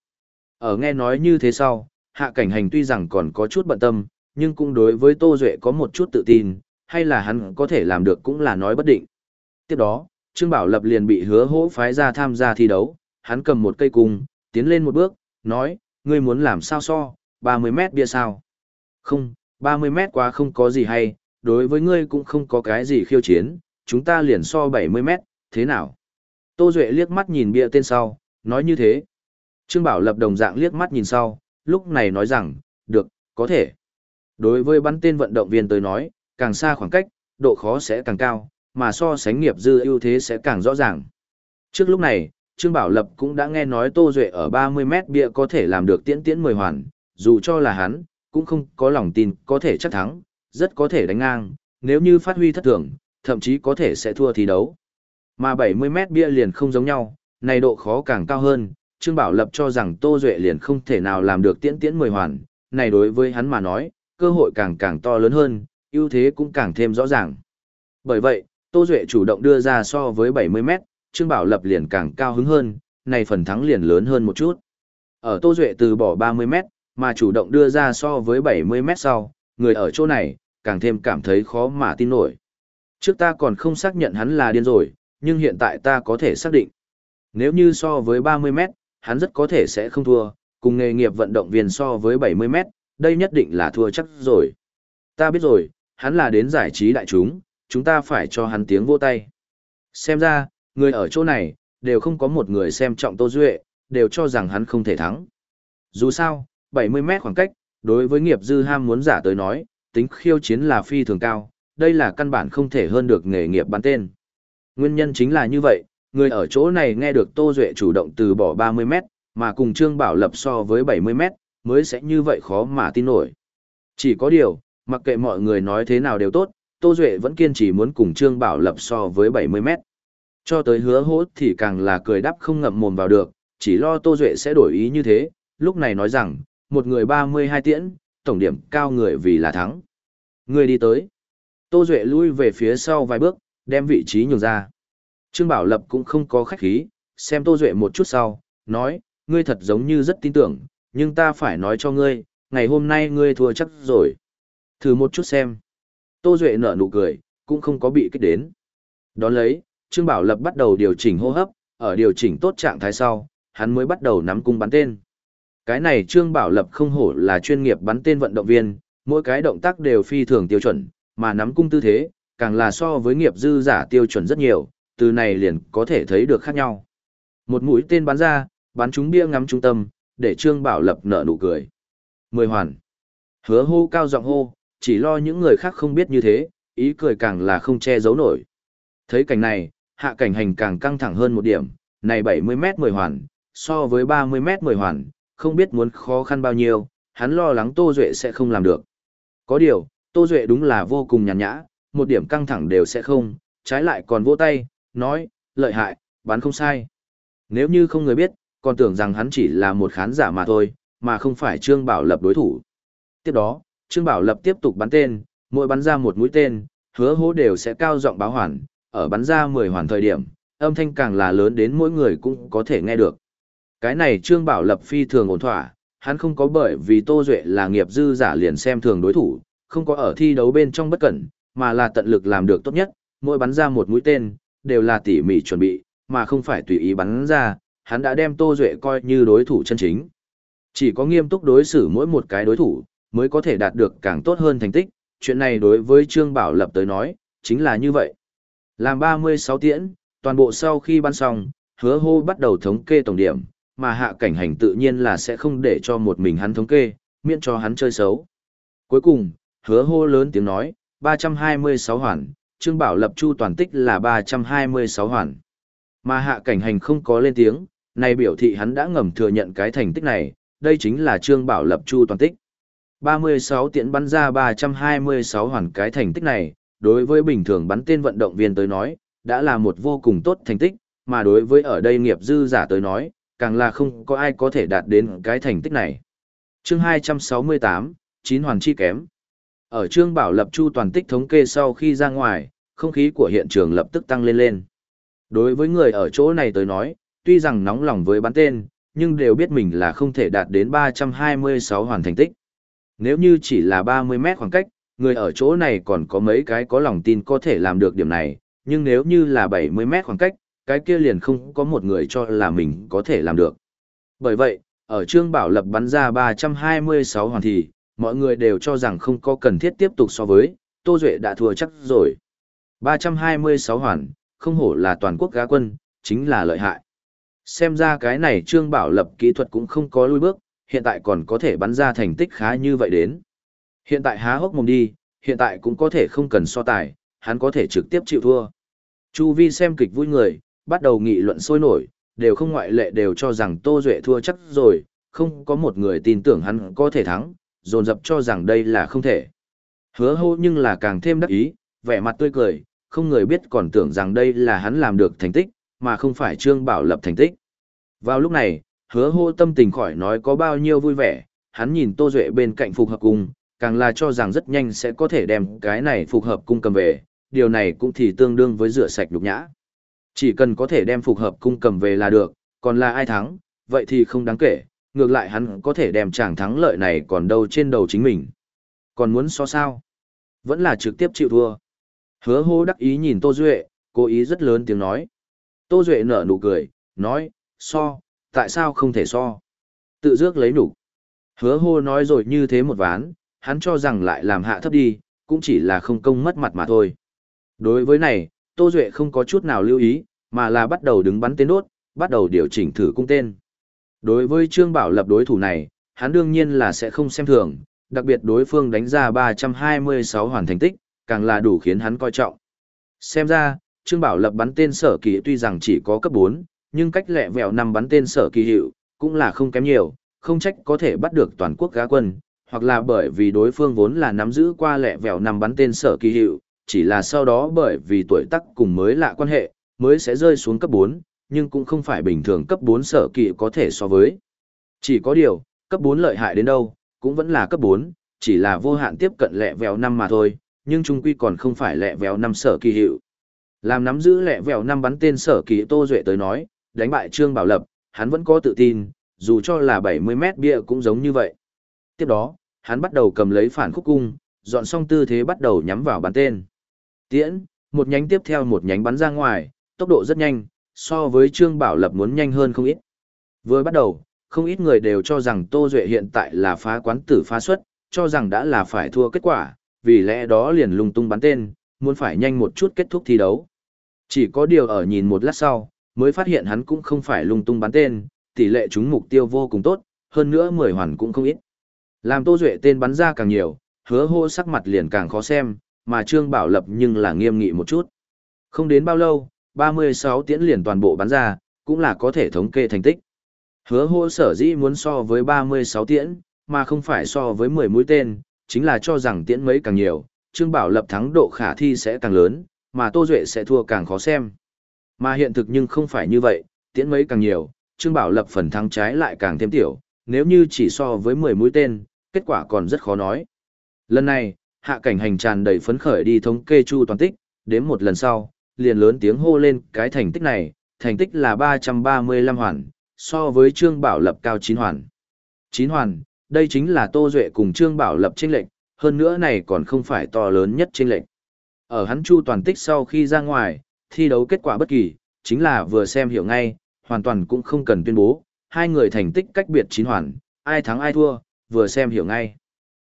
ở nghe nói như thế sau, hạ cảnh hành tuy rằng còn có chút bận tâm, nhưng cũng đối với Tô Duệ có một chút tự tin, hay là hắn có thể làm được cũng là nói bất định. Tiếp đó, Trương Bảo Lập liền bị hứa hỗ phái ra tham gia thi đấu, hắn cầm một cây cung, tiến lên một bước, nói, ngươi muốn làm sao so, 30 mét bia sao? Không, 30 mét quá không có gì hay, đối với ngươi cũng không có cái gì khiêu chiến, chúng ta liền so 70 mét, thế nào? Tô Duệ liếc mắt nhìn bia tên sau, nói như thế. Trương Bảo Lập đồng dạng liếc mắt nhìn sau, lúc này nói rằng, được, có thể. Đối với bắn tên vận động viên tới nói, càng xa khoảng cách, độ khó sẽ càng cao, mà so sánh nghiệp dư ưu thế sẽ càng rõ ràng. Trước lúc này, Trương Bảo Lập cũng đã nghe nói Tô Duệ ở 30 mét bia có thể làm được tiễn tiễn 10 hoàn, dù cho là hắn, cũng không có lòng tin có thể chắc thắng, rất có thể đánh ngang, nếu như phát huy thất thường, thậm chí có thể sẽ thua thi đấu. Mà 70 mét bia liền không giống nhau, này độ khó càng cao hơn, Trương Bảo Lập cho rằng Tô Duệ liền không thể nào làm được tiễn tiễn 10 hoàn, này đối với hắn mà nói, cơ hội càng càng to lớn hơn, ưu thế cũng càng thêm rõ ràng. Bởi vậy, Tô Duệ chủ động đưa ra so với 70 mét, Trương Bảo Lập liền càng cao hứng hơn, này phần thắng liền lớn hơn một chút. Ở Tô Duệ từ bỏ 30 mét, mà chủ động đưa ra so với 70 mét sau, người ở chỗ này, càng thêm cảm thấy khó mà tin nổi. Trước ta còn không xác nhận hắn là điên rồi, nhưng hiện tại ta có thể xác định. Nếu như so với 30 mét, hắn rất có thể sẽ không thua, cùng nghề nghiệp vận động viên so với 70m, đây nhất định là thua chắc rồi. Ta biết rồi, hắn là đến giải trí đại chúng, chúng ta phải cho hắn tiếng vô tay. Xem ra, người ở chỗ này, đều không có một người xem trọng Tô Duệ, đều cho rằng hắn không thể thắng. Dù sao, 70m khoảng cách, đối với nghiệp dư ham muốn giả tới nói, tính khiêu chiến là phi thường cao, đây là căn bản không thể hơn được nghề nghiệp bán tên. Nguyên nhân chính là như vậy, người ở chỗ này nghe được Tô Duệ chủ động từ bỏ 30 mét, mà cùng Trương Bảo Lập so với 70 mét, mới sẽ như vậy khó mà tin nổi. Chỉ có điều, mặc kệ mọi người nói thế nào đều tốt, Tô Duệ vẫn kiên trì muốn cùng Trương Bảo Lập so với 70 mét. Cho tới hứa hốt thì càng là cười đắp không ngậm mồm vào được, chỉ lo Tô Duệ sẽ đổi ý như thế, lúc này nói rằng, một người 32 tiễn, tổng điểm cao người vì là thắng. Người đi tới. Tô Duệ lui về phía sau vài bước, đem vị trí nhường ra. Trương Bảo Lập cũng không có khách khí, xem Tô Duệ một chút sau, nói, ngươi thật giống như rất tin tưởng, nhưng ta phải nói cho ngươi, ngày hôm nay ngươi thua chắc rồi. Thử một chút xem. Tô Duệ nở nụ cười, cũng không có bị kích đến. Đón lấy, Trương Bảo Lập bắt đầu điều chỉnh hô hấp, ở điều chỉnh tốt trạng thái sau, hắn mới bắt đầu nắm cung bắn tên. Cái này Trương Bảo Lập không hổ là chuyên nghiệp bắn tên vận động viên, mỗi cái động tác đều phi thường tiêu chuẩn, mà nắm cung tư thế, càng là so với nghiệp dư giả tiêu chuẩn rất nhiều, từ này liền có thể thấy được khác nhau. Một mũi tên bắn ra, bắn trúng bia ngắm trung tâm, để Trương Bảo Lập nở nụ cười. Mười hoàn. Hứa hô cao giọng hô, chỉ lo những người khác không biết như thế, ý cười càng là không che giấu nổi. Thấy cảnh này, hạ cảnh hành càng căng thẳng hơn một điểm, này 70 mét 10 hoàn, so với 30 mét 10 hoàn, không biết muốn khó khăn bao nhiêu, hắn lo lắng Tô Duệ sẽ không làm được. Có điều, Tô Duệ đúng là vô cùng nhàn nhã, một điểm căng thẳng đều sẽ không, trái lại còn vỗ tay, nói, lợi hại, bắn không sai. Nếu như không người biết, còn tưởng rằng hắn chỉ là một khán giả mà thôi, mà không phải Trương Bảo Lập đối thủ. Tiếp đó, Trương Bảo Lập tiếp tục bắn tên, mỗi bắn ra một mũi tên, hứa hố đều sẽ cao giọng báo hoàn, ở bắn ra 10 hoàn thời điểm, âm thanh càng là lớn đến mỗi người cũng có thể nghe được. Cái này Trương Bảo Lập phi thường ổn thỏa, hắn không có bởi vì Tô Duệ là nghiệp dư giả liền xem thường đối thủ, không có ở thi đấu bên trong bất cẩn, mà là tận lực làm được tốt nhất, mỗi bắn ra một mũi tên, đều là tỉ mỉ chuẩn bị, mà không phải tùy ý bắn ra, hắn đã đem Tô Duệ coi như đối thủ chân chính. Chỉ có nghiêm túc đối xử mỗi một cái đối thủ, mới có thể đạt được càng tốt hơn thành tích, chuyện này đối với Trương Bảo Lập tới nói, chính là như vậy. Làm 36 tiễn, toàn bộ sau khi bắn xong, hứa hô bắt đầu thống kê tổng điểm, mà hạ cảnh hành tự nhiên là sẽ không để cho một mình hắn thống kê, miễn cho hắn chơi xấu. Cuối cùng, hứa hô lớn tiếng nói, 326 hoàn, Trương Bảo Lập Chu toàn tích là 326 hoàn. Mà hạ cảnh hành không có lên tiếng, này biểu thị hắn đã ngầm thừa nhận cái thành tích này, đây chính là Trương Bảo Lập Chu toàn tích. 36 tiễn bắn ra 326 hoàn cái thành tích này, đối với bình thường bắn tên vận động viên tới nói, đã là một vô cùng tốt thành tích, mà đối với ở đây nghiệp dư giả tới nói, càng là không có ai có thể đạt đến cái thành tích này. Chương 268, chín hoàn chi kém. Ở Trương Bảo Lập Chu toàn tích thống kê sau khi ra ngoài, không khí của hiện trường lập tức tăng lên lên. Đối với người ở chỗ này tới nói, tuy rằng nóng lòng với bắn tên, nhưng đều biết mình là không thể đạt đến 326 hoàn thành tích. Nếu như chỉ là 30 mét khoảng cách, người ở chỗ này còn có mấy cái có lòng tin có thể làm được điểm này, nhưng nếu như là 70 mét khoảng cách, cái kia liền không có một người cho là mình có thể làm được. Bởi vậy, ở Trương Bảo Lập bắn ra 326 hoàn thì, mọi người đều cho rằng không có cần thiết tiếp tục so với, Tô Duệ đã thua chắc rồi. 326 hoàn, không hổ là toàn quốc gá quân, chính là lợi hại. Xem ra cái này Trương Bảo Lập kỹ thuật cũng không có lui bước, hiện tại còn có thể bắn ra thành tích khá như vậy đến. Hiện tại há hốc mồm đi, hiện tại cũng có thể không cần so tài, hắn có thể trực tiếp chịu thua. Chu vi xem kịch vui người, bắt đầu nghị luận sôi nổi, đều không ngoại lệ đều cho rằng Tô Duệ thua chắc rồi, không có một người tin tưởng hắn có thể thắng, dồn dập cho rằng đây là không thể. Hứa hô nhưng là càng thêm đắc ý, vẻ mặt tươi cười, không người biết còn tưởng rằng đây là hắn làm được thành tích, mà không phải Trương Bảo lập thành tích. Vào lúc này, hứa hô tâm tình khỏi nói có bao nhiêu vui vẻ, hắn nhìn Tô Duệ bên cạnh phục hợp cung, càng là cho rằng rất nhanh sẽ có thể đem cái này phục hợp cung cầm về, điều này cũng thì tương đương với rửa sạch nhục nhã. Chỉ cần có thể đem phục hợp cung cầm về là được, còn là ai thắng, vậy thì không đáng kể, ngược lại hắn có thể đem chàng thắng lợi này còn đâu trên đầu chính mình. Còn muốn so sao? Vẫn là trực tiếp chịu thua. Hứa hô đắc ý nhìn Tô Duệ, cố ý rất lớn tiếng nói. Tô Duệ nở nụ cười, nói, so, tại sao không thể so? Tự dước lấy nụ. Hứa hô nói rồi như thế một ván, hắn cho rằng lại làm hạ thấp đi, cũng chỉ là không công mất mặt mà thôi. Đối với này, Tô Duệ không có chút nào lưu ý, mà là bắt đầu đứng bắn tên đốt, bắt đầu điều chỉnh thử cung tên. Đối với Trương Bảo Lập đối thủ này, hắn đương nhiên là sẽ không xem thường, đặc biệt đối phương đánh ra 326 hoàn thành tích, càng là đủ khiến hắn coi trọng. Xem ra, Trương Bảo Lập bắn tên sở kỳ tuy rằng chỉ có cấp 4, nhưng cách lẹ vẹo năm bắn tên sở kỳ hiệu, cũng là không kém nhiều, không trách có thể bắt được toàn quốc gá quân, hoặc là bởi vì đối phương vốn là nắm giữ qua lẹ vẹo năm bắn tên sở kỳ hiệu, chỉ là sau đó bởi vì tuổi tác cùng mới lạ quan hệ, mới sẽ rơi xuống cấp 4, nhưng cũng không phải bình thường cấp 4 sở kỳ có thể so với. Chỉ có điều, cấp 4 lợi hại đến đâu, cũng vẫn là cấp 4, chỉ là vô hạn tiếp cận lẹ vèo năm mà thôi, nhưng trung quy còn không phải lẹ vèo năm sở kỳ hiệu. Làm nắm giữ lẹ vèo năm bắn tên sở kỳ Tô Duệ tới nói, đánh bại Trương Bảo Lập, hắn vẫn có tự tin, dù cho là 70 mét bia cũng giống như vậy. Tiếp đó, hắn bắt đầu cầm lấy phản khúc cung, dọn xong tư thế bắt đầu nhắm vào bắn tên. Tiễn, một nhánh tiếp theo một nhánh bắn ra ngoài, tốc độ rất nhanh, so với Trương Bảo Lập muốn nhanh hơn không ít. Vừa bắt đầu, không ít người đều cho rằng Tô Duệ hiện tại là phá quán tử phá xuất, cho rằng đã là phải thua kết quả, vì lẽ đó liền lung tung bắn tên, muốn phải nhanh một chút kết thúc thi đấu. Chỉ có điều ở nhìn một lát sau, mới phát hiện hắn cũng không phải lung tung bắn tên, tỷ lệ trúng mục tiêu vô cùng tốt, hơn nữa mười hoàn cũng không ít. Làm Tô Duệ tên bắn ra càng nhiều, hứa hô sắc mặt liền càng khó xem, mà Trương Bảo Lập nhưng là nghiêm nghị một chút. Không đến bao lâu, 36 tiễn liền toàn bộ bắn ra, cũng là có thể thống kê thành tích. Hứa hô sở dĩ muốn so với 36 tiễn, mà không phải so với 10 mũi tên, chính là cho rằng tiễn mấy càng nhiều, Trương Bảo Lập thắng độ khả thi sẽ càng lớn, mà Tô Duệ sẽ thua càng khó xem. Mà hiện thực nhưng không phải như vậy, tiễn mấy càng nhiều, Trương Bảo Lập phần thắng trái lại càng thêm tiểu, nếu như chỉ so với 10 mũi tên, kết quả còn rất khó nói. Lần này, hạ cảnh hành tràn đầy phấn khởi đi thống kê chu toàn tích, đến một lần sau, liền lớn tiếng hô lên cái thành tích này, thành tích là 335 hoàn, so với Trương Bảo Lập cao 9 hoàn. 9 hoàn, đây chính là Tô Duệ cùng Trương Bảo Lập chênh lệnh, hơn nữa này còn không phải to lớn nhất chênh lệnh. Ở hắn chu toàn tích sau khi ra ngoài, thi đấu kết quả bất kỳ, chính là vừa xem hiểu ngay, hoàn toàn cũng không cần tuyên bố, hai người thành tích cách biệt chín hoàn, ai thắng ai thua, vừa xem hiểu ngay.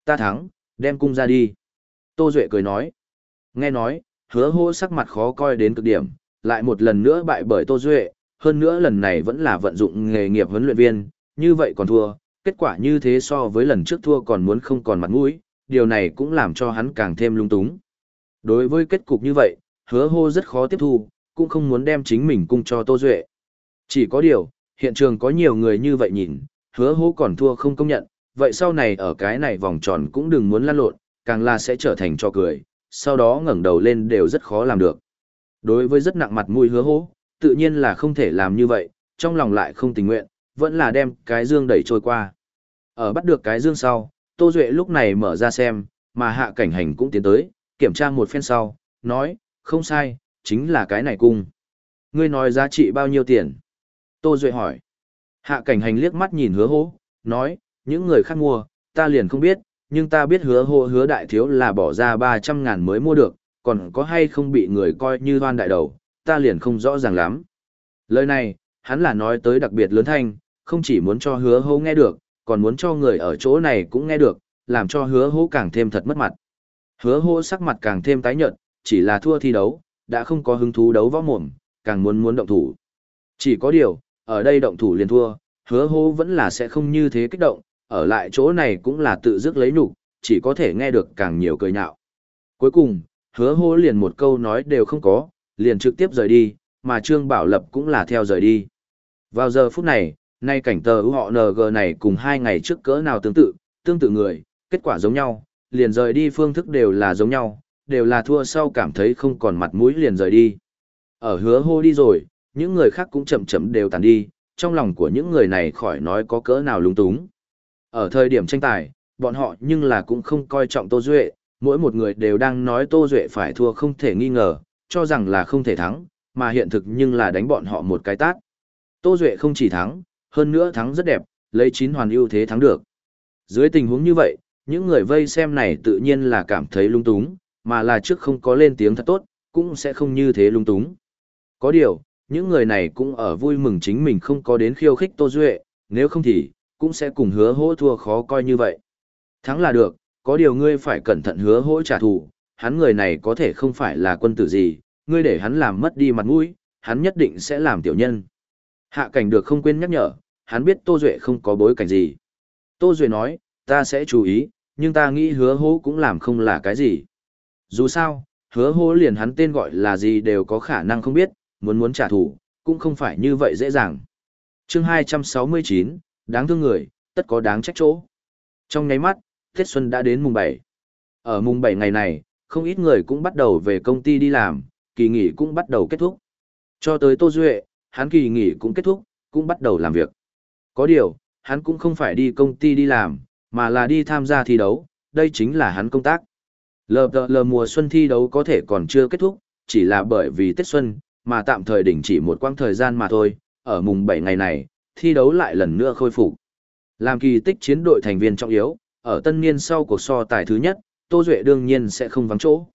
Ta thắng, đem cung ra đi. Tô Duệ cười nói. Nghe nói, hứa hô sắc mặt khó coi đến cực điểm, lại một lần nữa bại bởi Tô Duệ, hơn nữa lần này vẫn là vận dụng nghề nghiệp huấn luyện viên, như vậy còn thua, kết quả như thế so với lần trước thua còn muốn không còn mặt mũi, điều này cũng làm cho hắn càng thêm lung túng. Đối với kết cục như vậy, hứa hô rất khó tiếp thu, cũng không muốn đem chính mình cung cho Tô Duệ. Chỉ có điều, hiện trường có nhiều người như vậy nhìn, hứa hô còn thua không công nhận, vậy sau này ở cái này vòng tròn cũng đừng muốn lăn lộn, càng là sẽ trở thành cho cười, sau đó ngẩng đầu lên đều rất khó làm được. Đối với rất nặng mặt mũi hứa hô, tự nhiên là không thể làm như vậy, trong lòng lại không tình nguyện, vẫn là đem cái dương đẩy trôi qua. Ở bắt được cái dương sau, Tô Duệ lúc này mở ra xem, mà hạ cảnh hành cũng tiến tới, kiểm tra một phen sau, nói, không sai, chính là cái này cung. Ngươi nói giá trị bao nhiêu tiền? Tô Duệ hỏi. Hạ cảnh hành liếc mắt nhìn hứa hô, nói, những người khác mua, ta liền không biết, nhưng ta biết hứa hô hứa đại thiếu là bỏ ra 300 ngàn mới mua được, còn có hay không bị người coi như hoan đại đầu, ta liền không rõ ràng lắm. Lời này, hắn là nói tới đặc biệt lớn thanh, không chỉ muốn cho hứa hô nghe được, còn muốn cho người ở chỗ này cũng nghe được, làm cho hứa hô càng thêm thật mất mặt. Hứa hô sắc mặt càng thêm tái nhợt, chỉ là thua thi đấu, đã không có hứng thú đấu võ mồm, càng muốn muốn động thủ. Chỉ có điều, ở đây động thủ liền thua, hứa hô vẫn là sẽ không như thế kích động, ở lại chỗ này cũng là tự dứt lấy nhục chỉ có thể nghe được càng nhiều cười nhạo. Cuối cùng, hứa hô liền một câu nói đều không có, liền trực tiếp rời đi, mà Trương Bảo Lập cũng là theo rời đi. Vào giờ phút này, nay cảnh tờ họ NG này cùng hai ngày trước cỡ nào tương tự, tương tự người, kết quả giống nhau, liền rời đi phương thức đều là giống nhau, đều là thua sau cảm thấy không còn mặt mũi liền rời đi. Ở hứa hô đi rồi, những người khác cũng chậm chậm đều tàn đi, trong lòng của những người này khỏi nói có cỡ nào lúng túng. Ở thời điểm tranh tài, bọn họ nhưng là cũng không coi trọng Tô Duệ, mỗi một người đều đang nói Tô Duệ phải thua không thể nghi ngờ, cho rằng là không thể thắng, mà hiện thực nhưng là đánh bọn họ một cái tát. Tô Duệ không chỉ thắng, hơn nữa thắng rất đẹp, lấy 9 hoàn ưu thế thắng được. Dưới tình huống như vậy, những người vây xem này tự nhiên là cảm thấy lung túng, mà là trước không có lên tiếng thật tốt, cũng sẽ không như thế lung túng. Có điều, những người này cũng ở vui mừng chính mình không có đến khiêu khích Tô Duệ, nếu không thì, cũng sẽ cùng hứa hỗ thua khó coi như vậy. Thắng là được, có điều ngươi phải cẩn thận hứa hỗ trả thù, hắn người này có thể không phải là quân tử gì, ngươi để hắn làm mất đi mặt mũi, hắn nhất định sẽ làm tiểu nhân. Hạ cảnh được không quên nhắc nhở, hắn biết Tô Duệ không có bối cảnh gì. Tô Duệ nói, ta sẽ chú ý, nhưng ta nghĩ hứa hố cũng làm không là cái gì. Dù sao, hứa hố liền hắn tên gọi là gì đều có khả năng không biết, muốn muốn trả thù cũng không phải như vậy dễ dàng. chương 269, đáng thương người, tất có đáng trách chỗ. Trong nháy mắt, Tết Xuân đã đến mùng 7. Ở mùng 7 ngày này, không ít người cũng bắt đầu về công ty đi làm, kỳ nghỉ cũng bắt đầu kết thúc. Cho tới Tô Duệ, hắn kỳ nghỉ cũng kết thúc, cũng bắt đầu làm việc. Có điều, hắn cũng không phải đi công ty đi làm, mà là đi tham gia thi đấu, đây chính là hắn công tác. Lờ lờ mùa xuân thi đấu có thể còn chưa kết thúc, chỉ là bởi vì Tết Xuân, mà tạm thời đình chỉ một quãng thời gian mà thôi, ở mùng 7 ngày này, thi đấu lại lần nữa khôi phục. Làm kỳ tích chiến đội thành viên trọng yếu, ở tân niên sau cuộc so tài thứ nhất, Tô Duệ đương nhiên sẽ không vắng chỗ.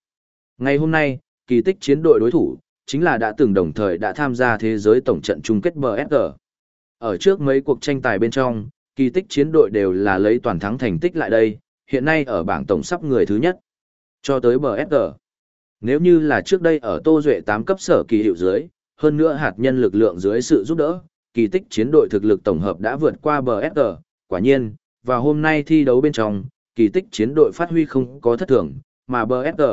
Ngày hôm nay, kỳ tích chiến đội đối thủ, chính là đã từng đồng thời đã tham gia thế giới tổng trận chung kết BSG. Ở trước mấy cuộc tranh tài bên trong, kỳ tích chiến đội đều là lấy toàn thắng thành tích lại đây, hiện nay ở bảng tổng sắp người thứ nhất. Cho tới bờ Sg. Nếu như là trước đây ở Tô Duệ 8 cấp sở kỳ hiệu dưới, hơn nữa hạt nhân lực lượng dưới sự giúp đỡ, kỳ tích chiến đội thực lực tổng hợp đã vượt qua bờ Sg. quả nhiên, và hôm nay thi đấu bên trong, kỳ tích chiến đội phát huy không có thất thường, mà bờ Sg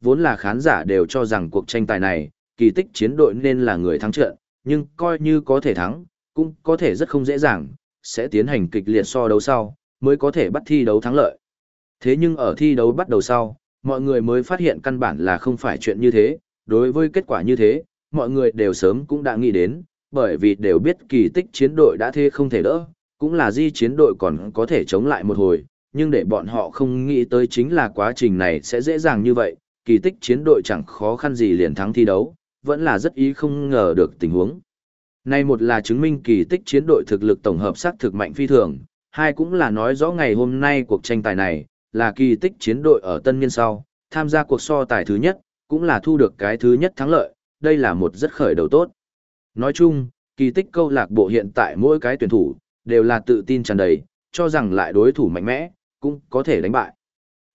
vốn là khán giả đều cho rằng cuộc tranh tài này, kỳ tích chiến đội nên là người thắng trận, nhưng coi như có thể thắng, cũng có thể rất không dễ dàng, sẽ tiến hành kịch liệt so đấu sau, mới có thể bắt thi đấu thắng lợi. Thế nhưng ở thi đấu bắt đầu sau, mọi người mới phát hiện căn bản là không phải chuyện như thế, đối với kết quả như thế, mọi người đều sớm cũng đã nghĩ đến, bởi vì đều biết kỳ tích chiến đội đã thế không thể đỡ, cũng là di chiến đội còn có thể chống lại một hồi, nhưng để bọn họ không nghĩ tới chính là quá trình này sẽ dễ dàng như vậy, kỳ tích chiến đội chẳng khó khăn gì liền thắng thi đấu, vẫn là rất ý không ngờ được tình huống. Nay một là chứng minh kỳ tích chiến đội thực lực tổng hợp sắc thực mạnh phi thường, hai cũng là nói rõ ngày hôm nay cuộc tranh tài này, là kỳ tích chiến đội ở tân niên sau, tham gia cuộc so tài thứ nhất, cũng là thu được cái thứ nhất thắng lợi, đây là một rất khởi đầu tốt. Nói chung, kỳ tích câu lạc bộ hiện tại mỗi cái tuyển thủ, đều là tự tin tràn đầy, cho rằng lại đối thủ mạnh mẽ, cũng có thể đánh bại.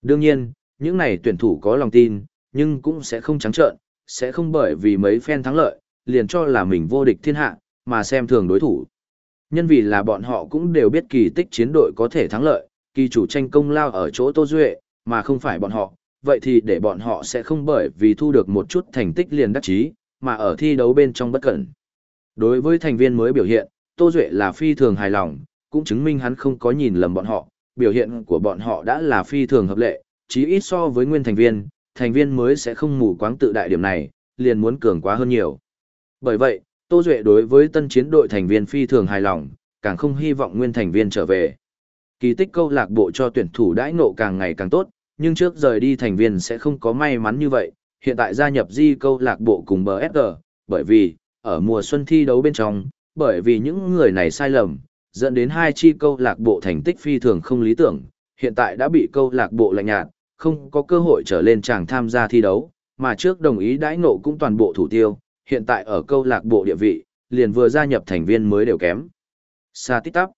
Đương nhiên, những này tuyển thủ có lòng tin, nhưng cũng sẽ không trắng trợn, sẽ không bởi vì mấy phen thắng lợi, liền cho là mình vô địch thiên hạ, mà xem thường đối thủ. Nhân vì là bọn họ cũng đều biết kỳ tích chiến đội có thể thắng lợi, kỳ chủ tranh công lao ở chỗ Tô Duệ, mà không phải bọn họ, vậy thì để bọn họ sẽ không bởi vì thu được một chút thành tích liền đắc chí, mà ở thi đấu bên trong bất cẩn. Đối với thành viên mới biểu hiện, Tô Duệ là phi thường hài lòng, cũng chứng minh hắn không có nhìn lầm bọn họ, biểu hiện của bọn họ đã là phi thường hợp lệ, chí ít so với nguyên thành viên, thành viên mới sẽ không mù quáng tự đại điểm này, liền muốn cường quá hơn nhiều. Bởi vậy, Tô Duệ đối với tân chiến đội thành viên phi thường hài lòng, càng không hy vọng nguyên thành viên trở về. Kỳ tích câu lạc bộ cho tuyển thủ đãi ngộ càng ngày càng tốt, nhưng trước rời đi thành viên sẽ không có may mắn như vậy, hiện tại gia nhập di câu lạc bộ cùng BSG, bởi vì, ở mùa xuân thi đấu bên trong, bởi vì những người này sai lầm, dẫn đến hai chi câu lạc bộ thành tích phi thường không lý tưởng, hiện tại đã bị câu lạc bộ lạnh nhạt, không có cơ hội trở lên chàng tham gia thi đấu, mà trước đồng ý đãi ngộ cũng toàn bộ thủ tiêu, hiện tại ở câu lạc bộ địa vị, liền vừa gia nhập thành viên mới đều kém. Sa tít tắp.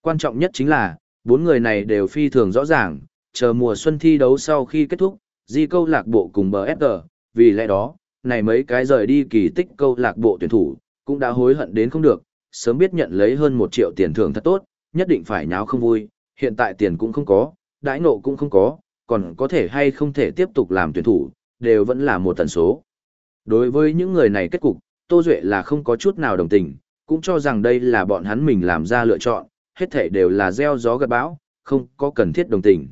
Quan trọng nhất chính là, bốn người này đều phi thường rõ ràng, chờ mùa xuân thi đấu sau khi kết thúc, di câu lạc bộ cùng BFG, vì lẽ đó, này mấy cái rời đi kỳ tích câu lạc bộ tuyển thủ, cũng đã hối hận đến không được, sớm biết nhận lấy hơn một triệu tiền thưởng thật tốt, nhất định phải nháo không vui, hiện tại tiền cũng không có, đãi nộ cũng không có, còn có thể hay không thể tiếp tục làm tuyển thủ, đều vẫn là một tần số. Đối với những người này kết cục, Tô Duệ là không có chút nào đồng tình, cũng cho rằng đây là bọn hắn mình làm ra lựa chọn, hết thể đều là gieo gió gật bão, không có cần thiết đồng tình.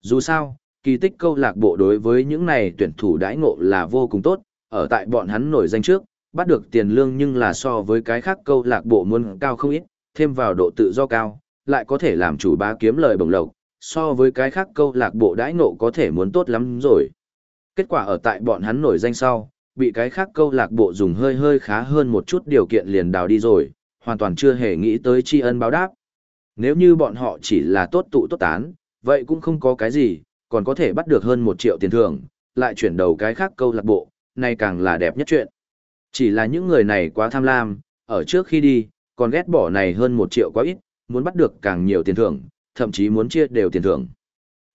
Dù sao, kỳ tích câu lạc bộ đối với những này tuyển thủ đãi ngộ là vô cùng tốt, ở tại bọn hắn nổi danh trước, bắt được tiền lương nhưng là so với cái khác câu lạc bộ muôn cao không ít, thêm vào độ tự do cao, lại có thể làm chủ bá kiếm lời bổng lộc, so với cái khác câu lạc bộ đãi ngộ có thể muốn tốt lắm rồi. Kết quả ở tại bọn hắn nổi danh sau, bị cái khác câu lạc bộ dùng hơi hơi khá hơn một chút điều kiện liền đào đi rồi, hoàn toàn chưa hề nghĩ tới tri ân báo đáp. Nếu như bọn họ chỉ là tốt tụ tốt tán, vậy cũng không có cái gì, còn có thể bắt được hơn một triệu tiền thưởng, lại chuyển đầu cái khác câu lạc bộ, này càng là đẹp nhất chuyện. Chỉ là những người này quá tham lam, ở trước khi đi, còn ghét bỏ này hơn một triệu quá ít, muốn bắt được càng nhiều tiền thưởng, thậm chí muốn chia đều tiền thưởng.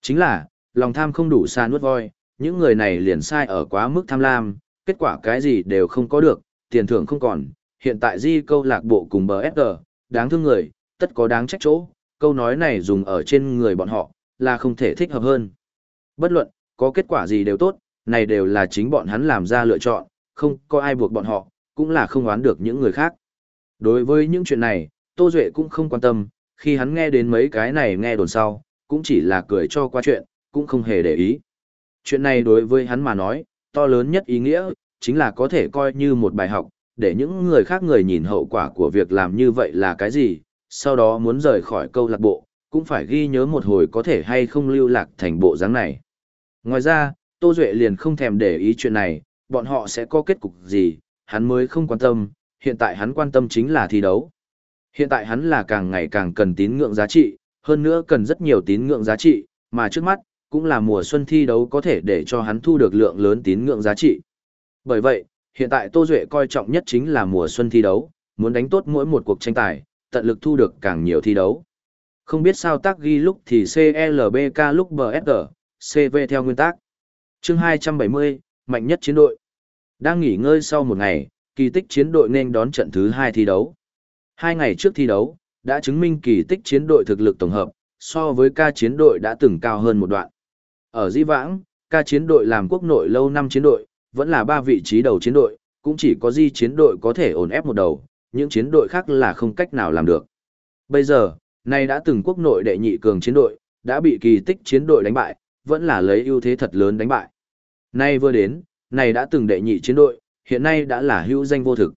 Chính là, lòng tham không đủ xa nuốt voi, những người này liền sai ở quá mức tham lam, kết quả cái gì đều không có được, tiền thưởng không còn, hiện tại di câu lạc bộ cùng bờ SG, đáng thương người, tất có đáng trách chỗ, câu nói này dùng ở trên người bọn họ, là không thể thích hợp hơn. Bất luận, có kết quả gì đều tốt, này đều là chính bọn hắn làm ra lựa chọn, không có ai buộc bọn họ, cũng là không oán được những người khác. Đối với những chuyện này, Tô Duệ cũng không quan tâm, khi hắn nghe đến mấy cái này nghe đồn sau, cũng chỉ là cười cho qua chuyện, cũng không hề để ý. Chuyện này đối với hắn mà nói, to lớn nhất ý nghĩa, chính là có thể coi như một bài học, để những người khác người nhìn hậu quả của việc làm như vậy là cái gì, sau đó muốn rời khỏi câu lạc bộ, cũng phải ghi nhớ một hồi có thể hay không lưu lạc thành bộ dáng này. Ngoài ra, Tô Duệ liền không thèm để ý chuyện này, bọn họ sẽ có kết cục gì, hắn mới không quan tâm, hiện tại hắn quan tâm chính là thi đấu. Hiện tại hắn là càng ngày càng cần tín ngưỡng giá trị, hơn nữa cần rất nhiều tín ngưỡng giá trị, mà trước mắt, cũng là mùa xuân thi đấu có thể để cho hắn thu được lượng lớn tín ngưỡng giá trị. Bởi vậy, hiện tại Tô Duệ coi trọng nhất chính là mùa xuân thi đấu, muốn đánh tốt mỗi một cuộc tranh tài, tận lực thu được càng nhiều thi đấu. Không biết sao tác ghi lúc thì CLBK lúc BSG, CV theo nguyên tắc. chương 270, mạnh nhất chiến đội. Đang nghỉ ngơi sau một ngày, kỳ tích chiến đội nên đón trận thứ hai thi đấu. Hai ngày trước thi đấu, đã chứng minh kỳ tích chiến đội thực lực tổng hợp, so với ca chiến đội đã từng cao hơn một đoạn. Ở Di Vãng, ca chiến đội làm quốc nội lâu năm chiến đội, vẫn là ba vị trí đầu chiến đội, cũng chỉ có Di chiến đội có thể ổn ép một đầu, những chiến đội khác là không cách nào làm được. Bây giờ, nay đã từng quốc nội đệ nhị cường chiến đội, đã bị kỳ tích chiến đội đánh bại, vẫn là lấy ưu thế thật lớn đánh bại. Nay vừa đến, này đã từng đệ nhị chiến đội, hiện nay đã là hữu danh vô thực.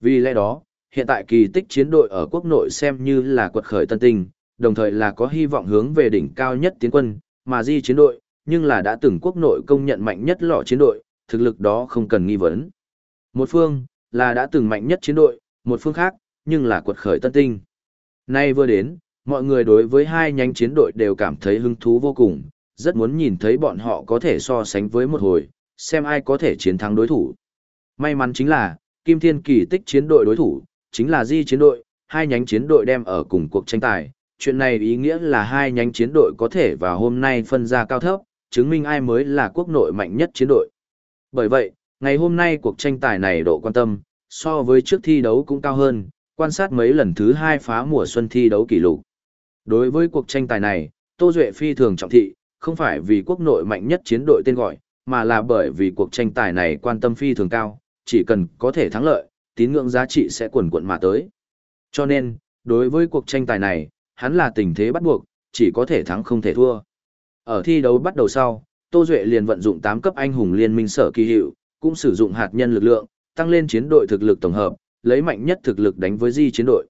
Vì lẽ đó, hiện tại kỳ tích chiến đội ở quốc nội xem như là quật khởi tân tinh, đồng thời là có hy vọng hướng về đỉnh cao nhất tiến quân, mà di chiến đội, nhưng là đã từng quốc nội công nhận mạnh nhất lọ chiến đội, thực lực đó không cần nghi vấn. Một phương, là đã từng mạnh nhất chiến đội, một phương khác, nhưng là quật khởi tân tinh. Nay vừa đến, mọi người đối với hai nhánh chiến đội đều cảm thấy hứng thú vô cùng, rất muốn nhìn thấy bọn họ có thể so sánh với một hồi, xem ai có thể chiến thắng đối thủ. May mắn chính là, Kim Thiên Kỳ tích chiến đội đối thủ, chính là Di chiến đội, hai nhánh chiến đội đem ở cùng cuộc tranh tài. Chuyện này ý nghĩa là hai nhánh chiến đội có thể vào hôm nay phân ra cao thấp, chứng minh ai mới là quốc nội mạnh nhất chiến đội. Bởi vậy, ngày hôm nay cuộc tranh tài này độ quan tâm, so với trước thi đấu cũng cao hơn, quan sát mấy lần thứ hai phá mùa xuân thi đấu kỷ lục. Đối với cuộc tranh tài này, Tô Duệ phi thường trọng thị, không phải vì quốc nội mạnh nhất chiến đội tên gọi, mà là bởi vì cuộc tranh tài này quan tâm phi thường cao, chỉ cần có thể thắng lợi, tín ngưỡng giá trị sẽ quần quận mà tới. Cho nên, đối với cuộc tranh tài này, hắn là tình thế bắt buộc, chỉ có thể thắng không thể thua. Ở thi đấu bắt đầu sau, Tô Duệ liền vận dụng 8 cấp anh hùng liên minh sở kỳ hiệu, cũng sử dụng hạt nhân lực lượng, tăng lên chiến đội thực lực tổng hợp, lấy mạnh nhất thực lực đánh với di chiến đội.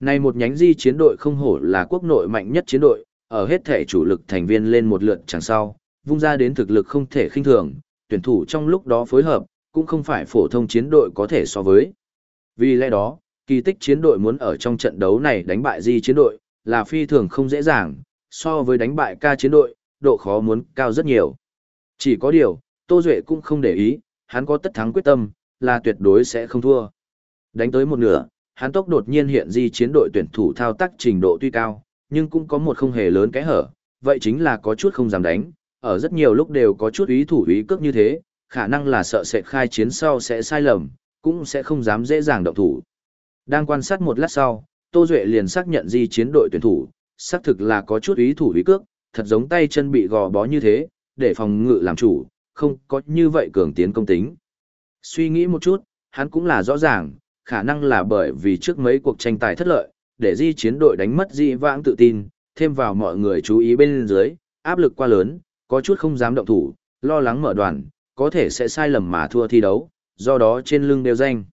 Này một nhánh di chiến đội không hổ là quốc nội mạnh nhất chiến đội, ở hết thể chủ lực thành viên lên một lượt chẳng sau, vung ra đến thực lực không thể khinh thường, tuyển thủ trong lúc đó phối hợp, cũng không phải phổ thông chiến đội có thể so với. Vì lẽ đó, kỳ tích chiến đội muốn ở trong trận đấu này đánh bại di chiến đội, là phi thường không dễ dàng, so với đánh bại ca chiến đội, độ khó muốn cao rất nhiều. Chỉ có điều, Tô Duệ cũng không để ý, hắn có tất thắng quyết tâm, là tuyệt đối sẽ không thua. Đánh tới một nửa, hắn tốc đột nhiên hiện di chiến đội tuyển thủ thao tác trình độ tuy cao, nhưng cũng có một không hề lớn cái hở, vậy chính là có chút không dám đánh, ở rất nhiều lúc đều có chút ý thủ ý cước như thế, khả năng là sợ sẽ khai chiến sau sẽ sai lầm, cũng sẽ không dám dễ dàng động thủ. Đang quan sát một lát sau, Tô Duệ liền xác nhận di chiến đội tuyển thủ, xác thực là có chút ý thủ ý cước, thật giống tay chân bị gò bó như thế, để phòng ngự làm chủ, không có như vậy cường tiến công tính. Suy nghĩ một chút, hắn cũng là rõ ràng, khả năng là bởi vì trước mấy cuộc tranh tài thất lợi, để di chiến đội đánh mất di vãng tự tin, thêm vào mọi người chú ý bên dưới, áp lực quá lớn, có chút không dám động thủ, lo lắng mở đoàn, có thể sẽ sai lầm mà thua thi đấu, do đó trên lưng đều danh.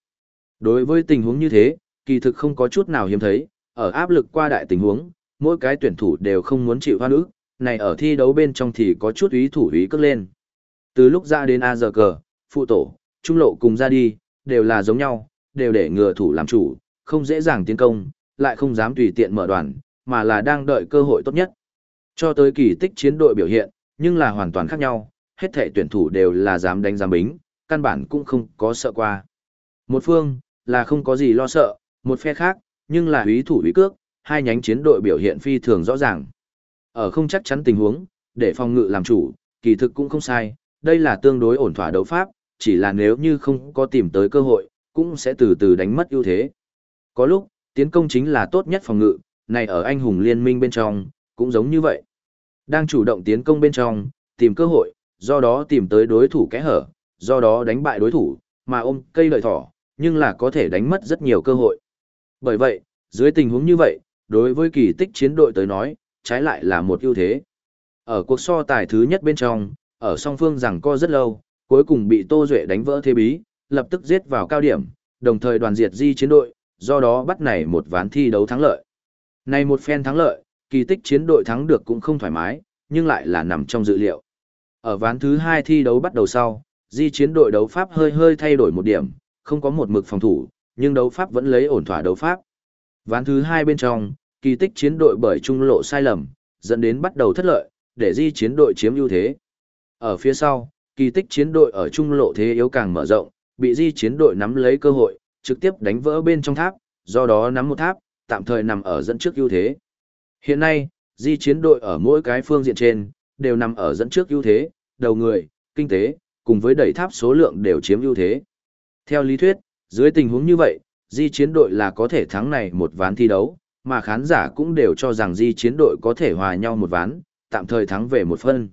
Đối với tình huống như thế, kỳ thực không có chút nào hiếm thấy, ở áp lực qua đại tình huống, mỗi cái tuyển thủ đều không muốn chịu hoa ức, này ở thi đấu bên trong thì có chút ý thủ ý cất lên. Từ lúc ra đến A giờ cờ, phụ tổ, trung lộ cùng ra đi, đều là giống nhau, đều để ngừa thủ làm chủ, không dễ dàng tiến công, lại không dám tùy tiện mở đoàn, mà là đang đợi cơ hội tốt nhất. Cho tới kỳ tích chiến đội biểu hiện, nhưng là hoàn toàn khác nhau, hết thể tuyển thủ đều là dám đánh dám bính, căn bản cũng không có sợ qua. Một phương, là không có gì lo sợ, một phe khác, nhưng là ý thủ ý cước, hai nhánh chiến đội biểu hiện phi thường rõ ràng. Ở không chắc chắn tình huống, để phòng ngự làm chủ, kỳ thực cũng không sai, đây là tương đối ổn thỏa đấu pháp, chỉ là nếu như không có tìm tới cơ hội, cũng sẽ từ từ đánh mất ưu thế. Có lúc, tiến công chính là tốt nhất phòng ngự, này ở anh hùng liên minh bên trong, cũng giống như vậy. Đang chủ động tiến công bên trong, tìm cơ hội, do đó tìm tới đối thủ kẽ hở, do đó đánh bại đối thủ, mà ôm cây lợi thỏ, nhưng là có thể đánh mất rất nhiều cơ hội. Bởi vậy, dưới tình huống như vậy, đối với kỳ tích chiến đội tới nói, trái lại là một ưu thế. Ở cuộc so tài thứ nhất bên trong, ở song phương rằng co rất lâu, cuối cùng bị Tô Duệ đánh vỡ thế bí, lập tức giết vào cao điểm, đồng thời đoàn diệt di chiến đội, do đó bắt này một ván thi đấu thắng lợi. Này một phen thắng lợi, kỳ tích chiến đội thắng được cũng không thoải mái, nhưng lại là nằm trong dự liệu. Ở ván thứ hai thi đấu bắt đầu sau, di chiến đội đấu pháp hơi hơi thay đổi một điểm, không có một mực phòng thủ, nhưng đấu pháp vẫn lấy ổn thỏa đấu pháp. Ván thứ hai bên trong, kỳ tích chiến đội bởi trung lộ sai lầm, dẫn đến bắt đầu thất lợi, để di chiến đội chiếm ưu thế. Ở phía sau, kỳ tích chiến đội ở trung lộ thế yếu càng mở rộng, bị di chiến đội nắm lấy cơ hội, trực tiếp đánh vỡ bên trong tháp, do đó nắm một tháp, tạm thời nằm ở dẫn trước ưu thế. Hiện nay, di chiến đội ở mỗi cái phương diện trên, đều nằm ở dẫn trước ưu thế, đầu người, kinh tế, cùng với đẩy tháp số lượng đều chiếm ưu thế. Theo lý thuyết, dưới tình huống như vậy, di chiến đội là có thể thắng này một ván thi đấu, mà khán giả cũng đều cho rằng di chiến đội có thể hòa nhau một ván, tạm thời thắng về một phân.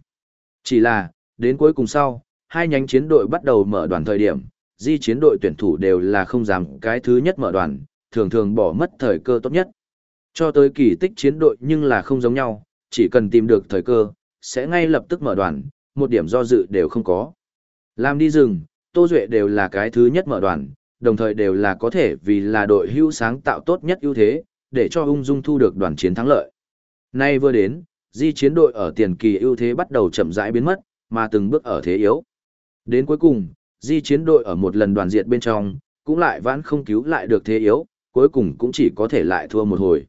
Chỉ là, đến cuối cùng sau, hai nhánh chiến đội bắt đầu mở đoàn thời điểm, di chiến đội tuyển thủ đều là không dám cái thứ nhất mở đoàn, thường thường bỏ mất thời cơ tốt nhất. Cho tới kỳ tích chiến đội nhưng là không giống nhau, chỉ cần tìm được thời cơ, sẽ ngay lập tức mở đoàn, một điểm do dự đều không có. Làm đi rừng, Tô Duệ đều là cái thứ nhất mở đoàn, đồng thời đều là có thể vì là đội hưu sáng tạo tốt nhất ưu thế, để cho ung dung thu được đoàn chiến thắng lợi. Nay vừa đến, di chiến đội ở tiền kỳ ưu thế bắt đầu chậm rãi biến mất, mà từng bước ở thế yếu. Đến cuối cùng, di chiến đội ở một lần đoàn diệt bên trong, cũng lại vãn không cứu lại được thế yếu, cuối cùng cũng chỉ có thể lại thua một hồi.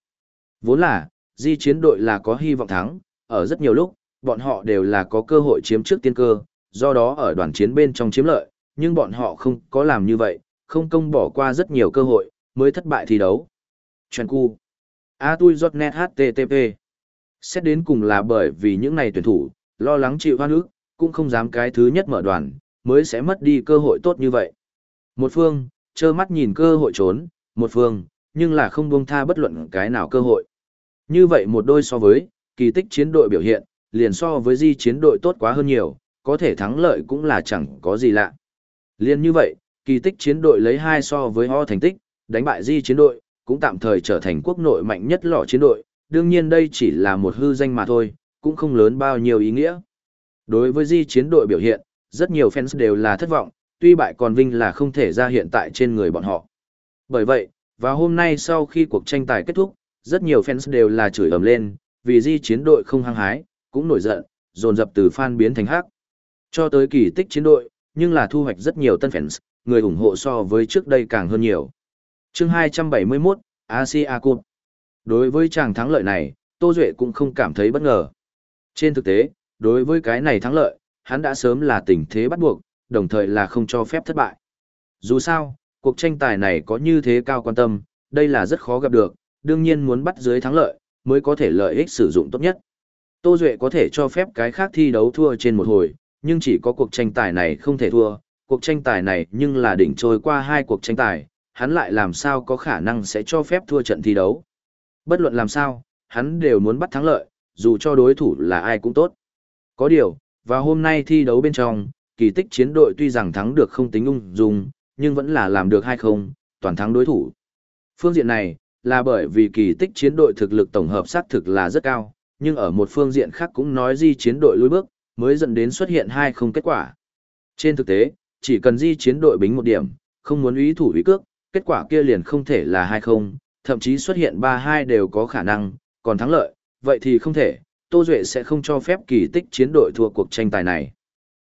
Vốn là, Di chiến đội là có hy vọng thắng, ở rất nhiều lúc, bọn họ đều là có cơ hội chiếm trước tiên cơ, do đó ở đoàn chiến bên trong chiếm lợi, nhưng bọn họ không có làm như vậy, không công bỏ qua rất nhiều cơ hội, mới thất bại thi đấu. Chuyện cu. A tui giọt net HTTP. Xét đến cùng là bởi vì những này tuyển thủ, lo lắng chịu hoa nước, cũng không dám cái thứ nhất mở đoàn, mới sẽ mất đi cơ hội tốt như vậy. Một phương, trơ mắt nhìn cơ hội trốn, một phương, nhưng là không buông tha bất luận cái nào cơ hội. Như vậy một đôi so với, kỳ tích chiến đội biểu hiện, liền so với di chiến đội tốt quá hơn nhiều, có thể thắng lợi cũng là chẳng có gì lạ. Liên như vậy, kỳ tích chiến đội lấy hai so với ho thành tích, đánh bại di chiến đội, cũng tạm thời trở thành quốc nội mạnh nhất lọ chiến đội, đương nhiên đây chỉ là một hư danh mà thôi, cũng không lớn bao nhiêu ý nghĩa. Đối với di chiến đội biểu hiện, rất nhiều fans đều là thất vọng, tuy bại còn vinh là không thể ra hiện tại trên người bọn họ. Bởi vậy, và hôm nay sau khi cuộc tranh tài kết thúc, rất nhiều fans đều là chửi ầm lên, vì di chiến đội không hăng hái, cũng nổi giận, dồn dập từ fan biến thành hắc. Cho tới kỳ tích chiến đội, nhưng là thu hoạch rất nhiều tân fans, người ủng hộ so với trước đây càng hơn nhiều. Chương 271, Asia Cup. Đối với chàng thắng lợi này, Tô Duệ cũng không cảm thấy bất ngờ. Trên thực tế, đối với cái này thắng lợi, hắn đã sớm là tình thế bắt buộc, đồng thời là không cho phép thất bại. Dù sao, cuộc tranh tài này có như thế cao quan tâm, đây là rất khó gặp được, đương nhiên muốn bắt dưới thắng lợi, mới có thể lợi ích sử dụng tốt nhất. Tô Duệ có thể cho phép cái khác thi đấu thua trên một hồi, nhưng chỉ có cuộc tranh tài này không thể thua, cuộc tranh tài này nhưng là đỉnh trôi qua hai cuộc tranh tài, hắn lại làm sao có khả năng sẽ cho phép thua trận thi đấu. Bất luận làm sao, hắn đều muốn bắt thắng lợi, dù cho đối thủ là ai cũng tốt. Có điều, và hôm nay thi đấu bên trong, kỳ tích chiến đội tuy rằng thắng được không tính ung dung, nhưng vẫn là làm được hay không, toàn thắng đối thủ. Phương diện này, là bởi vì kỳ tích chiến đội thực lực tổng hợp xác thực là rất cao, nhưng ở một phương diện khác cũng nói di chiến đội lùi bước, mới dẫn đến xuất hiện hai không kết quả. Trên thực tế, chỉ cần di chiến đội bính một điểm, không muốn ý thủ ý cước, kết quả kia liền không thể là hai không, thậm chí xuất hiện ba hai đều có khả năng, còn thắng lợi, vậy thì không thể, Tô Duệ sẽ không cho phép kỳ tích chiến đội thua cuộc tranh tài này.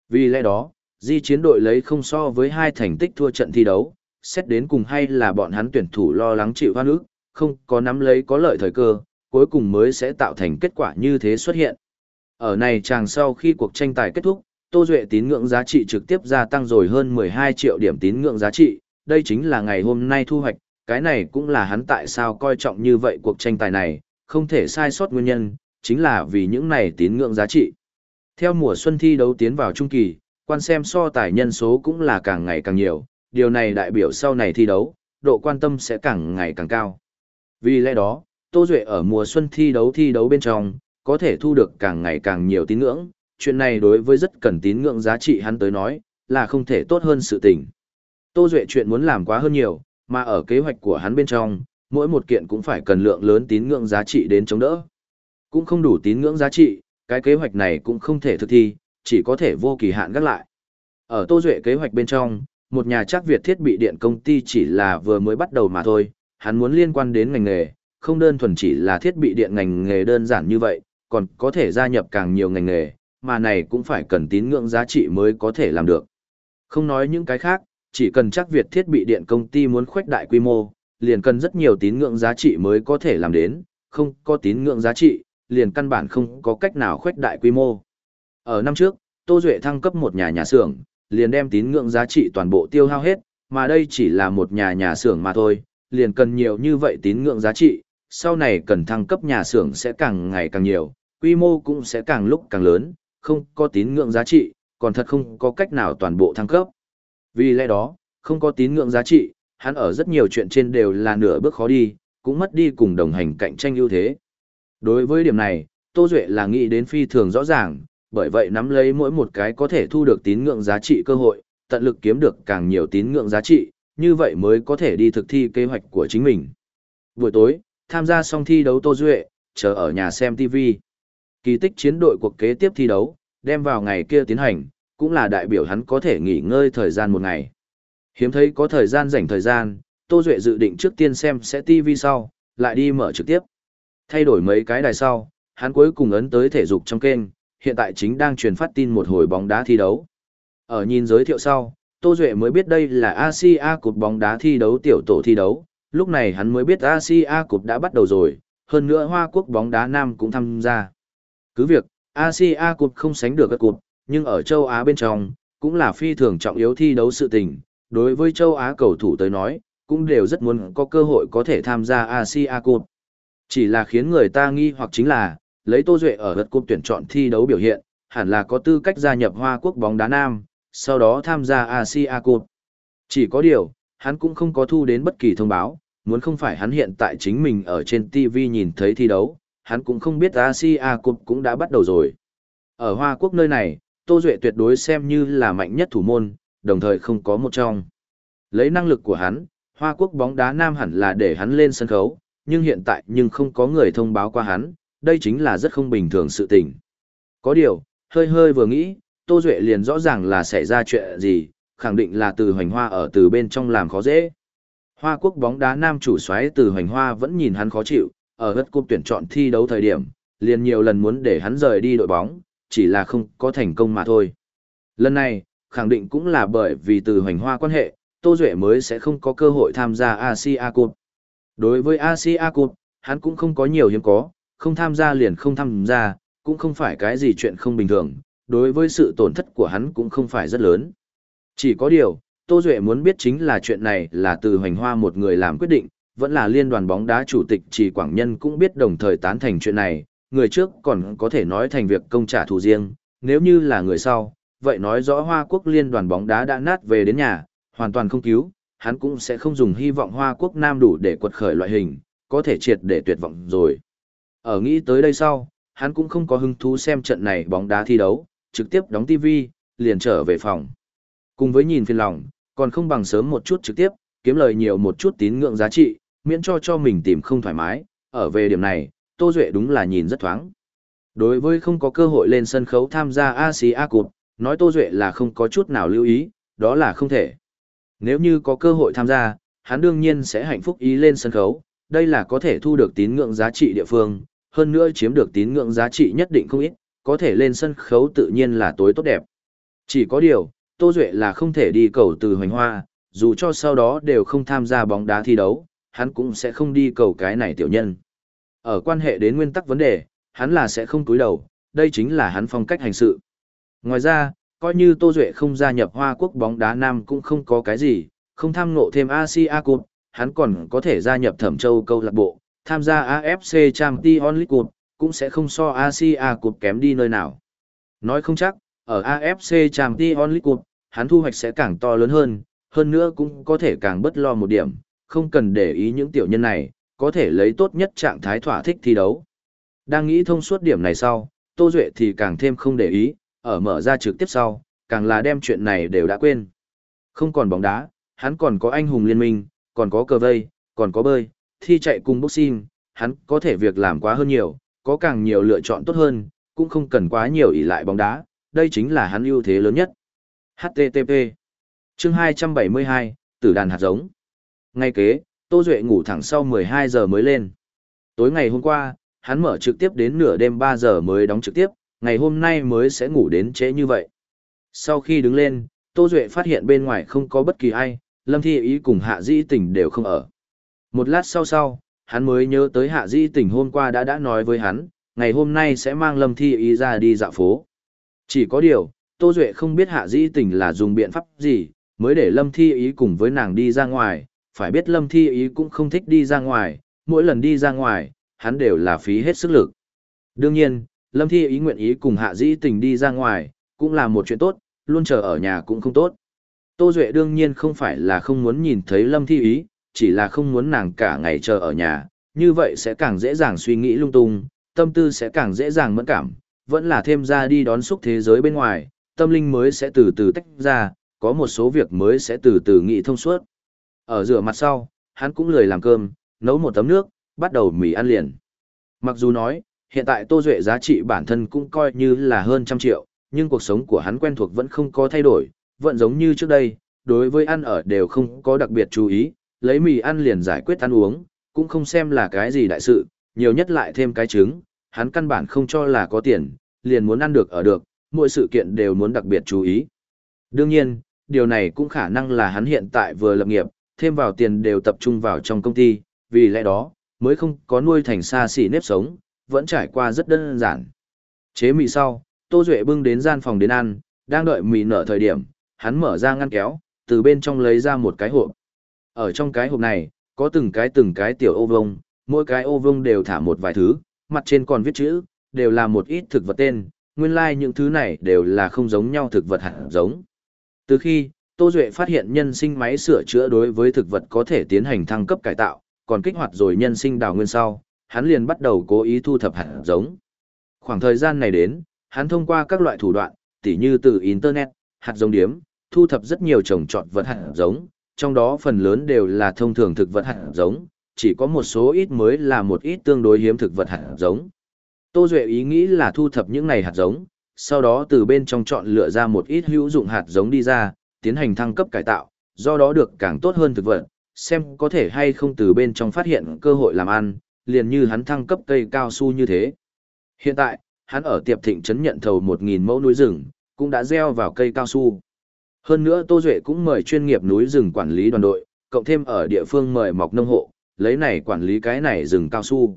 Vì lẽ đó, di chiến đội lấy không so với hai thành tích thua trận thi đấu, xét đến cùng hay là bọn hắn tuyển thủ lo lắng chịu hoa nước, không có nắm lấy có lợi thời cơ, cuối cùng mới sẽ tạo thành kết quả như thế xuất hiện. Ở này chàng sau khi cuộc tranh tài kết thúc, Tô Duệ tín ngưỡng giá trị trực tiếp gia tăng rồi hơn 12 triệu điểm tín ngưỡng giá trị, đây chính là ngày hôm nay thu hoạch, cái này cũng là hắn tại sao coi trọng như vậy cuộc tranh tài này, không thể sai sót nguyên nhân, chính là vì những này tín ngưỡng giá trị. Theo mùa xuân thi đấu tiến vào trung kỳ, quan xem so tài nhân số cũng là càng ngày càng nhiều, điều này đại biểu sau này thi đấu, độ quan tâm sẽ càng ngày càng cao. Vì lẽ đó, Tô Duệ ở mùa xuân thi đấu thi đấu bên trong, có thể thu được càng ngày càng nhiều tín ngưỡng, chuyện này đối với rất cần tín ngưỡng giá trị hắn tới nói, là không thể tốt hơn sự tình. Tô Duệ chuyện muốn làm quá hơn nhiều, mà ở kế hoạch của hắn bên trong, mỗi một kiện cũng phải cần lượng lớn tín ngưỡng giá trị đến chống đỡ. Cũng không đủ tín ngưỡng giá trị, cái kế hoạch này cũng không thể thực thi, chỉ có thể vô kỳ hạn gác lại. Ở Tô Duệ kế hoạch bên trong, một nhà chắc Việt thiết bị điện công ty chỉ là vừa mới bắt đầu mà thôi, hắn muốn liên quan đến ngành nghề, không đơn thuần chỉ là thiết bị điện ngành nghề đơn giản như vậy, còn có thể gia nhập càng nhiều ngành nghề, mà này cũng phải cần tín ngưỡng giá trị mới có thể làm được. Không nói những cái khác, chỉ cần chắc Việt thiết bị điện công ty muốn khuếch đại quy mô, liền cần rất nhiều tín ngưỡng giá trị mới có thể làm đến, không có tín ngưỡng giá trị, liền căn bản không có cách nào khuếch đại quy mô. Ở năm trước, Tô Duệ thăng cấp một nhà nhà xưởng, liền đem tín ngưỡng giá trị toàn bộ tiêu hao hết, mà đây chỉ là một nhà nhà xưởng mà thôi, liền cần nhiều như vậy tín ngưỡng giá trị, sau này cần thăng cấp nhà xưởng sẽ càng ngày càng nhiều, quy mô cũng sẽ càng lúc càng lớn, không có tín ngưỡng giá trị, còn thật không có cách nào toàn bộ thăng cấp. Vì lẽ đó, không có tín ngưỡng giá trị, hắn ở rất nhiều chuyện trên đều là nửa bước khó đi, cũng mất đi cùng đồng hành cạnh tranh ưu thế. Đối với điểm này, Tô Duệ là nghĩ đến phi thường rõ ràng, bởi vậy nắm lấy mỗi một cái có thể thu được tín ngưỡng giá trị cơ hội, tận lực kiếm được càng nhiều tín ngưỡng giá trị, như vậy mới có thể đi thực thi kế hoạch của chính mình. Buổi tối, tham gia xong thi đấu Tô Duệ, chờ ở nhà xem TV. Kỳ tích chiến đội cuộc kế tiếp thi đấu, đem vào ngày kia tiến hành, cũng là đại biểu hắn có thể nghỉ ngơi thời gian một ngày. Hiếm thấy có thời gian rảnh thời gian, Tô Duệ dự định trước tiên xem sẽ TV sau, lại đi mở trực tiếp. Thay đổi mấy cái đài sau, hắn cuối cùng ấn tới thể dục trong kênh, hiện tại chính đang truyền phát tin một hồi bóng đá thi đấu. Ở nhìn giới thiệu sau, Tô Duệ mới biết đây là Asia Cup bóng đá thi đấu tiểu tổ thi đấu, lúc này hắn mới biết Asia Cup đã bắt đầu rồi, hơn nữa Hoa Quốc bóng đá nam cũng tham gia. Cứ việc, Asia Cup không sánh được các cuộc, nhưng ở châu Á bên trong, cũng là phi thường trọng yếu thi đấu sự tình. Đối với châu Á cầu thủ tới nói, cũng đều rất muốn có cơ hội có thể tham gia Asia Cup. Chỉ là khiến người ta nghi hoặc chính là, lấy Tô Duệ ở gật cúp tuyển chọn thi đấu biểu hiện, hẳn là có tư cách gia nhập Hoa Quốc bóng đá nam, sau đó tham gia Asia Cup. Chỉ có điều, hắn cũng không có thu đến bất kỳ thông báo, muốn không phải hắn hiện tại chính mình ở trên TV nhìn thấy thi đấu, hắn cũng không biết Asia Cup cũng đã bắt đầu rồi. Ở Hoa Quốc nơi này, Tô Duệ tuyệt đối xem như là mạnh nhất thủ môn, đồng thời không có một trong. Lấy năng lực của hắn, Hoa Quốc bóng đá nam hẳn là để hắn lên sân khấu, nhưng hiện tại nhưng không có người thông báo qua hắn, đây chính là rất không bình thường sự tình. Có điều, hơi hơi vừa nghĩ, Tô Duệ liền rõ ràng là xảy ra chuyện gì, khẳng định là từ hoành hoa ở từ bên trong làm khó dễ. Hoa quốc bóng đá nam chủ xoáy từ hoành hoa vẫn nhìn hắn khó chịu, ở hất cúp tuyển chọn thi đấu thời điểm, liền nhiều lần muốn để hắn rời đi đội bóng, chỉ là không có thành công mà thôi. Lần này, khẳng định cũng là bởi vì từ hoành hoa quan hệ, Tô Duệ mới sẽ không có cơ hội tham gia Asia Cup. Đối với Asia Cup, hắn cũng không có nhiều hiếm có, không tham gia liền không tham gia, cũng không phải cái gì chuyện không bình thường, đối với sự tổn thất của hắn cũng không phải rất lớn. Chỉ có điều, Tô Duệ muốn biết chính là chuyện này là từ hoành hoa một người làm quyết định, vẫn là liên đoàn bóng đá chủ tịch Trì Quảng Nhân cũng biết đồng thời tán thành chuyện này, người trước còn có thể nói thành việc công trả thù riêng, nếu như là người sau, vậy nói rõ Hoa Quốc liên đoàn bóng đá đã nát về đến nhà, hoàn toàn không cứu, hắn cũng sẽ không dùng hy vọng Hoa Quốc Nam đủ để quật khởi loại hình, có thể triệt để tuyệt vọng rồi. Ở nghĩ tới đây sau, hắn cũng không có hứng thú xem trận này bóng đá thi đấu, trực tiếp đóng TV, liền trở về phòng. Cùng với nhìn phiền lòng, còn không bằng sớm một chút trực tiếp, kiếm lời nhiều một chút tín ngưỡng giá trị, miễn cho cho mình tìm không thoải mái, ở về điểm này, Tô Duệ đúng là nhìn rất thoáng. Đối với không có cơ hội lên sân khấu tham gia Asia Cup, nói Tô Duệ là không có chút nào lưu ý, đó là không thể. Nếu như có cơ hội tham gia, hắn đương nhiên sẽ hạnh phúc ý lên sân khấu, đây là có thể thu được tín ngưỡng giá trị địa phương, hơn nữa chiếm được tín ngưỡng giá trị nhất định không ít, có thể lên sân khấu tự nhiên là tối tốt đẹp. Chỉ có điều, Tô Duệ là không thể đi cầu từ hoành hoa, dù cho sau đó đều không tham gia bóng đá thi đấu, hắn cũng sẽ không đi cầu cái này tiểu nhân. Ở quan hệ đến nguyên tắc vấn đề, hắn là sẽ không túi đầu, đây chính là hắn phong cách hành sự. Ngoài ra, coi như Tô Duệ không gia nhập Hoa Quốc bóng đá nam cũng không có cái gì, không tham ngộ thêm Asia Cup, hắn còn có thể gia nhập Thẩm Châu câu lạc bộ, tham gia AFC Champions League Cup, cũng sẽ không so Asia Cup kém đi nơi nào. Nói không chắc, ở AFC Champions League Cup, hắn thu hoạch sẽ càng to lớn hơn, hơn nữa cũng có thể càng bất lo một điểm, không cần để ý những tiểu nhân này, có thể lấy tốt nhất trạng thái thỏa thích thi đấu. Đang nghĩ thông suốt điểm này sau, Tô Duệ thì càng thêm không để ý, ở mở ra trực tiếp sau, càng là đem chuyện này đều đã quên. Không còn bóng đá, hắn còn có anh hùng liên minh, còn có cờ vây, còn có bơi, thi chạy cùng boxing, hắn có thể việc làm quá hơn nhiều, có càng nhiều lựa chọn tốt hơn, cũng không cần quá nhiều ỷ lại bóng đá, đây chính là hắn ưu thế lớn nhất. HTTP Chương 272, Tử đàn hạt giống Ngay kế, Tô Duệ ngủ thẳng sau 12 giờ mới lên. Tối ngày hôm qua, hắn mở trực tiếp đến nửa đêm 3 giờ mới đóng trực tiếp, ngày hôm nay mới sẽ ngủ đến trễ như vậy. Sau khi đứng lên, Tô Duệ phát hiện bên ngoài không có bất kỳ ai, Lâm Thi Ý cùng Hạ Di Tỉnh đều không ở. Một lát sau sau, hắn mới nhớ tới Hạ Di Tỉnh hôm qua đã đã nói với hắn, ngày hôm nay sẽ mang Lâm Thi Ý ra đi dạo phố. Chỉ có điều, Tô Duệ không biết Hạ Di Tỉnh là dùng biện pháp gì, mới để Lâm Thi Ý cùng với nàng đi ra ngoài, phải biết Lâm Thi Ý cũng không thích đi ra ngoài, mỗi lần đi ra ngoài, hắn đều là phí hết sức lực. Đương nhiên, Lâm Thi Ý nguyện ý cùng Hạ Dĩ Tình đi ra ngoài, cũng là một chuyện tốt, luôn chờ ở nhà cũng không tốt. Tô Duệ đương nhiên không phải là không muốn nhìn thấy Lâm Thi Ý, chỉ là không muốn nàng cả ngày chờ ở nhà, như vậy sẽ càng dễ dàng suy nghĩ lung tung, tâm tư sẽ càng dễ dàng mẫn cảm, vẫn là thêm ra đi đón xúc thế giới bên ngoài, tâm linh mới sẽ từ từ tách ra, có một số việc mới sẽ từ từ nghĩ thông suốt. Ở rửa mặt sau, hắn cũng lười làm cơm, nấu một tấm nước, bắt đầu mì ăn liền. Mặc dù nói, hiện tại Tô Duệ giá trị bản thân cũng coi như là hơn trăm triệu, nhưng cuộc sống của hắn quen thuộc vẫn không có thay đổi, vẫn giống như trước đây, đối với ăn ở đều không có đặc biệt chú ý, lấy mì ăn liền giải quyết ăn uống, cũng không xem là cái gì đại sự, nhiều nhất lại thêm cái trứng, hắn căn bản không cho là có tiền, liền muốn ăn được ở được, mỗi sự kiện đều muốn đặc biệt chú ý. Đương nhiên, điều này cũng khả năng là hắn hiện tại vừa lập nghiệp, thêm vào tiền đều tập trung vào trong công ty, vì lẽ đó, mới không có nuôi thành xa xỉ nếp sống, vẫn trải qua rất đơn giản. Chế mì sau, Tô Duệ bưng đến gian phòng đến ăn, đang đợi mì nở thời điểm, hắn mở ra ngăn kéo, từ bên trong lấy ra một cái hộp. Ở trong cái hộp này, có từng cái từng cái tiểu ô vông, mỗi cái ô vông đều thả một vài thứ, mặt trên còn viết chữ, đều là một ít thực vật tên, nguyên lai like những thứ này đều là không giống nhau thực vật hạt giống. Từ khi, Tô Duệ phát hiện nhân sinh máy sửa chữa đối với thực vật có thể tiến hành thăng cấp cải tạo, còn kích hoạt rồi nhân sinh đào nguyên sau, hắn liền bắt đầu cố ý thu thập hạt giống. Khoảng thời gian này đến, hắn thông qua các loại thủ đoạn, tỉ như từ Internet, hạt giống điếm, thu thập rất nhiều trồng trọt vật hạt giống, trong đó phần lớn đều là thông thường thực vật hạt giống, chỉ có một số ít mới là một ít tương đối hiếm thực vật hạt giống. Tô Duệ ý nghĩ là thu thập những này hạt giống, sau đó từ bên trong chọn lựa ra một ít hữu dụng hạt giống đi ra, tiến hành thăng cấp cải tạo, do đó được càng tốt hơn thực vật, xem có thể hay không từ bên trong phát hiện cơ hội làm ăn, liền như hắn thăng cấp cây cao su như thế. Hiện tại, hắn ở tiệp thịnh trấn nhận thầu 1.000 mẫu núi rừng, cũng đã gieo vào cây cao su. Hơn nữa Tô Duệ cũng mời chuyên nghiệp núi rừng quản lý đoàn đội, cộng thêm ở địa phương mời mọc nông hộ, lấy này quản lý cái này rừng cao su.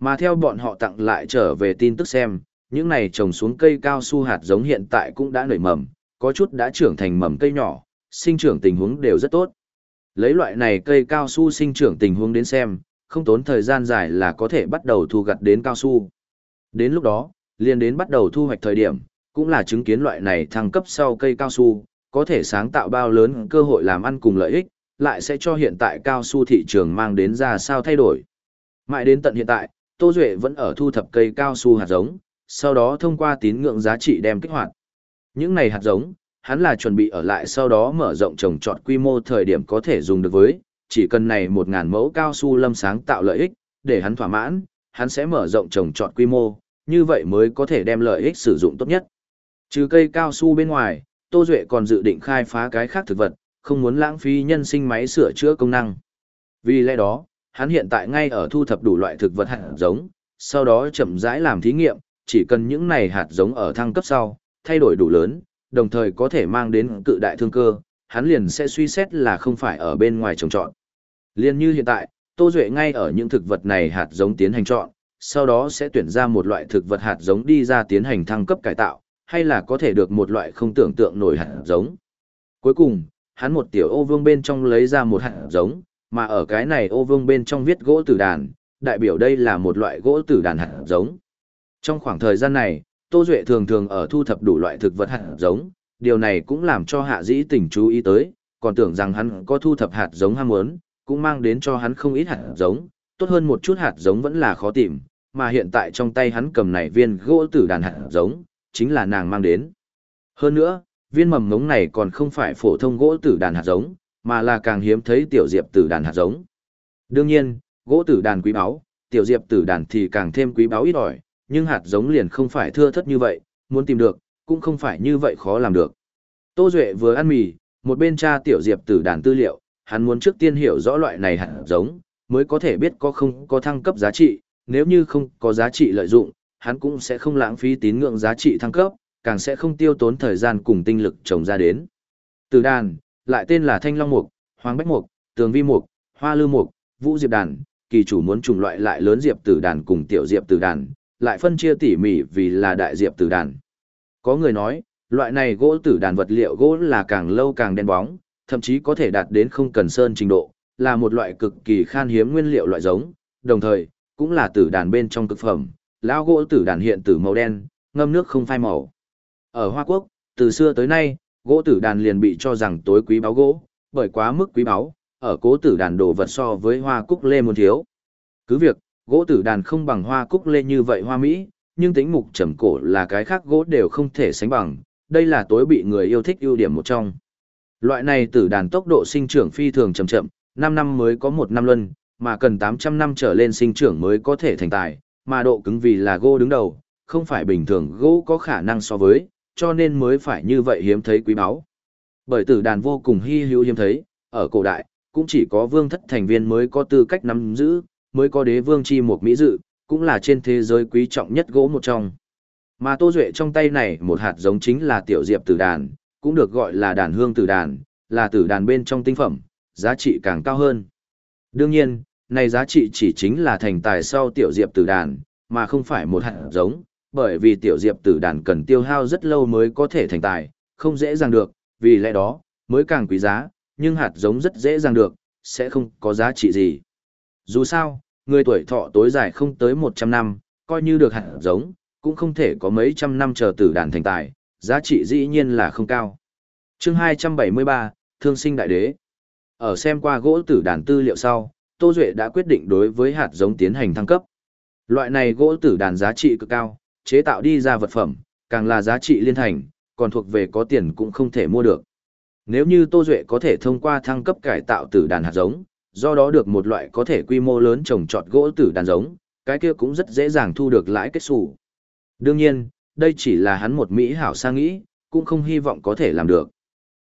Mà theo bọn họ tặng lại trở về tin tức xem, những này trồng xuống cây cao su hạt giống hiện tại cũng đã nảy mầm, có chút đã trưởng thành mầm cây nhỏ, sinh trưởng tình huống đều rất tốt. Lấy loại này cây cao su sinh trưởng tình huống đến xem, không tốn thời gian dài là có thể bắt đầu thu gặt đến cao su. Đến lúc đó, liền đến bắt đầu thu hoạch thời điểm, cũng là chứng kiến loại này thăng cấp sau cây cao su, có thể sáng tạo bao lớn cơ hội làm ăn cùng lợi ích, lại sẽ cho hiện tại cao su thị trường mang đến ra sao thay đổi. Mãi đến tận hiện tại, Tô Duệ vẫn ở thu thập cây cao su hạt giống, sau đó thông qua tín ngưỡng giá trị đem kích hoạt. Những này hạt giống, hắn là chuẩn bị ở lại sau đó mở rộng trồng trọt quy mô thời điểm có thể dùng được với, chỉ cần này 1.000 mẫu cao su lâm sáng tạo lợi ích, để hắn thỏa mãn, hắn sẽ mở rộng trồng trọt quy mô, như vậy mới có thể đem lợi ích sử dụng tốt nhất. Trừ cây cao su bên ngoài, Tô Duệ còn dự định khai phá cái khác thực vật, không muốn lãng phí nhân sinh máy sửa chữa công năng. Vì lẽ đó, hắn hiện tại ngay ở thu thập đủ loại thực vật hạt giống, sau đó chậm rãi làm thí nghiệm, chỉ cần những này hạt giống ở thăng cấp sau, thay đổi đủ lớn, đồng thời có thể mang đến cự đại thương cơ, hắn liền sẽ suy xét là không phải ở bên ngoài trồng trọt. Liên như hiện tại, Tô Duệ ngay ở những thực vật này hạt giống tiến hành chọn, sau đó sẽ tuyển ra một loại thực vật hạt giống đi ra tiến hành thăng cấp cải tạo, hay là có thể được một loại không tưởng tượng nổi hạt giống. Cuối cùng, hắn một tiểu ô vương bên trong lấy ra một hạt giống, mà ở cái này ô vương bên trong viết gỗ tử đàn, đại biểu đây là một loại gỗ tử đàn hạt giống. Trong khoảng thời gian này, Tô Duệ thường thường ở thu thập đủ loại thực vật hạt giống, điều này cũng làm cho hạ dĩ tỉnh chú ý tới, còn tưởng rằng hắn có thu thập hạt giống ham muốn, cũng mang đến cho hắn không ít hạt giống, tốt hơn một chút hạt giống vẫn là khó tìm, mà hiện tại trong tay hắn cầm này viên gỗ tử đàn hạt giống, chính là nàng mang đến. Hơn nữa, viên mầm ngống này còn không phải phổ thông gỗ tử đàn hạt giống, mà là càng hiếm thấy tiểu diệp tử đàn hạt giống. Đương nhiên, gỗ tử đàn quý báu, tiểu diệp tử đàn thì càng thêm quý báu ít ỏi, nhưng hạt giống liền không phải thưa thất như vậy, muốn tìm được, cũng không phải như vậy khó làm được. Tô Duệ vừa ăn mì, một bên tra tiểu diệp tử đàn tư liệu, hắn muốn trước tiên hiểu rõ loại này hạt giống, mới có thể biết có không có thăng cấp giá trị, nếu như không có giá trị lợi dụng, hắn cũng sẽ không lãng phí tín ngưỡng giá trị thăng cấp, càng sẽ không tiêu tốn thời gian cùng tinh lực trồng ra đến. Tử đàn, lại tên là thanh long mục, hoàng bách mục, tường vi mục, hoa lư mục, vũ diệp đàn, kỳ chủ muốn trùng loại lại lớn diệp tử đàn cùng tiểu diệp tử đàn, lại phân chia tỉ mỉ vì là đại diệp tử đàn. Có người nói, loại này gỗ tử đàn vật liệu gỗ là càng lâu càng đen bóng, thậm chí có thể đạt đến không cần sơn trình độ, là một loại cực kỳ khan hiếm nguyên liệu loại giống, đồng thời, cũng là tử đàn bên trong cực phẩm, lão gỗ tử đàn hiện tử màu đen, ngâm nước không phai màu. Ở Hoa Quốc, từ xưa tới nay, gỗ tử đàn liền bị cho rằng tối quý báu gỗ, bởi quá mức quý báu, ở cố tử đàn đồ vật so với hoa cúc lê muốn thiếu. Cứ việc, gỗ tử đàn không bằng hoa cúc lê như vậy hoa mỹ, nhưng tính mục trầm cổ là cái khác gỗ đều không thể sánh bằng, đây là tối bị người yêu thích ưu điểm một trong. Loại này tử đàn tốc độ sinh trưởng phi thường chậm chậm, 5 năm mới có một năm luân, mà cần 800 năm trở lên sinh trưởng mới có thể thành tài, mà độ cứng vì là gỗ đứng đầu, không phải bình thường gỗ có khả năng so với, cho nên mới phải như vậy hiếm thấy quý báu. Bởi tử đàn vô cùng hy hữu hiếm thấy, ở cổ đại, cũng chỉ có vương thất thành viên mới có tư cách nắm giữ, mới có đế vương chi một mỹ dự, cũng là trên thế giới quý trọng nhất gỗ một trong. Mà Tô Duệ trong tay này một hạt giống chính là tiểu diệp tử đàn, cũng được gọi là đàn hương tử đàn, là tử đàn bên trong tinh phẩm, giá trị càng cao hơn. Đương nhiên, này giá trị chỉ chính là thành tài sau tiểu diệp tử đàn, mà không phải một hạt giống, bởi vì tiểu diệp tử đàn cần tiêu hao rất lâu mới có thể thành tài, không dễ dàng được, vì lẽ đó, mới càng quý giá, nhưng hạt giống rất dễ dàng được, sẽ không có giá trị gì. Dù sao, người tuổi thọ tối dài không tới 100 năm, coi như được hạt giống, cũng không thể có mấy trăm năm chờ tử đàn thành tài, giá trị dĩ nhiên là không cao. chương 273, Thương sinh đại đế. Ở xem qua gỗ tử đàn tư liệu sau, Tô Duệ đã quyết định đối với hạt giống tiến hành thăng cấp. Loại này gỗ tử đàn giá trị cực cao, chế tạo đi ra vật phẩm, càng là giá trị liên thành, còn thuộc về có tiền cũng không thể mua được. Nếu như Tô Duệ có thể thông qua thăng cấp cải tạo tử đàn hạt giống, do đó được một loại có thể quy mô lớn trồng trọt gỗ tử đàn giống, cái kia cũng rất dễ dàng thu được lãi kết xù. Đương nhiên, đây chỉ là hắn một mỹ hảo sang nghĩ, cũng không hy vọng có thể làm được.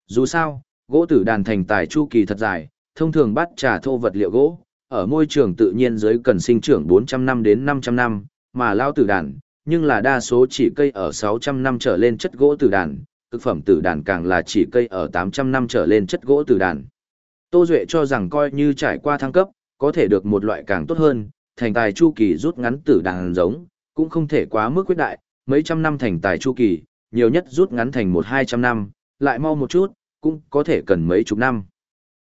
Dù sao, gỗ tử đàn thành tài chu kỳ thật dài, thông thường bắt trà thô vật liệu gỗ, ở môi trường tự nhiên dưới cần sinh trưởng 400 năm đến 500 năm, mà lao tử đàn, nhưng là đa số chỉ cây ở 600 năm trở lên chất gỗ tử đàn, thực phẩm tử đàn càng là chỉ cây ở 800 năm trở lên chất gỗ tử đàn. Tô Duệ cho rằng coi như trải qua thăng cấp, có thể được một loại càng tốt hơn, thành tài chu kỳ rút ngắn tử đàn giống, cũng không thể quá mức quyết đại, mấy trăm năm thành tài chu kỳ, nhiều nhất rút ngắn thành một hai trăm năm, lại mau một chút, cũng có thể cần mấy chục năm.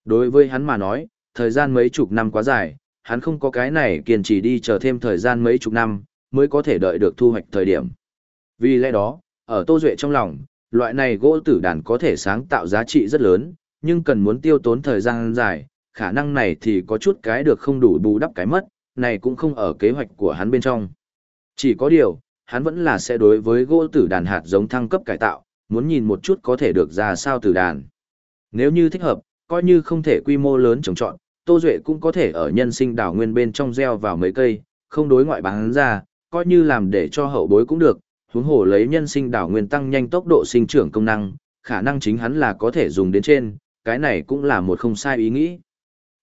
Đối với hắn mà nói, thời gian mấy chục năm quá dài, hắn không có cái này kiên trì đi chờ thêm thời gian mấy chục năm, mới có thể đợi được thu hoạch thời điểm. Vì lẽ đó, ở Tô Duệ trong lòng, loại này gỗ tử đàn có thể sáng tạo giá trị rất lớn, nhưng cần muốn tiêu tốn thời gian dài, khả năng này thì có chút cái được không đủ bù đắp cái mất, này cũng không ở kế hoạch của hắn bên trong. Chỉ có điều, hắn vẫn là sẽ đối với gỗ tử đàn hạt giống thăng cấp cải tạo, muốn nhìn một chút có thể được ra sao tử đàn. Nếu như thích hợp, coi như không thể quy mô lớn trồng trọt, Tô Duệ cũng có thể ở nhân sinh đảo nguyên bên trong gieo vào mấy cây, không đối ngoại bán ra, coi như làm để cho hậu bối cũng được, huống hồ lấy nhân sinh đảo nguyên tăng nhanh tốc độ sinh trưởng công năng, khả năng chính hắn là có thể dùng đến trên, cái này cũng là một không sai ý nghĩ.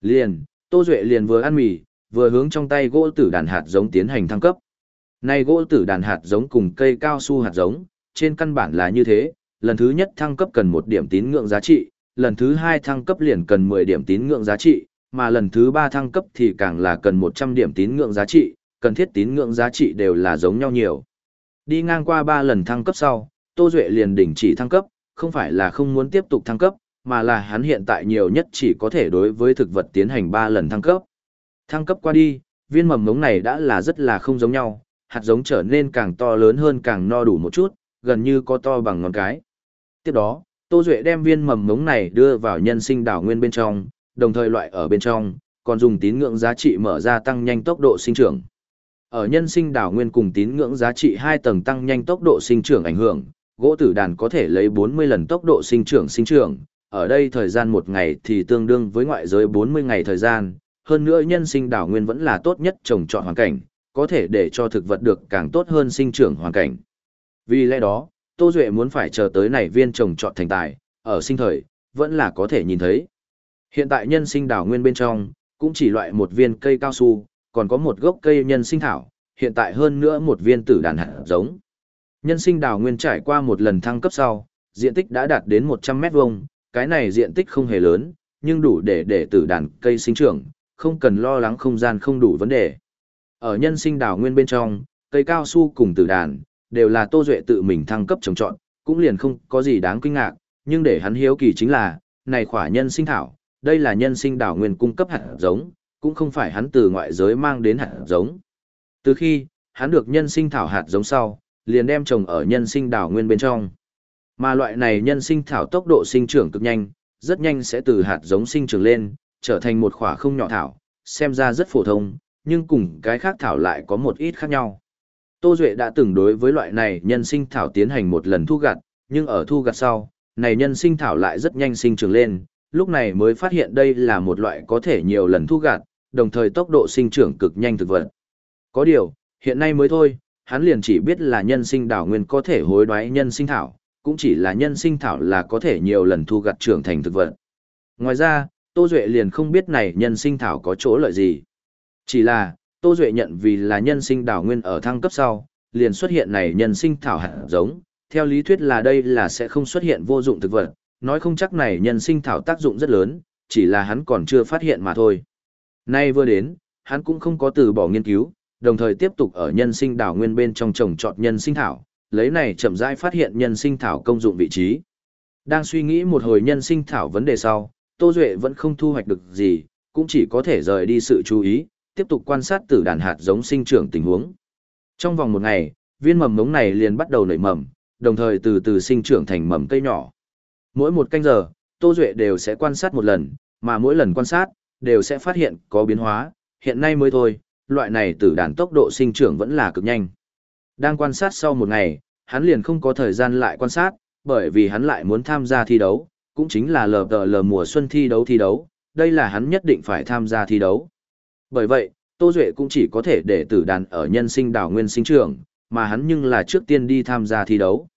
Liền, Tô Duệ liền vừa ăn mì, vừa hướng trong tay gỗ tử đàn hạt giống tiến hành thăng cấp. Này gỗ tử đàn hạt giống cùng cây cao su hạt giống, trên căn bản là như thế, lần thứ nhất thăng cấp cần một điểm tín ngưỡng giá trị, lần thứ hai thăng cấp liền cần 10 điểm tín ngưỡng giá trị, mà lần thứ ba thăng cấp thì càng là cần 100 điểm tín ngưỡng giá trị, cần thiết tín ngưỡng giá trị đều là giống nhau nhiều. Đi ngang qua 3 lần thăng cấp sau, Tô Duệ liền đình chỉ thăng cấp, không phải là không muốn tiếp tục thăng cấp, mà là hắn hiện tại nhiều nhất chỉ có thể đối với thực vật tiến hành 3 lần thăng cấp. Thăng cấp qua đi, viên mầm ngống này đã là rất là không giống nhau, hạt giống trở nên càng to lớn hơn càng no đủ một chút, gần như có to bằng ngón cái. Tiếp đó, Tô Duệ đem viên mầm ngống này đưa vào nhân sinh đảo nguyên bên trong, đồng thời loại ở bên trong, còn dùng tín ngưỡng giá trị mở ra tăng nhanh tốc độ sinh trưởng. Ở nhân sinh đảo nguyên cùng tín ngưỡng giá trị 2 tầng tăng nhanh tốc độ sinh trưởng ảnh hưởng, gỗ tử đàn có thể lấy 40 lần tốc độ sinh trưởng sinh trưởng, ở đây thời gian một ngày thì tương đương với ngoại giới 40 ngày thời gian, hơn nữa nhân sinh đảo nguyên vẫn là tốt nhất trồng trọt hoàn cảnh, có thể để cho thực vật được càng tốt hơn sinh trưởng hoàn cảnh. Vì lẽ đó, Tô Duệ muốn phải chờ tới này viên trồng trọt thành tài, ở sinh thời, vẫn là có thể nhìn thấy. Hiện tại nhân sinh đảo nguyên bên trong, cũng chỉ loại một viên cây cao su, còn có một gốc cây nhân sinh thảo, hiện tại hơn nữa một viên tử đàn hạt giống. Nhân sinh đảo nguyên trải qua một lần thăng cấp sau, diện tích đã đạt đến 100 mét vuông, cái này diện tích không hề lớn, nhưng đủ để để tử đàn cây sinh trưởng, không cần lo lắng không gian không đủ vấn đề. Ở nhân sinh đảo nguyên bên trong, cây cao su cùng tử đàn, đều là Tô Duệ tự mình thăng cấp trồng trọn, cũng liền không có gì đáng kinh ngạc, nhưng để hắn hiếu kỳ chính là, này khỏa nhân sinh thảo, đây là nhân sinh đảo nguyên cung cấp hạt giống, cũng không phải hắn từ ngoại giới mang đến hạt giống. Từ khi, hắn được nhân sinh thảo hạt giống sau, liền đem trồng ở nhân sinh đảo nguyên bên trong. Mà loại này nhân sinh thảo tốc độ sinh trưởng cực nhanh, rất nhanh sẽ từ hạt giống sinh trưởng lên, trở thành một khỏa không nhỏ thảo, xem ra rất phổ thông, nhưng cùng cái khác thảo lại có một ít khác nhau. Tô Duệ đã từng đối với loại này nhân sinh thảo tiến hành một lần thu gặt, nhưng ở thu gặt sau, này nhân sinh thảo lại rất nhanh sinh trưởng lên, lúc này mới phát hiện đây là một loại có thể nhiều lần thu gặt, đồng thời tốc độ sinh trưởng cực nhanh thực vật. Có điều, hiện nay mới thôi, hắn liền chỉ biết là nhân sinh đảo nguyên có thể hối đoái nhân sinh thảo, cũng chỉ là nhân sinh thảo là có thể nhiều lần thu gặt trưởng thành thực vật. Ngoài ra, Tô Duệ liền không biết này nhân sinh thảo có chỗ lợi gì. Chỉ là, Tô Duệ nhận vì là nhân sinh đảo nguyên ở thăng cấp sau, liền xuất hiện này nhân sinh thảo hạt giống, theo lý thuyết là đây là sẽ không xuất hiện vô dụng thực vật, nói không chắc này nhân sinh thảo tác dụng rất lớn, chỉ là hắn còn chưa phát hiện mà thôi. Nay vừa đến, hắn cũng không có từ bỏ nghiên cứu, đồng thời tiếp tục ở nhân sinh đảo nguyên bên trong trồng trọt nhân sinh thảo, lấy này chậm rãi phát hiện nhân sinh thảo công dụng vị trí. Đang suy nghĩ một hồi nhân sinh thảo vấn đề sau, Tô Duệ vẫn không thu hoạch được gì, cũng chỉ có thể rời đi sự chú ý, tiếp tục quan sát tử đàn hạt giống sinh trưởng tình huống. Trong vòng một ngày, viên mầm mống này liền bắt đầu nảy mầm, đồng thời từ từ sinh trưởng thành mầm cây nhỏ. Mỗi một canh giờ, Tô Duệ đều sẽ quan sát một lần, mà mỗi lần quan sát, đều sẽ phát hiện có biến hóa, hiện nay mới thôi, loại này tử đàn tốc độ sinh trưởng vẫn là cực nhanh. Đang quan sát sau một ngày, hắn liền không có thời gian lại quan sát, bởi vì hắn lại muốn tham gia thi đấu, cũng chính là lờ tờ lờ mùa xuân thi đấu thi đấu, đây là hắn nhất định phải tham gia thi đấu. Bởi vậy, Tô Duệ cũng chỉ có thể để tử đàn ở nhân sinh đảo nguyên sinh trường, mà hắn nhưng là trước tiên đi tham gia thi đấu.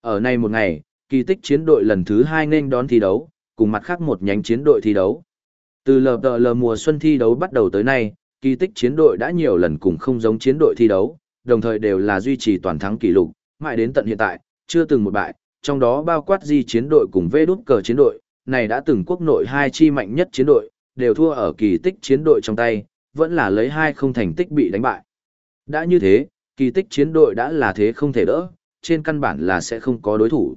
Ở nay một ngày, kỳ tích chiến đội lần thứ hai nên đón thi đấu, cùng mặt khác một nhánh chiến đội thi đấu. Từ lờ tờ lờ mùa xuân thi đấu bắt đầu tới nay, kỳ tích chiến đội đã nhiều lần cùng không giống chiến đội thi đấu, đồng thời đều là duy trì toàn thắng kỷ lục, mãi đến tận hiện tại, chưa từng một bại, trong đó bao quát di chiến đội cùng vê đút cờ chiến đội, này đã từng quốc nội hai chi mạnh nhất chiến đội, đều thua ở kỳ tích chiến đội trong tay, vẫn là lấy hai không thành tích bị đánh bại. Đã như thế, kỳ tích chiến đội đã là thế không thể đỡ, trên căn bản là sẽ không có đối thủ.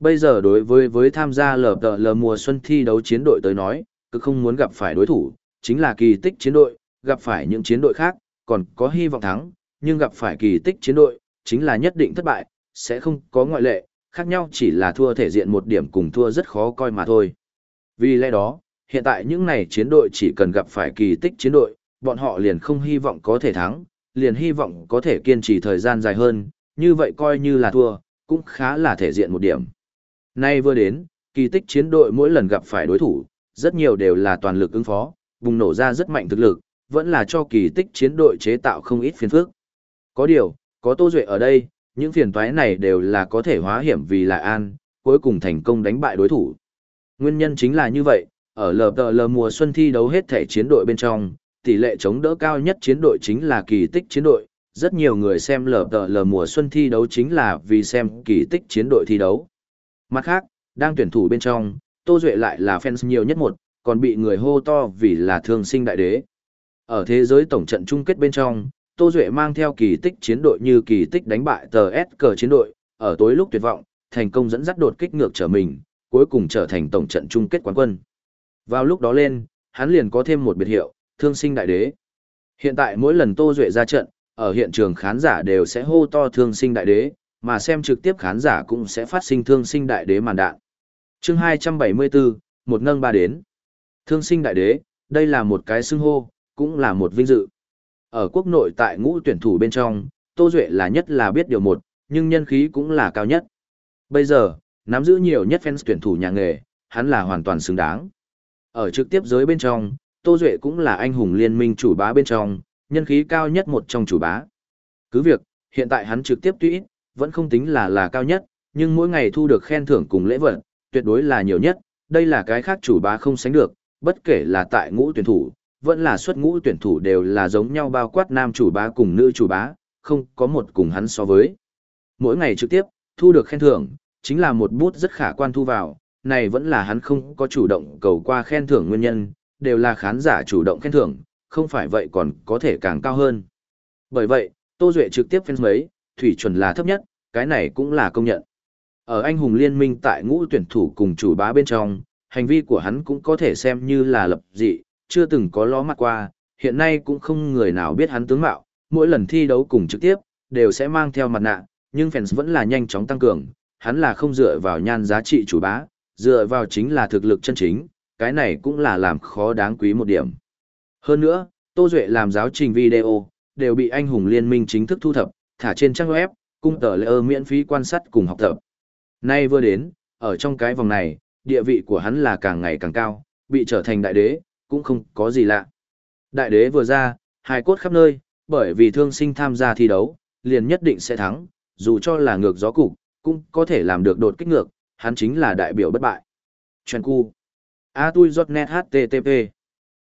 Bây giờ đối với với tham gia lờ tờ lờ mùa xuân thi đấu chiến đội tới nói, cứ không muốn gặp phải đối thủ, chính là kỳ tích chiến đội, gặp phải những chiến đội khác, còn có hy vọng thắng, nhưng gặp phải kỳ tích chiến đội, chính là nhất định thất bại, sẽ không có ngoại lệ, khác nhau chỉ là thua thể diện một điểm cùng thua rất khó coi mà thôi. Vì lẽ đó, hiện tại những này chiến đội chỉ cần gặp phải kỳ tích chiến đội, bọn họ liền không hy vọng có thể thắng, liền hy vọng có thể kiên trì thời gian dài hơn, như vậy coi như là thua, cũng khá là thể diện một điểm. Nay vừa đến, kỳ tích chiến đội mỗi lần gặp phải đối thủ, rất nhiều đều là toàn lực ứng phó, bùng nổ ra rất mạnh thực lực, vẫn là cho kỳ tích chiến đội chế tạo không ít phiền phức. Có điều, có Tô Duệ ở đây, những phiền toái này đều là có thể hóa hiểm vì là an, cuối cùng thành công đánh bại đối thủ. Nguyên nhân chính là như vậy, ở lờ tờ lờ mùa xuân thi đấu hết thể chiến đội bên trong, tỷ lệ chống đỡ cao nhất chiến đội chính là kỳ tích chiến đội. Rất nhiều người xem lờ tờ lờ mùa xuân thi đấu chính là vì xem kỳ tích chiến đội thi đấu. Mặt khác, đang tuyển thủ bên trong, Tô Duệ lại là fans nhiều nhất một, còn bị người hô to vì là thương sinh đại đế. Ở thế giới tổng trận chung kết bên trong, Tô Duệ mang theo kỳ tích chiến đội như kỳ tích đánh bại tờ S cờ chiến đội, ở tối lúc tuyệt vọng, thành công dẫn dắt đột kích ngược trở mình, cuối cùng trở thành tổng trận chung kết quán quân. Vào lúc đó lên, hắn liền có thêm một biệt hiệu, thương sinh đại đế. Hiện tại mỗi lần Tô Duệ ra trận, ở hiện trường khán giả đều sẽ hô to thương sinh đại đế, mà xem trực tiếp khán giả cũng sẽ phát sinh thương sinh đại đế màn đạn. chương 274, một nâng ba đến. Thương sinh đại đế, đây là một cái xưng hô, cũng là một vinh dự. Ở quốc nội tại ngũ tuyển thủ bên trong, Tô Duệ là nhất là biết điều một, nhưng nhân khí cũng là cao nhất. Bây giờ, nắm giữ nhiều nhất fans tuyển thủ nhà nghề, hắn là hoàn toàn xứng đáng. Ở trực tiếp giới bên trong, Tô Duệ cũng là anh hùng liên minh chủ bá bên trong, nhân khí cao nhất một trong chủ bá. Cứ việc, hiện tại hắn trực tiếp tuy vẫn không tính là là cao nhất, nhưng mỗi ngày thu được khen thưởng cùng lễ vật, tuyệt đối là nhiều nhất, đây là cái khác chủ bá không sánh được, bất kể là tại ngũ tuyển thủ, vẫn là xuất ngũ tuyển thủ đều là giống nhau bao quát nam chủ bá cùng nữ chủ bá, không có một cùng hắn so với. Mỗi ngày trực tiếp, thu được khen thưởng, chính là một bút rất khả quan thu vào, này vẫn là hắn không có chủ động cầu qua khen thưởng nguyên nhân, đều là khán giả chủ động khen thưởng, không phải vậy còn có thể càng cao hơn. Bởi vậy, Tô Duệ trực tiếp fans mấy, thủy chuẩn là thấp nhất, cái này cũng là công nhận. Ở anh hùng liên minh tại ngũ tuyển thủ cùng chủ bá bên trong, hành vi của hắn cũng có thể xem như là lập dị, chưa từng có ló mặt qua, hiện nay cũng không người nào biết hắn tướng mạo, mỗi lần thi đấu cùng trực tiếp, đều sẽ mang theo mặt nạ, nhưng fans vẫn là nhanh chóng tăng cường, hắn là không dựa vào nhan giá trị chủ bá, dựa vào chính là thực lực chân chính, cái này cũng là làm khó đáng quý một điểm. Hơn nữa, Tô Duệ làm giáo trình video, đều bị anh hùng liên minh chính thức thu thập, thả trên trang web, cung tờ lỡ miễn phí quan sát cùng học tập. Nay vừa đến, ở trong cái vòng này, địa vị của hắn là càng ngày càng cao, bị trở thành đại đế, cũng không có gì lạ. Đại đế vừa ra, hài cốt khắp nơi, bởi vì thương sinh tham gia thi đấu, liền nhất định sẽ thắng, dù cho là ngược gió cục, cũng có thể làm được đột kích ngược, hắn chính là đại biểu bất bại. Chuyện cu. A tui giọt net HTTP.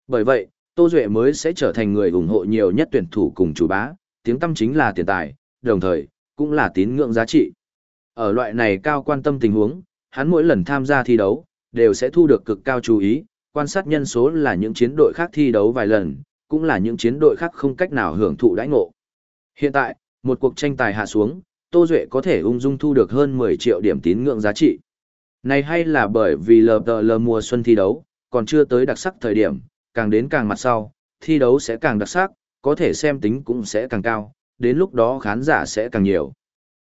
Bởi vậy, Tô Duệ mới sẽ trở thành người ủng hộ nhiều nhất tuyển thủ cùng chủ bá, tiếng tâm chính là tiền tài, đồng thời, cũng là tín ngưỡng giá trị. Ở loại này cao quan tâm tình huống, hắn mỗi lần tham gia thi đấu, đều sẽ thu được cực cao chú ý, quan sát nhân số là những chiến đội khác thi đấu vài lần, cũng là những chiến đội khác không cách nào hưởng thụ đãi ngộ. Hiện tại, một cuộc tranh tài hạ xuống, Tô Duệ có thể ung dung thu được hơn 10 triệu điểm tín ngưỡng giá trị. Này hay là bởi vì LPL mùa xuân thi đấu, còn chưa tới đặc sắc thời điểm, càng đến càng mặt sau, thi đấu sẽ càng đặc sắc, có thể xem tính cũng sẽ càng cao, đến lúc đó khán giả sẽ càng nhiều.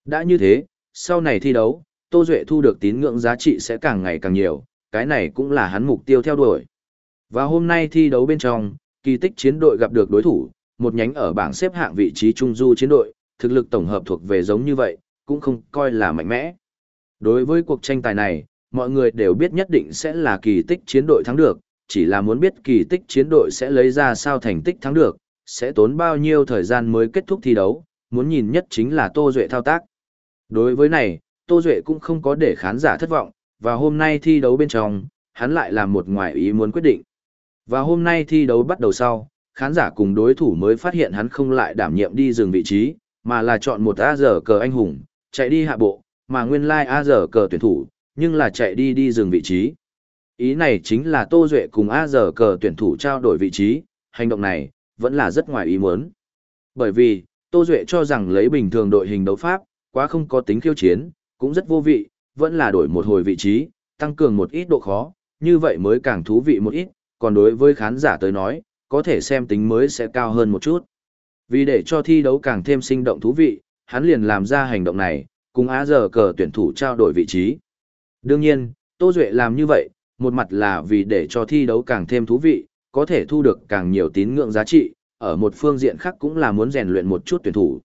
Đã như thế, sau này thi đấu, Tô Duệ thu được tín ngưỡng giá trị sẽ càng ngày càng nhiều, cái này cũng là hắn mục tiêu theo đuổi. Và hôm nay thi đấu bên trong, kỳ tích chiến đội gặp được đối thủ, một nhánh ở bảng xếp hạng vị trí trung du chiến đội, thực lực tổng hợp thuộc về giống như vậy, cũng không coi là mạnh mẽ. Đối với cuộc tranh tài này, mọi người đều biết nhất định sẽ là kỳ tích chiến đội thắng được, chỉ là muốn biết kỳ tích chiến đội sẽ lấy ra sao thành tích thắng được, sẽ tốn bao nhiêu thời gian mới kết thúc thi đấu, muốn nhìn nhất chính là Tô Duệ thao tác. Đối với này, Tô Duệ cũng không có để khán giả thất vọng, và hôm nay thi đấu bên trong, hắn lại làm một ngoại ý muốn quyết định. Và hôm nay thi đấu bắt đầu sau, khán giả cùng đối thủ mới phát hiện hắn không lại đảm nhiệm đi dừng vị trí, mà là chọn một A giờ cờ anh hùng, chạy đi hạ bộ, mà nguyên lai like A giờ cờ tuyển thủ, nhưng là chạy đi đi dừng vị trí. Ý này chính là Tô Duệ cùng A giờ cờ tuyển thủ trao đổi vị trí, hành động này, vẫn là rất ngoài ý muốn. Bởi vì, Tô Duệ cho rằng lấy bình thường đội hình đấu pháp, quá không có tính khiêu chiến, cũng rất vô vị, vẫn là đổi một hồi vị trí, tăng cường một ít độ khó, như vậy mới càng thú vị một ít, còn đối với khán giả tới nói, có thể xem tính mới sẽ cao hơn một chút. Vì để cho thi đấu càng thêm sinh động thú vị, hắn liền làm ra hành động này, cùng Á giờ cờ tuyển thủ trao đổi vị trí. Đương nhiên, Tô Duệ làm như vậy, một mặt là vì để cho thi đấu càng thêm thú vị, có thể thu được càng nhiều tín ngưỡng giá trị, ở một phương diện khác cũng là muốn rèn luyện một chút tuyển thủ.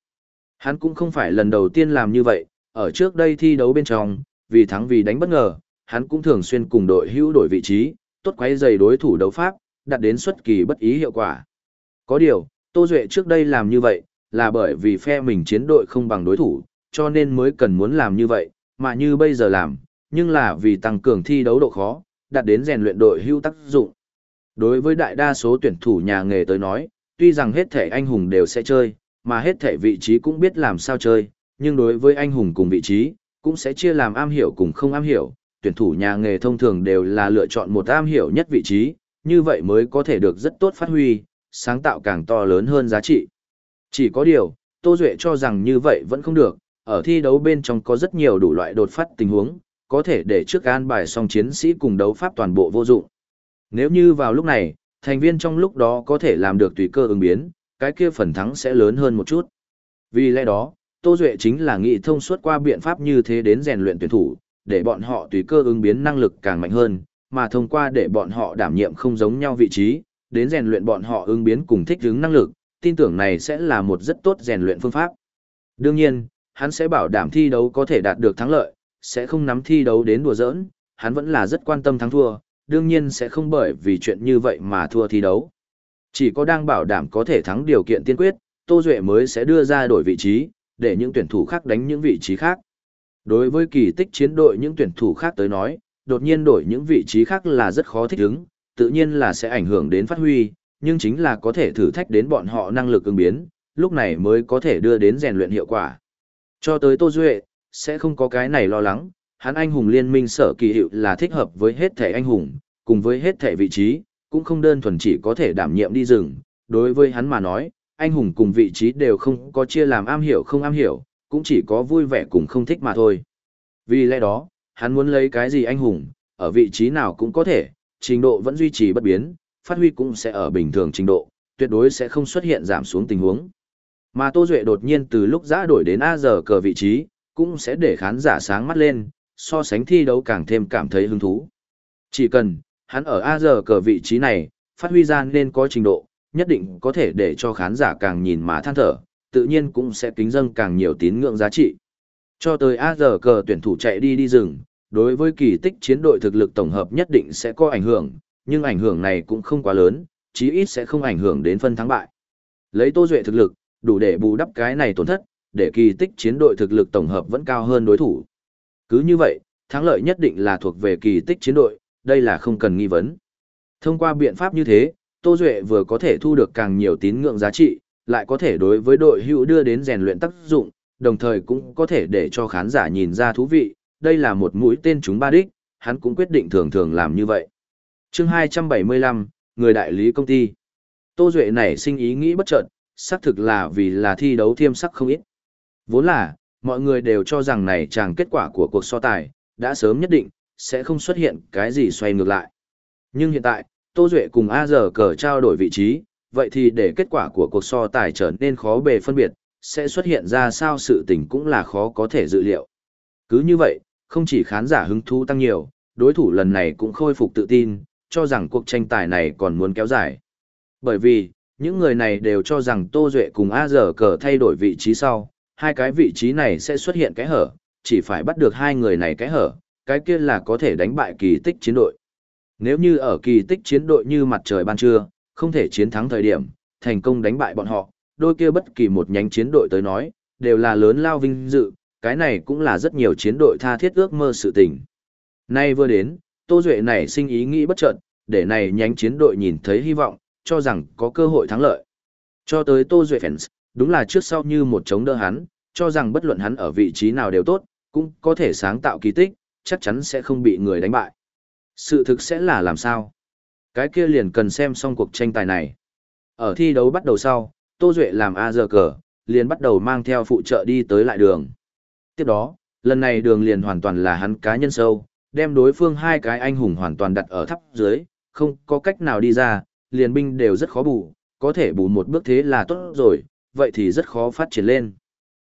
Hắn cũng không phải lần đầu tiên làm như vậy, ở trước đây thi đấu bên trong, vì thắng vì đánh bất ngờ, hắn cũng thường xuyên cùng đội hữu đổi vị trí, tốt quấy giày đối thủ đấu pháp, đạt đến xuất kỳ bất ý hiệu quả. Có điều, Tô Duệ trước đây làm như vậy, là bởi vì phe mình chiến đội không bằng đối thủ, cho nên mới cần muốn làm như vậy, mà như bây giờ làm, nhưng là vì tăng cường thi đấu độ khó, đạt đến rèn luyện đội hưu tác dụng. Đối với đại đa số tuyển thủ nhà nghề tới nói, tuy rằng hết thể anh hùng đều sẽ chơi, mà hết thể vị trí cũng biết làm sao chơi, nhưng đối với anh hùng cùng vị trí, cũng sẽ chia làm am hiểu cùng không am hiểu, tuyển thủ nhà nghề thông thường đều là lựa chọn một am hiểu nhất vị trí, như vậy mới có thể được rất tốt phát huy, sáng tạo càng to lớn hơn giá trị. Chỉ có điều, Tô Duệ cho rằng như vậy vẫn không được, ở thi đấu bên trong có rất nhiều đủ loại đột phát tình huống, có thể để trước an bài song chiến sĩ cùng đấu pháp toàn bộ vô dụng. Nếu như vào lúc này, thành viên trong lúc đó có thể làm được tùy cơ ứng biến, cái kia phần thắng sẽ lớn hơn một chút. Vì lẽ đó, Tô Duệ chính là nghị thông suốt qua biện pháp như thế đến rèn luyện tuyển thủ, để bọn họ tùy cơ ứng biến năng lực càng mạnh hơn, mà thông qua để bọn họ đảm nhiệm không giống nhau vị trí, đến rèn luyện bọn họ ứng biến cùng thích ứng năng lực, tin tưởng này sẽ là một rất tốt rèn luyện phương pháp. Đương nhiên, hắn sẽ bảo đảm thi đấu có thể đạt được thắng lợi, sẽ không nắm thi đấu đến đùa giỡn, hắn vẫn là rất quan tâm thắng thua, đương nhiên sẽ không bởi vì chuyện như vậy mà thua thi đấu. Chỉ có đang bảo đảm có thể thắng điều kiện tiên quyết, Tô Duệ mới sẽ đưa ra đổi vị trí, để những tuyển thủ khác đánh những vị trí khác. Đối với kỳ tích chiến đội những tuyển thủ khác tới nói, đột nhiên đổi những vị trí khác là rất khó thích ứng, tự nhiên là sẽ ảnh hưởng đến phát huy, nhưng chính là có thể thử thách đến bọn họ năng lực ứng biến, lúc này mới có thể đưa đến rèn luyện hiệu quả. Cho tới Tô Duệ, sẽ không có cái này lo lắng, hắn anh hùng liên minh sở kỳ hiệu là thích hợp với hết thể anh hùng, cùng với hết thể vị trí, cũng không đơn thuần chỉ có thể đảm nhiệm đi rừng, đối với hắn mà nói, anh hùng cùng vị trí đều không có chia làm am hiểu không am hiểu, cũng chỉ có vui vẻ cùng không thích mà thôi. Vì lẽ đó, hắn muốn lấy cái gì anh hùng, ở vị trí nào cũng có thể, trình độ vẫn duy trì bất biến, phát huy cũng sẽ ở bình thường trình độ, tuyệt đối sẽ không xuất hiện giảm xuống tình huống. Mà Tô Duệ đột nhiên từ lúc giã đổi đến A giờ cờ vị trí, cũng sẽ để khán giả sáng mắt lên, so sánh thi đấu càng thêm cảm thấy hứng thú. Chỉ cần, hắn ở A giờ cờ vị trí này, phát huy ra nên có trình độ, nhất định có thể để cho khán giả càng nhìn mà than thở, tự nhiên cũng sẽ kính dâng càng nhiều tín ngưỡng giá trị. Cho tới A giờ cờ tuyển thủ chạy đi đi rừng, đối với kỳ tích chiến đội thực lực tổng hợp nhất định sẽ có ảnh hưởng, nhưng ảnh hưởng này cũng không quá lớn, chí ít sẽ không ảnh hưởng đến phân thắng bại. Lấy Tô Duệ thực lực, đủ để bù đắp cái này tổn thất, để kỳ tích chiến đội thực lực tổng hợp vẫn cao hơn đối thủ. Cứ như vậy, thắng lợi nhất định là thuộc về kỳ tích chiến đội, đây là không cần nghi vấn. Thông qua biện pháp như thế, Tô Duệ vừa có thể thu được càng nhiều tín ngưỡng giá trị, lại có thể đối với đội hữu đưa đến rèn luyện tác dụng, đồng thời cũng có thể để cho khán giả nhìn ra thú vị, đây là một mũi tên chúng ba đích, hắn cũng quyết định thường thường làm như vậy. chương 275, người đại lý công ty. Tô Duệ nảy sinh ý nghĩ bất chợt, xác thực là vì là thi đấu thiêm sắc không ít. Vốn là, mọi người đều cho rằng này chàng kết quả của cuộc so tài, đã sớm nhất định, sẽ không xuất hiện cái gì xoay ngược lại. Nhưng hiện tại, Tô Duệ cùng A giờ cờ trao đổi vị trí, vậy thì để kết quả của cuộc so tài trở nên khó bề phân biệt, sẽ xuất hiện ra sao sự tình cũng là khó có thể dự liệu. Cứ như vậy, không chỉ khán giả hứng thú tăng nhiều, đối thủ lần này cũng khôi phục tự tin, cho rằng cuộc tranh tài này còn muốn kéo dài. Bởi vì, những người này đều cho rằng Tô Duệ cùng A giờ cờ thay đổi vị trí sau, hai cái vị trí này sẽ xuất hiện cái hở, chỉ phải bắt được hai người này cái hở, cái kia là có thể đánh bại kỳ tích chiến đội. Nếu như ở kỳ tích chiến đội như mặt trời ban trưa, không thể chiến thắng thời điểm, thành công đánh bại bọn họ, đôi kia bất kỳ một nhánh chiến đội tới nói, đều là lớn lao vinh dự, cái này cũng là rất nhiều chiến đội tha thiết ước mơ sự tình. Nay vừa đến, Tô Duệ này sinh ý nghĩ bất chợt, để này nhánh chiến đội nhìn thấy hy vọng, cho rằng có cơ hội thắng lợi. Cho tới Tô Duệ fans, đúng là trước sau như một chống đỡ hắn, cho rằng bất luận hắn ở vị trí nào đều tốt, cũng có thể sáng tạo kỳ tích, chắc chắn sẽ không bị người đánh bại. Sự thực sẽ là làm sao? Cái kia liền cần xem xong cuộc tranh tài này. Ở thi đấu bắt đầu sau, Tô Duệ làm A giờ cờ, liền bắt đầu mang theo phụ trợ đi tới lại đường. Tiếp đó, lần này đường liền hoàn toàn là hắn cá nhân sâu, đem đối phương hai cái anh hùng hoàn toàn đặt ở thấp dưới, không có cách nào đi ra, liền binh đều rất khó bù, có thể bù một bước thế là tốt rồi, vậy thì rất khó phát triển lên.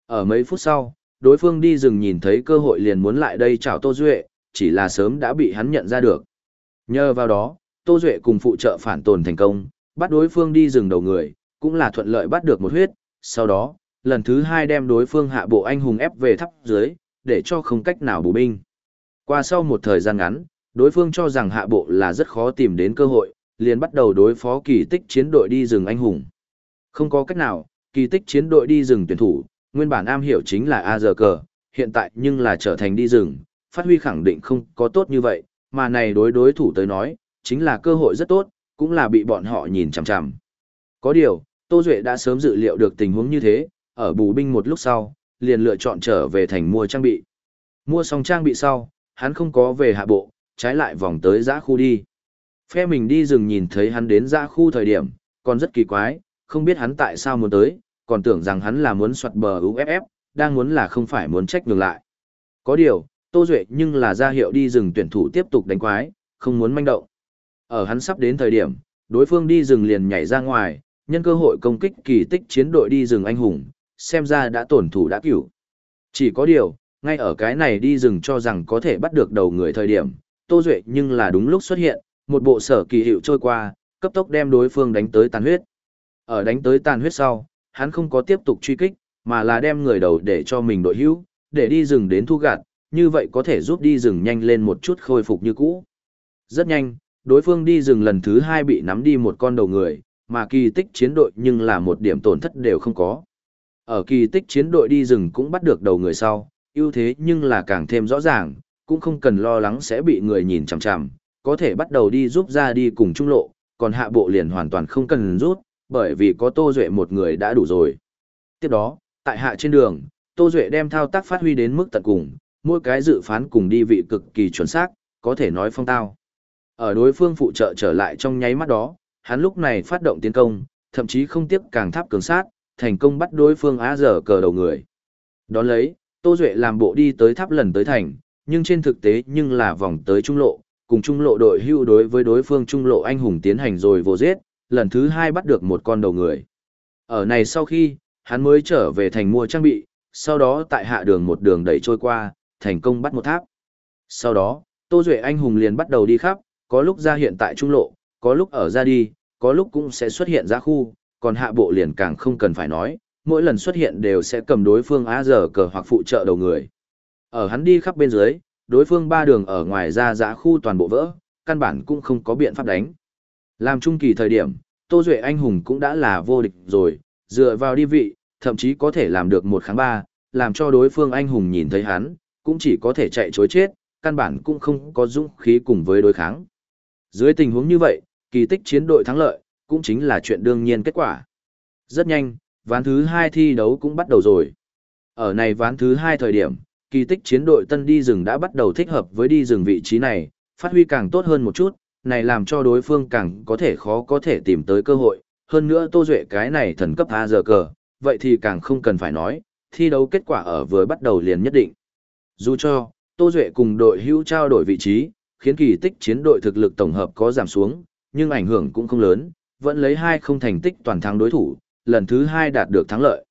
Ở mấy phút sau, đối phương đi rừng nhìn thấy cơ hội liền muốn lại đây chào Tô Duệ, chỉ là sớm đã bị hắn nhận ra được. Nhờ vào đó, Tô Duệ cùng phụ trợ phản tồn thành công, bắt đối phương đi rừng đầu người, cũng là thuận lợi bắt được một huyết, sau đó, lần thứ hai đem đối phương hạ bộ anh hùng ép về thấp dưới, để cho không cách nào bù binh. Qua sau một thời gian ngắn, đối phương cho rằng hạ bộ là rất khó tìm đến cơ hội, liền bắt đầu đối phó kỳ tích chiến đội đi rừng anh hùng. Không có cách nào, kỳ tích chiến đội đi rừng tuyển thủ, nguyên bản am hiểu chính là A giờ cờ, hiện tại nhưng là trở thành đi rừng, phát huy khẳng định không có tốt như vậy, mà này đối đối thủ tới nói, chính là cơ hội rất tốt, cũng là bị bọn họ nhìn chằm chằm. Có điều, Tô Duệ đã sớm dự liệu được tình huống như thế, ở bù binh một lúc sau, liền lựa chọn trở về thành mua trang bị. Mua xong trang bị sau, hắn không có về hạ bộ, trái lại vòng tới giã khu đi. Phe mình đi rừng nhìn thấy hắn đến giã khu thời điểm, còn rất kỳ quái, không biết hắn tại sao muốn tới, còn tưởng rằng hắn là muốn soạt bờ UFF, đang muốn là không phải muốn trách ngược lại. Có điều, Tô Duệ nhưng là ra hiệu đi rừng tuyển thủ tiếp tục đánh quái, không muốn manh động. Ở hắn sắp đến thời điểm, đối phương đi rừng liền nhảy ra ngoài, nhân cơ hội công kích kỳ tích chiến đội đi rừng anh hùng, xem ra đã tổn thủ đã cửu. Chỉ có điều, ngay ở cái này đi rừng cho rằng có thể bắt được đầu người thời điểm, Tô Duệ nhưng là đúng lúc xuất hiện, một bộ sở kỳ hiệu trôi qua, cấp tốc đem đối phương đánh tới tàn huyết. Ở đánh tới tàn huyết sau, hắn không có tiếp tục truy kích, mà là đem người đầu để cho mình đội hữu, để đi rừng đến thu gạt, như vậy có thể giúp đi rừng nhanh lên một chút khôi phục như cũ. Rất nhanh, đối phương đi rừng lần thứ hai bị nắm đi một con đầu người, mà kỳ tích chiến đội nhưng là một điểm tổn thất đều không có. Ở kỳ tích chiến đội đi rừng cũng bắt được đầu người sau, ưu thế nhưng là càng thêm rõ ràng, cũng không cần lo lắng sẽ bị người nhìn chằm chằm, có thể bắt đầu đi giúp ra đi cùng trung lộ, còn hạ bộ liền hoàn toàn không cần rút, bởi vì có Tô Duệ một người đã đủ rồi. Tiếp đó, tại hạ trên đường, Tô Duệ đem thao tác phát huy đến mức tận cùng, mỗi cái dự phán cùng đi vị cực kỳ chuẩn xác, có thể nói phong tao. Ở đối phương phụ trợ trở lại trong nháy mắt đó, hắn lúc này phát động tiến công, thậm chí không tiếc càng tháp cường sát, thành công bắt đối phương á dở cờ đầu người. Đón lấy, Tô Duệ làm bộ đi tới tháp lần tới thành, nhưng trên thực tế nhưng là vòng tới trung lộ, cùng trung lộ đội hưu đối với đối phương trung lộ anh hùng tiến hành rồi vô giết, lần thứ hai bắt được một con đầu người. Ở này sau khi, hắn mới trở về thành mua trang bị, sau đó tại hạ đường một đường đẩy trôi qua, thành công bắt một tháp. Sau đó, Tô Duệ anh hùng liền bắt đầu đi khắp, có lúc ra hiện tại trung lộ, có lúc ở ra đi, có lúc cũng sẽ xuất hiện ra khu, còn hạ bộ liền càng không cần phải nói, mỗi lần xuất hiện đều sẽ cầm đối phương á giờ cờ hoặc phụ trợ đầu người. Ở hắn đi khắp bên dưới, đối phương ba đường ở ngoài ra giã khu toàn bộ vỡ, căn bản cũng không có biện pháp đánh. Làm trung kỳ thời điểm, Tô Duệ anh hùng cũng đã là vô địch rồi, dựa vào đi vị, thậm chí có thể làm được một kháng ba, làm cho đối phương anh hùng nhìn thấy hắn, cũng chỉ có thể chạy chối chết, căn bản cũng không có dũng khí cùng với đối kháng. Dưới tình huống như vậy, kỳ tích chiến đội thắng lợi, cũng chính là chuyện đương nhiên kết quả. Rất nhanh, ván thứ hai thi đấu cũng bắt đầu rồi. Ở này ván thứ hai thời điểm, kỳ tích chiến đội tân đi rừng đã bắt đầu thích hợp với đi rừng vị trí này, phát huy càng tốt hơn một chút, này làm cho đối phương càng có thể khó có thể tìm tới cơ hội, hơn nữa Tô Duệ cái này thần cấp A giờ cờ, vậy thì càng không cần phải nói, thi đấu kết quả ở vừa bắt đầu liền nhất định. Dù cho, Tô Duệ cùng đội hữu trao đổi vị trí, khiến kỳ tích chiến đội thực lực tổng hợp có giảm xuống, nhưng ảnh hưởng cũng không lớn, vẫn lấy hai không thành tích toàn thắng đối thủ, lần thứ hai đạt được thắng lợi.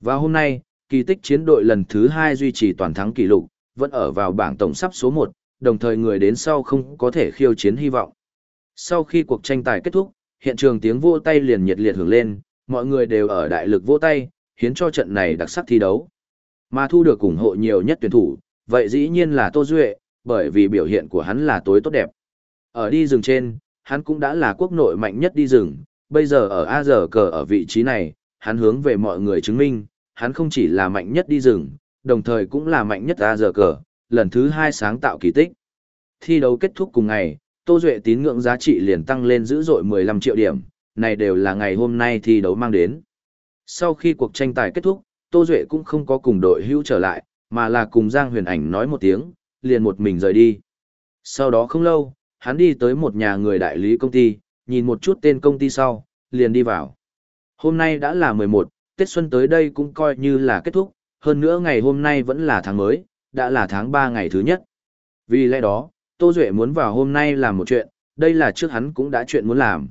Và hôm nay, kỳ tích chiến đội lần thứ hai duy trì toàn thắng kỷ lục, vẫn ở vào bảng tổng sắp số 1, đồng thời người đến sau không có thể khiêu chiến hy vọng. Sau khi cuộc tranh tài kết thúc, hiện trường tiếng vỗ tay liền nhiệt liệt hưởng lên, mọi người đều ở đại lực vỗ tay, khiến cho trận này đặc sắc thi đấu. Mà thu được ủng hộ nhiều nhất tuyển thủ, vậy dĩ nhiên là Tô Duệ, bởi vì biểu hiện của hắn là tối tốt đẹp. Ở đi rừng trên, hắn cũng đã là quốc nội mạnh nhất đi rừng, bây giờ ở A giờ cờ ở vị trí này, hắn hướng về mọi người chứng minh, hắn không chỉ là mạnh nhất đi rừng, đồng thời cũng là mạnh nhất A giờ cờ, lần thứ hai sáng tạo kỳ tích. Thi đấu kết thúc cùng ngày, Tô Duệ tín ngưỡng giá trị liền tăng lên dữ dội 15 triệu điểm, này đều là ngày hôm nay thi đấu mang đến. Sau khi cuộc tranh tài kết thúc, Tô Duệ cũng không có cùng đội hữu trở lại, mà là cùng Giang Huyền Ảnh nói một tiếng, liền một mình rời đi. Sau đó không lâu, hắn đi tới một nhà người đại lý công ty, nhìn một chút tên công ty sau, liền đi vào. Hôm nay đã là 11, Tết Xuân tới đây cũng coi như là kết thúc, hơn nữa ngày hôm nay vẫn là tháng mới, đã là tháng 3 ngày thứ nhất. Vì lẽ đó, Tô Duệ muốn vào hôm nay làm một chuyện, đây là trước hắn cũng đã chuyện muốn làm.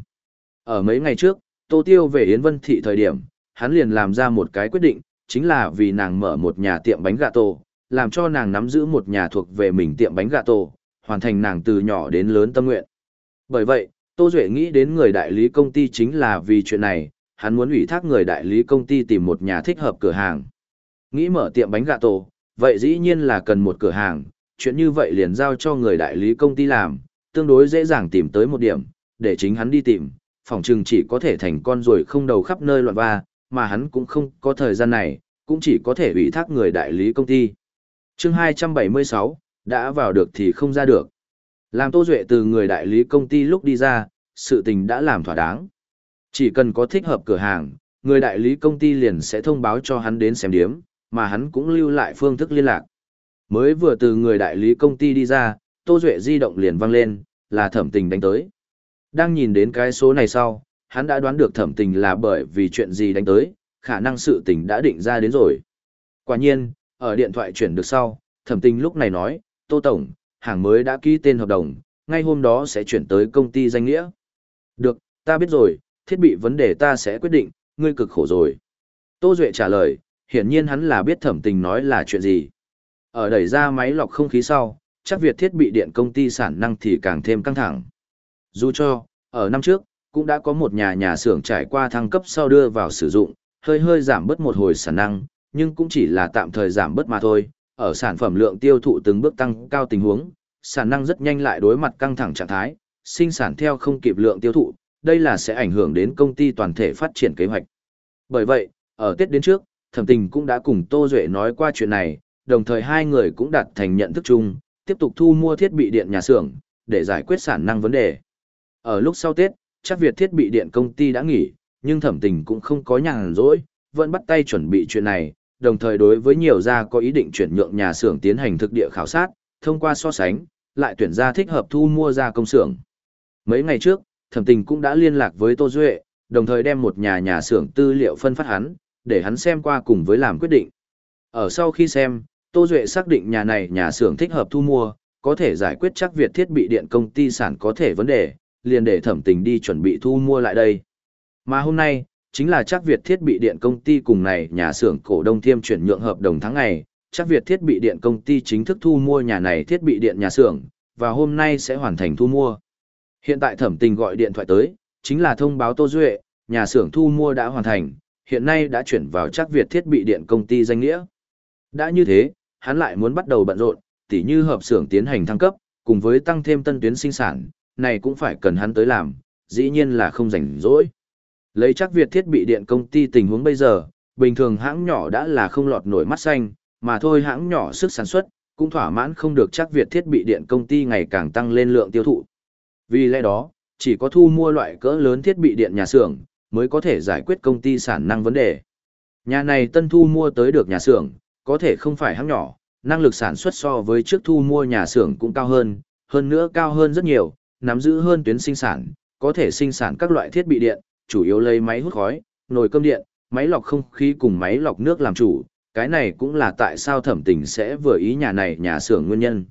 Ở mấy ngày trước, Tô Tiêu về Yến Vân Thị thời điểm, hắn liền làm ra một cái quyết định, chính là vì nàng mở một nhà tiệm bánh gà tổ, làm cho nàng nắm giữ một nhà thuộc về mình tiệm bánh gà tổ, hoàn thành nàng từ nhỏ đến lớn tâm nguyện. Bởi vậy, Tô Duệ nghĩ đến người đại lý công ty chính là vì chuyện này, hắn muốn ủy thác người đại lý công ty tìm một nhà thích hợp cửa hàng. Nghĩ mở tiệm bánh gà tổ, vậy dĩ nhiên là cần một cửa hàng, chuyện như vậy liền giao cho người đại lý công ty làm, tương đối dễ dàng tìm tới một điểm, để chính hắn đi tìm, phòng trừng chỉ có thể thành con rồi không đầu khắp nơi loạn va, mà hắn cũng không có thời gian này, cũng chỉ có thể ủy thác người đại lý công ty. chương 276, đã vào được thì không ra được. Làm Tô Duệ từ người đại lý công ty lúc đi ra, sự tình đã làm thỏa đáng. Chỉ cần có thích hợp cửa hàng, người đại lý công ty liền sẽ thông báo cho hắn đến xem điếm, mà hắn cũng lưu lại phương thức liên lạc. Mới vừa từ người đại lý công ty đi ra, Tô Duệ di động liền vang lên, là thẩm tình đánh tới. Đang nhìn đến cái số này sau, hắn đã đoán được thẩm tình là bởi vì chuyện gì đánh tới, khả năng sự tình đã định ra đến rồi. Quả nhiên, ở điện thoại chuyển được sau, thẩm tình lúc này nói, Tô Tổng, hàng mới đã ký tên hợp đồng, ngay hôm đó sẽ chuyển tới công ty danh nghĩa. Được, ta biết rồi, thiết bị vấn đề ta sẽ quyết định, ngươi cực khổ rồi. Tô Duệ trả lời, hiển nhiên hắn là biết thẩm tình nói là chuyện gì. Ở đẩy ra máy lọc không khí sau, chắc việc thiết bị điện công ty sản năng thì càng thêm căng thẳng. Dù cho, ở năm trước, cũng đã có một nhà nhà xưởng trải qua thăng cấp sau đưa vào sử dụng, hơi hơi giảm bớt một hồi sản năng, nhưng cũng chỉ là tạm thời giảm bớt mà thôi. Ở sản phẩm lượng tiêu thụ từng bước tăng cao tình huống, sản năng rất nhanh lại đối mặt căng thẳng trạng thái, sinh sản theo không kịp lượng tiêu thụ, đây là sẽ ảnh hưởng đến công ty toàn thể phát triển kế hoạch. Bởi vậy, ở Tết đến trước, Thẩm Tình cũng đã cùng Tô Duệ nói qua chuyện này, đồng thời hai người cũng đạt thành nhận thức chung, tiếp tục thu mua thiết bị điện nhà xưởng để giải quyết sản năng vấn đề. Ở lúc sau Tết, chắc Việt thiết bị điện công ty đã nghỉ, nhưng thẩm tình cũng không có nhàn rỗi, vẫn bắt tay chuẩn bị chuyện này, đồng thời đối với nhiều gia có ý định chuyển nhượng nhà xưởng tiến hành thực địa khảo sát, thông qua so sánh, lại tuyển ra thích hợp thu mua ra công xưởng. Mấy ngày trước, thẩm tình cũng đã liên lạc với Tô Duệ, đồng thời đem một nhà nhà xưởng tư liệu phân phát hắn, để hắn xem qua cùng với làm quyết định. Ở sau khi xem, Tô Duệ xác định nhà này nhà xưởng thích hợp thu mua, có thể giải quyết chắc việc thiết bị điện công ty sản có thể vấn đề, liền để thẩm tình đi chuẩn bị thu mua lại đây. Mà hôm nay, chính là chắc Việt thiết bị điện công ty cùng này nhà xưởng cổ đông thiêm chuyển nhượng hợp đồng tháng ngày, chắc Việt thiết bị điện công ty chính thức thu mua nhà này thiết bị điện nhà xưởng, và hôm nay sẽ hoàn thành thu mua. Hiện tại thẩm tình gọi điện thoại tới, chính là thông báo Tô Duệ, nhà xưởng thu mua đã hoàn thành, hiện nay đã chuyển vào chắc Việt thiết bị điện công ty danh nghĩa. Đã như thế, hắn lại muốn bắt đầu bận rộn, tỉ như hợp xưởng tiến hành thăng cấp, cùng với tăng thêm tân tuyến sinh sản, này cũng phải cần hắn tới làm, dĩ nhiên là không rảnh rỗi. Lấy chắc Việt thiết bị điện công ty tình huống bây giờ, bình thường hãng nhỏ đã là không lọt nổi mắt xanh, mà thôi hãng nhỏ sức sản xuất, cũng thỏa mãn không được chắc Việt thiết bị điện công ty ngày càng tăng lên lượng tiêu thụ. Vì lẽ đó, chỉ có thu mua loại cỡ lớn thiết bị điện nhà xưởng mới có thể giải quyết công ty sản năng vấn đề. Nhà này tân thu mua tới được nhà xưởng, có thể không phải hãng nhỏ, năng lực sản xuất so với trước thu mua nhà xưởng cũng cao hơn, hơn nữa cao hơn rất nhiều, nắm giữ hơn tuyến sinh sản, có thể sinh sản các loại thiết bị điện, chủ yếu lấy máy hút khói, nồi cơm điện, máy lọc không khí cùng máy lọc nước làm chủ, cái này cũng là tại sao thẩm tình sẽ vừa ý nhà này nhà xưởng nguyên nhân.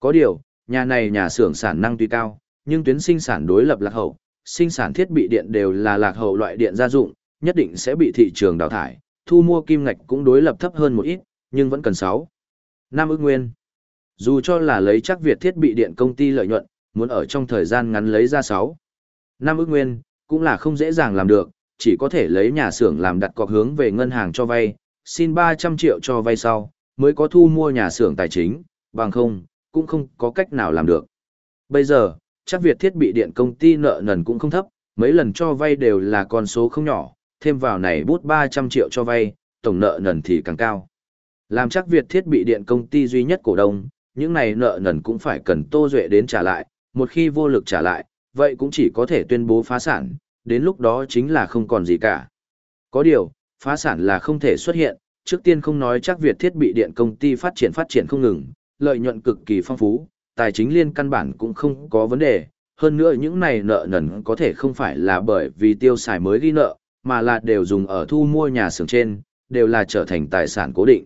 Có điều, nhà này nhà xưởng sản năng tuy cao, nhưng tuyến sinh sản đối lập lạc hậu, sinh sản thiết bị điện đều là lạc hậu loại điện gia dụng, nhất định sẽ bị thị trường đào thải, thu mua kim ngạch cũng đối lập thấp hơn một ít, nhưng vẫn cần 6. Năm ước nguyên. Dù cho là lấy chắc Việt thiết bị điện công ty lợi nhuận, muốn ở trong thời gian ngắn lấy ra 6. Năm ước nguyên, cũng là không dễ dàng làm được, chỉ có thể lấy nhà xưởng làm đặt cọc hướng về ngân hàng cho vay, xin 300 triệu cho vay sau, mới có thu mua nhà xưởng tài chính, bằng không, cũng không có cách nào làm được. Bây giờ, chắc Việt thiết bị điện công ty nợ nần cũng không thấp, mấy lần cho vay đều là con số không nhỏ, thêm vào này bút 300 triệu cho vay, tổng nợ nần thì càng cao. Làm chắc Việt thiết bị điện công ty duy nhất cổ đông, những này nợ nần cũng phải cần Tô Duệ đến trả lại, một khi vô lực trả lại, vậy cũng chỉ có thể tuyên bố phá sản, đến lúc đó chính là không còn gì cả. Có điều, phá sản là không thể xuất hiện, trước tiên không nói chắc Việt thiết bị điện công ty phát triển phát triển không ngừng, lợi nhuận cực kỳ phong phú, tài chính liên căn bản cũng không có vấn đề, hơn nữa những này nợ nần có thể không phải là bởi vì tiêu xài mới ghi nợ, mà là đều dùng ở thu mua nhà xưởng trên, đều là trở thành tài sản cố định.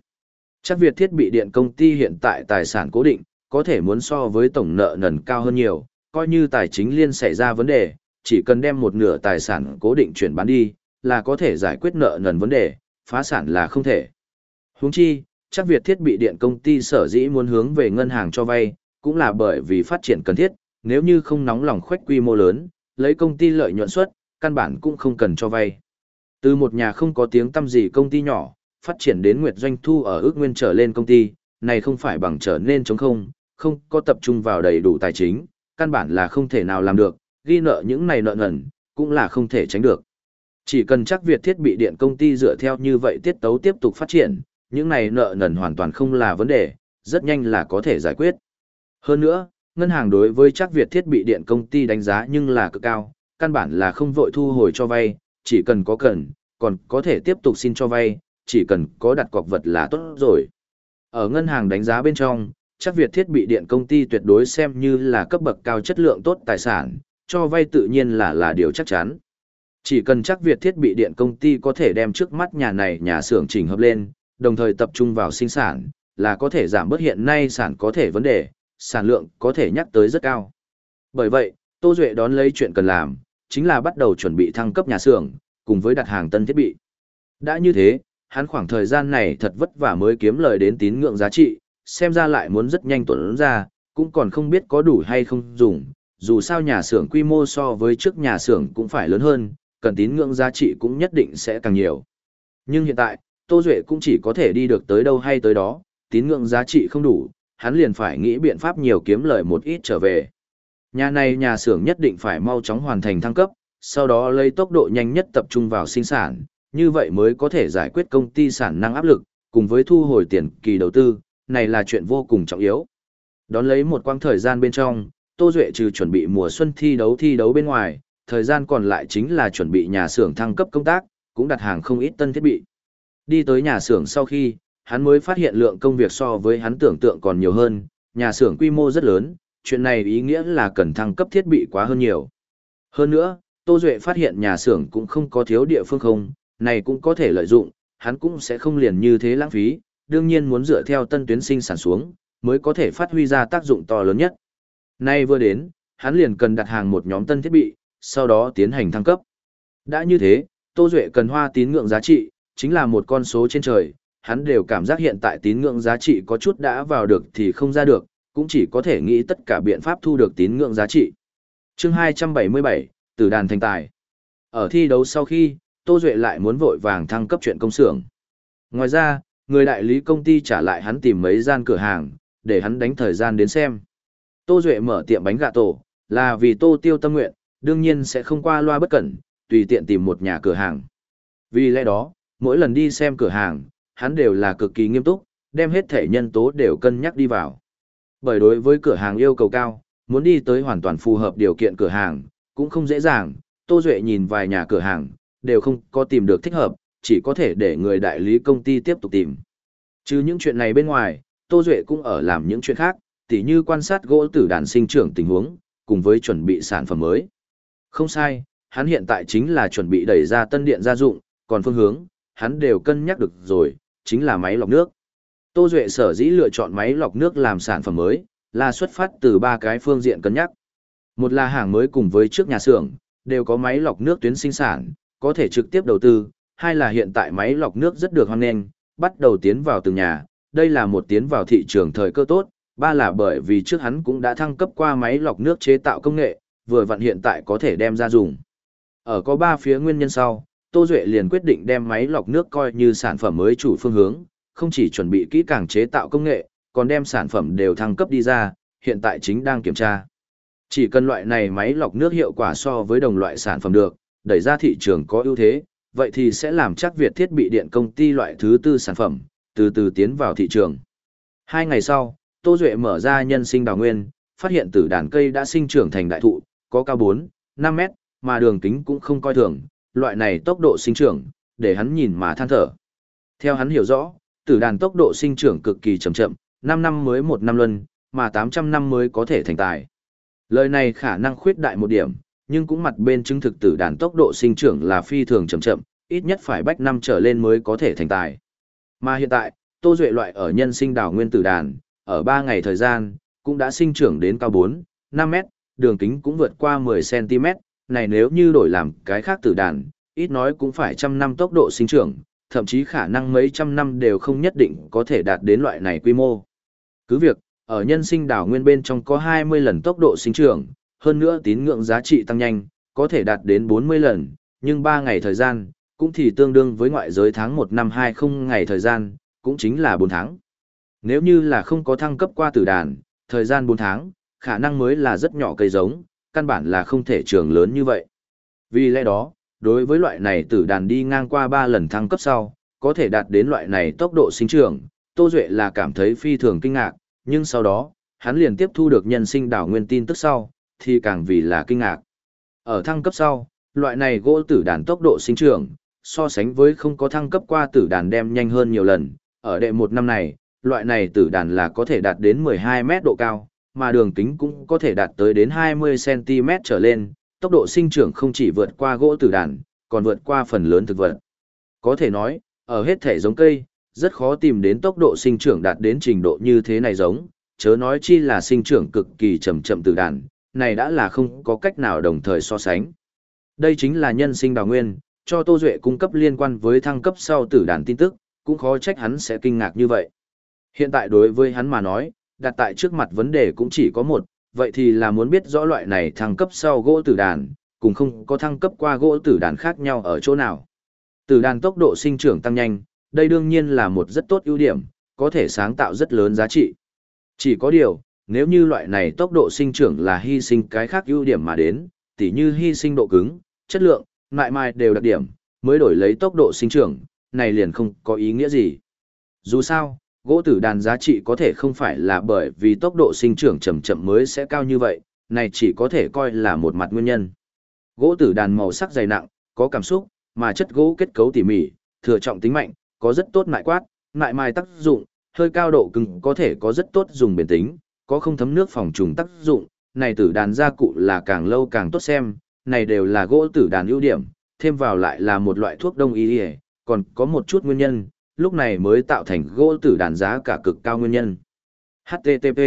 Chắc Việt thiết bị điện công ty hiện tại tài sản cố định, có thể muốn so với tổng nợ nần cao hơn nhiều, coi như tài chính liên xảy ra vấn đề, chỉ cần đem một nửa tài sản cố định chuyển bán đi, là có thể giải quyết nợ nần vấn đề, phá sản là không thể. Huống chi, chắc Việt thiết bị điện công ty sở dĩ muốn hướng về ngân hàng cho vay, cũng là bởi vì phát triển cần thiết, nếu như không nóng lòng khoách quy mô lớn, lấy công ty lợi nhuận suất, căn bản cũng không cần cho vay. Từ một nhà không có tiếng tăm gì công ty nhỏ, phát triển đến nguyệt doanh thu ở ước nguyên trở lên công ty, này không phải bằng trở nên chống không, không có tập trung vào đầy đủ tài chính, căn bản là không thể nào làm được, ghi nợ những này nợ nần, cũng là không thể tránh được. Chỉ cần chắc Việt thiết bị điện công ty dựa theo như vậy tiết tấu tiếp tục phát triển, những này nợ nần hoàn toàn không là vấn đề, rất nhanh là có thể giải quyết. Hơn nữa, ngân hàng đối với chắc Việt thiết bị điện công ty đánh giá nhưng là cực cao, căn bản là không vội thu hồi cho vay, chỉ cần có cần, còn có thể tiếp tục xin cho vay, chỉ cần có đặt cọc vật là tốt rồi. Ở ngân hàng đánh giá bên trong, chắc Việt thiết bị điện công ty tuyệt đối xem như là cấp bậc cao chất lượng tốt tài sản, cho vay tự nhiên là là điều chắc chắn. Chỉ cần chắc Việt thiết bị điện công ty có thể đem trước mắt nhà này nhà xưởng chỉnh hợp lên, đồng thời tập trung vào sinh sản, là có thể giảm bớt hiện nay sản có thể vấn đề, sản lượng có thể nhắc tới rất cao. Bởi vậy, Tô Duệ đón lấy chuyện cần làm, chính là bắt đầu chuẩn bị thăng cấp nhà xưởng, cùng với đặt hàng tân thiết bị. Đã như thế, hắn khoảng thời gian này thật vất vả mới kiếm lời đến tín ngưỡng giá trị, xem ra lại muốn rất nhanh tuần ra, cũng còn không biết có đủ hay không dùng, dù sao nhà xưởng quy mô so với trước nhà xưởng cũng phải lớn hơn, cần tín ngưỡng giá trị cũng nhất định sẽ càng nhiều. Nhưng hiện tại, Tô Duệ cũng chỉ có thể đi được tới đâu hay tới đó, tín ngưỡng giá trị không đủ, hắn liền phải nghĩ biện pháp nhiều kiếm lời một ít trở về. Nhà này nhà xưởng nhất định phải mau chóng hoàn thành thăng cấp, sau đó lấy tốc độ nhanh nhất tập trung vào sinh sản, như vậy mới có thể giải quyết công ty sản năng áp lực, cùng với thu hồi tiền kỳ đầu tư, này là chuyện vô cùng trọng yếu. Đón lấy một quãng thời gian bên trong, Tô Duệ trừ chuẩn bị mùa xuân thi đấu thi đấu bên ngoài, thời gian còn lại chính là chuẩn bị nhà xưởng thăng cấp công tác, cũng đặt hàng không ít tân thiết bị. Đi tới nhà xưởng sau khi, hắn mới phát hiện lượng công việc so với hắn tưởng tượng còn nhiều hơn, nhà xưởng quy mô rất lớn, chuyện này ý nghĩa là cần thăng cấp thiết bị quá hơn nhiều. Hơn nữa, Tô Duệ phát hiện nhà xưởng cũng không có thiếu địa phương không, này cũng có thể lợi dụng, hắn cũng sẽ không liền như thế lãng phí, đương nhiên muốn dựa theo tân tuyến sinh sản xuống, mới có thể phát huy ra tác dụng to lớn nhất. Nay vừa đến, hắn liền cần đặt hàng một nhóm tân thiết bị, sau đó tiến hành thăng cấp. Đã như thế, Tô Duệ cần hoa tín ngưỡng giá trị, chính là một con số trên trời, hắn đều cảm giác hiện tại tín ngưỡng giá trị có chút đã vào được thì không ra được, cũng chỉ có thể nghĩ tất cả biện pháp thu được tín ngưỡng giá trị. chương 277, Tử đàn thành tài. Ở thi đấu sau khi, Tô Duệ lại muốn vội vàng thăng cấp chuyện công xưởng. Ngoài ra, người đại lý công ty trả lại hắn tìm mấy gian cửa hàng, để hắn đánh thời gian đến xem. Tô Duệ mở tiệm bánh gà tổ, là vì Tô Tiêu tâm nguyện, đương nhiên sẽ không qua loa bất cẩn, tùy tiện tìm một nhà cửa hàng. Vì lẽ đó, mỗi lần đi xem cửa hàng, hắn đều là cực kỳ nghiêm túc, đem hết thể nhân tố đều cân nhắc đi vào. Bởi đối với cửa hàng yêu cầu cao, muốn đi tới hoàn toàn phù hợp điều kiện cửa hàng, cũng không dễ dàng, Tô Duệ nhìn vài nhà cửa hàng, đều không có tìm được thích hợp, chỉ có thể để người đại lý công ty tiếp tục tìm. Chứ những chuyện này bên ngoài, Tô Duệ cũng ở làm những chuyện khác, tỉ như quan sát gỗ tử đàn sinh trưởng tình huống, cùng với chuẩn bị sản phẩm mới. Không sai, hắn hiện tại chính là chuẩn bị đẩy ra tân điện gia dụng, còn phương hướng, hắn đều cân nhắc được rồi, chính là máy lọc nước. Tô Duệ sở dĩ lựa chọn máy lọc nước làm sản phẩm mới, là xuất phát từ ba cái phương diện cân nhắc. Một là hàng mới cùng với trước nhà xưởng, đều có máy lọc nước tuyến sinh sản, có thể trực tiếp đầu tư, hai là hiện tại máy lọc nước rất được hoan nghênh, bắt đầu tiến vào từng nhà, đây là một tiến vào thị trường thời cơ tốt, ba là bởi vì trước hắn cũng đã thăng cấp qua máy lọc nước chế tạo công nghệ, vừa vận hiện tại có thể đem ra dùng. Ở có ba phía nguyên nhân sau, Tô Duệ liền quyết định đem máy lọc nước coi như sản phẩm mới chủ phương hướng, không chỉ chuẩn bị kỹ càng chế tạo công nghệ, còn đem sản phẩm đều thăng cấp đi ra, hiện tại chính đang kiểm tra. Chỉ cần loại này máy lọc nước hiệu quả so với đồng loại sản phẩm được, đẩy ra thị trường có ưu thế, vậy thì sẽ làm chắc Việt thiết bị điện công ty loại thứ tư sản phẩm, từ từ tiến vào thị trường. Hai ngày sau, Tô Duệ mở ra nhân sinh đào nguyên, phát hiện tử đàn cây đã sinh trưởng thành đại thụ, có cao 4, 5 mét, mà đường kính cũng không coi thường, loại này tốc độ sinh trưởng, để hắn nhìn mà than thở. Theo hắn hiểu rõ, tử đàn tốc độ sinh trưởng cực kỳ chậm chậm, 5 năm mới một năm luân, mà 800 năm mới có thể thành tài. Lời này khả năng khuyết đại một điểm, nhưng cũng mặt bên chứng thực tử đàn tốc độ sinh trưởng là phi thường chậm chậm, ít nhất phải bách năm trở lên mới có thể thành tài. Mà hiện tại, Tô Duệ loại ở nhân sinh đảo nguyên tử đàn, ở 3 ngày thời gian, cũng đã sinh trưởng đến cao 4, 5 mét, đường kính cũng vượt qua 10cm, này nếu như đổi làm cái khác tử đàn, ít nói cũng phải trăm năm tốc độ sinh trưởng, thậm chí khả năng mấy trăm năm đều không nhất định có thể đạt đến loại này quy mô. Cứ việc, ở nhân sinh đảo nguyên bên trong có 20 lần tốc độ sinh trưởng, hơn nữa tín ngưỡng giá trị tăng nhanh, có thể đạt đến 40 lần, nhưng 3 ngày thời gian, cũng thì tương đương với ngoại giới tháng 1 năm 20 ngày thời gian, cũng chính là 4 tháng. Nếu như là không có thăng cấp qua tử đàn, thời gian 4 tháng, khả năng mới là rất nhỏ cây giống, căn bản là không thể trường lớn như vậy. Vì lẽ đó, đối với loại này tử đàn đi ngang qua 3 lần thăng cấp sau, có thể đạt đến loại này tốc độ sinh trưởng, Tô Duệ là cảm thấy phi thường kinh ngạc, nhưng sau đó, hắn liền tiếp thu được nhân sinh đảo nguyên tin tức sau, thì càng vì là kinh ngạc. Ở thăng cấp sau, loại này gỗ tử đàn tốc độ sinh trưởng, so sánh với không có thăng cấp qua tử đàn đem nhanh hơn nhiều lần, ở đệ một năm này, loại này tử đàn là có thể đạt đến 12 mét độ cao, mà đường kính cũng có thể đạt tới đến 20cm trở lên, tốc độ sinh trưởng không chỉ vượt qua gỗ tử đàn, còn vượt qua phần lớn thực vật. Có thể nói, ở hết thể giống cây, rất khó tìm đến tốc độ sinh trưởng đạt đến trình độ như thế này giống, chớ nói chi là sinh trưởng cực kỳ chậm chậm tử đàn, này đã là không có cách nào đồng thời so sánh. Đây chính là nhân sinh đào nguyên, cho Tô Duệ cung cấp liên quan với thăng cấp sau tử đàn tin tức, cũng khó trách hắn sẽ kinh ngạc như vậy. Hiện tại đối với hắn mà nói, đặt tại trước mặt vấn đề cũng chỉ có một, vậy thì là muốn biết rõ loại này thăng cấp sau gỗ tử đàn, cùng không có thăng cấp qua gỗ tử đàn khác nhau ở chỗ nào. Tử đàn tốc độ sinh trưởng tăng nhanh, đây đương nhiên là một rất tốt ưu điểm, có thể sáng tạo rất lớn giá trị. Chỉ có điều, nếu như loại này tốc độ sinh trưởng là hy sinh cái khác ưu điểm mà đến, tỉ như hy sinh độ cứng, chất lượng, mại mai đều đặc điểm, mới đổi lấy tốc độ sinh trưởng, này liền không có ý nghĩa gì. Dù sao, gỗ tử đàn giá trị có thể không phải là bởi vì tốc độ sinh trưởng chậm chậm mới sẽ cao như vậy, này chỉ có thể coi là một mặt nguyên nhân. Gỗ tử đàn màu sắc dày nặng, có cảm xúc, mà chất gỗ kết cấu tỉ mỉ, thừa trọng tính mạnh, có rất tốt mại quát, mại mai tác dụng, hơi cao độ cứng có thể có rất tốt dùng bền tính, có không thấm nước phòng trùng tác dụng, này tử đàn gia cụ là càng lâu càng tốt xem, này đều là gỗ tử đàn ưu điểm, thêm vào lại là một loại thuốc đông y còn có một chút nguyên nhân, lúc này mới tạo thành gỗ tử đàn giá cả cực cao nguyên nhân. HTTP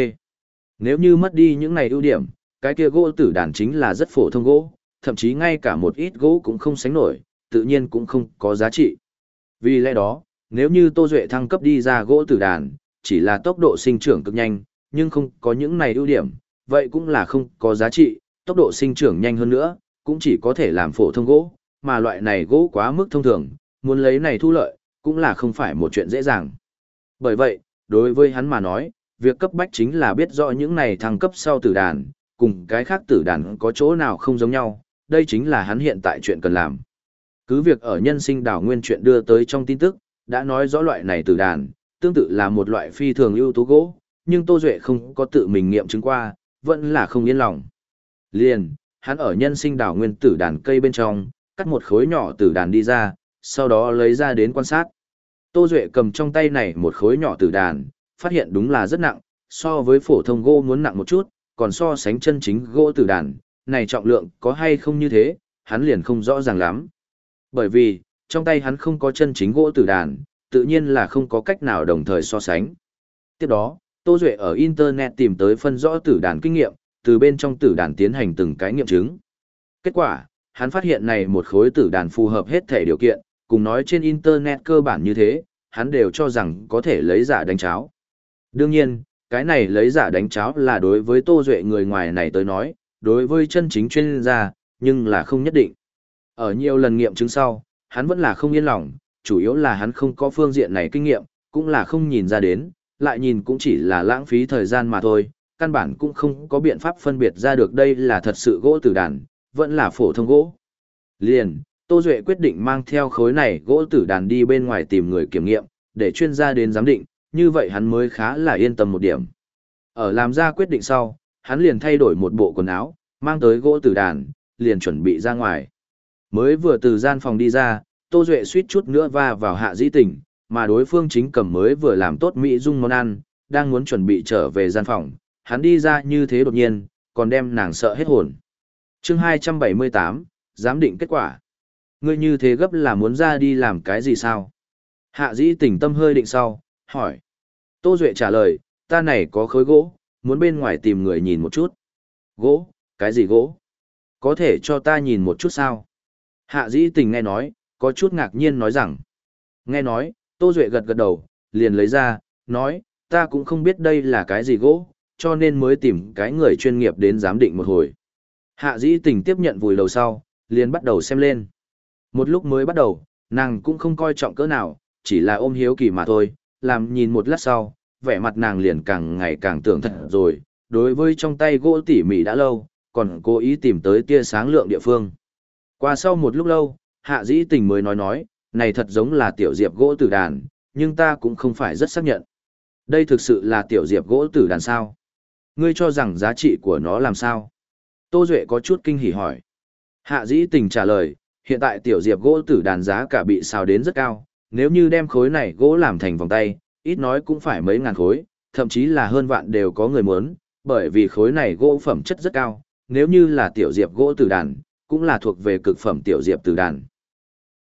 Nếu như mất đi những này ưu điểm, cái kia gỗ tử đàn chính là rất phổ thông gỗ, thậm chí ngay cả một ít gỗ cũng không sánh nổi, tự nhiên cũng không có giá trị. Vì lẽ đó, nếu như Tô Duệ thăng cấp đi ra gỗ tử đàn, chỉ là tốc độ sinh trưởng cực nhanh, nhưng không có những này ưu điểm, vậy cũng là không có giá trị, tốc độ sinh trưởng nhanh hơn nữa, cũng chỉ có thể làm phổ thông gỗ, mà loại này gỗ quá mức thông thường, muốn lấy này thu lợi, cũng là không phải một chuyện dễ dàng. Bởi vậy, đối với hắn mà nói, việc cấp bách chính là biết rõ những này thăng cấp sau tử đàn, cùng cái khác tử đàn có chỗ nào không giống nhau, đây chính là hắn hiện tại chuyện cần làm. Cứ việc ở nhân sinh đảo nguyên chuyện đưa tới trong tin tức, đã nói rõ loại này tử đàn, tương tự là một loại phi thường ưu tú gỗ, nhưng Tô Duệ không có tự mình nghiệm chứng qua, vẫn là không yên lòng. Liền, hắn ở nhân sinh đảo nguyên tử đàn cây bên trong, cắt một khối nhỏ tử đàn đi ra, sau đó lấy ra đến quan sát. Tô Duệ cầm trong tay này một khối nhỏ tử đàn, phát hiện đúng là rất nặng, so với phổ thông gỗ muốn nặng một chút, còn so sánh chân chính gỗ tử đàn, này trọng lượng có hay không như thế, hắn liền không rõ ràng lắm. Bởi vì, trong tay hắn không có chân chính gỗ tử đàn, tự nhiên là không có cách nào đồng thời so sánh. Tiếp đó, Tô Duệ ở Internet tìm tới phân rõ tử đàn kinh nghiệm, từ bên trong tử đàn tiến hành từng cái nghiệm chứng. Kết quả, hắn phát hiện này một khối tử đàn phù hợp hết thể điều kiện, cùng nói trên Internet cơ bản như thế, hắn đều cho rằng có thể lấy giả đánh cháo. Đương nhiên, cái này lấy giả đánh cháo là đối với Tô Duệ người ngoài này tới nói, đối với chân chính chuyên gia, nhưng là không nhất định. Ở nhiều lần nghiệm chứng sau, hắn vẫn là không yên lòng, chủ yếu là hắn không có phương diện này kinh nghiệm, cũng là không nhìn ra đến, lại nhìn cũng chỉ là lãng phí thời gian mà thôi, căn bản cũng không có biện pháp phân biệt ra được đây là thật sự gỗ tử đàn, vẫn là phổ thông gỗ. Liền, Tô Duệ quyết định mang theo khối này gỗ tử đàn đi bên ngoài tìm người kiểm nghiệm, để chuyên gia đến giám định, như vậy hắn mới khá là yên tâm một điểm. Ở làm ra quyết định sau, hắn liền thay đổi một bộ quần áo, mang tới gỗ tử đàn, liền chuẩn bị ra ngoài. Mới vừa từ gian phòng đi ra, Tô Duệ suýt chút nữa va vào hạ dĩ tình, mà đối phương chính cầm mới vừa làm tốt Mỹ dung món ăn, đang muốn chuẩn bị trở về gian phòng, hắn đi ra như thế đột nhiên, còn đem nàng sợ hết hồn. chương 278, giám định kết quả. Ngươi như thế gấp là muốn ra đi làm cái gì sao? Hạ dĩ tỉnh tâm hơi định sau, hỏi. Tô Duệ trả lời, ta này có khối gỗ, muốn bên ngoài tìm người nhìn một chút. Gỗ, cái gì gỗ? Có thể cho ta nhìn một chút sao? Hạ dĩ tình nghe nói, có chút ngạc nhiên nói rằng. Nghe nói, Tô Duệ gật gật đầu, liền lấy ra, nói, ta cũng không biết đây là cái gì gỗ, cho nên mới tìm cái người chuyên nghiệp đến giám định một hồi. Hạ dĩ tình tiếp nhận vùi đầu sau, liền bắt đầu xem lên. Một lúc mới bắt đầu, nàng cũng không coi trọng cỡ nào, chỉ là ôm hiếu kỳ mà thôi, làm nhìn một lát sau, vẻ mặt nàng liền càng ngày càng tưởng thật rồi, đối với trong tay gỗ tỉ mỉ đã lâu, còn cố ý tìm tới tia sáng lượng địa phương. Qua sau một lúc lâu, hạ dĩ tình mới nói nói, này thật giống là tiểu diệp gỗ tử đàn, nhưng ta cũng không phải rất xác nhận. Đây thực sự là tiểu diệp gỗ tử đàn sao? Ngươi cho rằng giá trị của nó làm sao? Tô Duệ có chút kinh hỉ hỏi. Hạ dĩ tình trả lời, hiện tại tiểu diệp gỗ tử đàn giá cả bị xào đến rất cao, nếu như đem khối này gỗ làm thành vòng tay, ít nói cũng phải mấy ngàn khối, thậm chí là hơn vạn đều có người muốn, bởi vì khối này gỗ phẩm chất rất cao, nếu như là tiểu diệp gỗ tử đàn, cũng là thuộc về cực phẩm tiểu diệp tử đàn.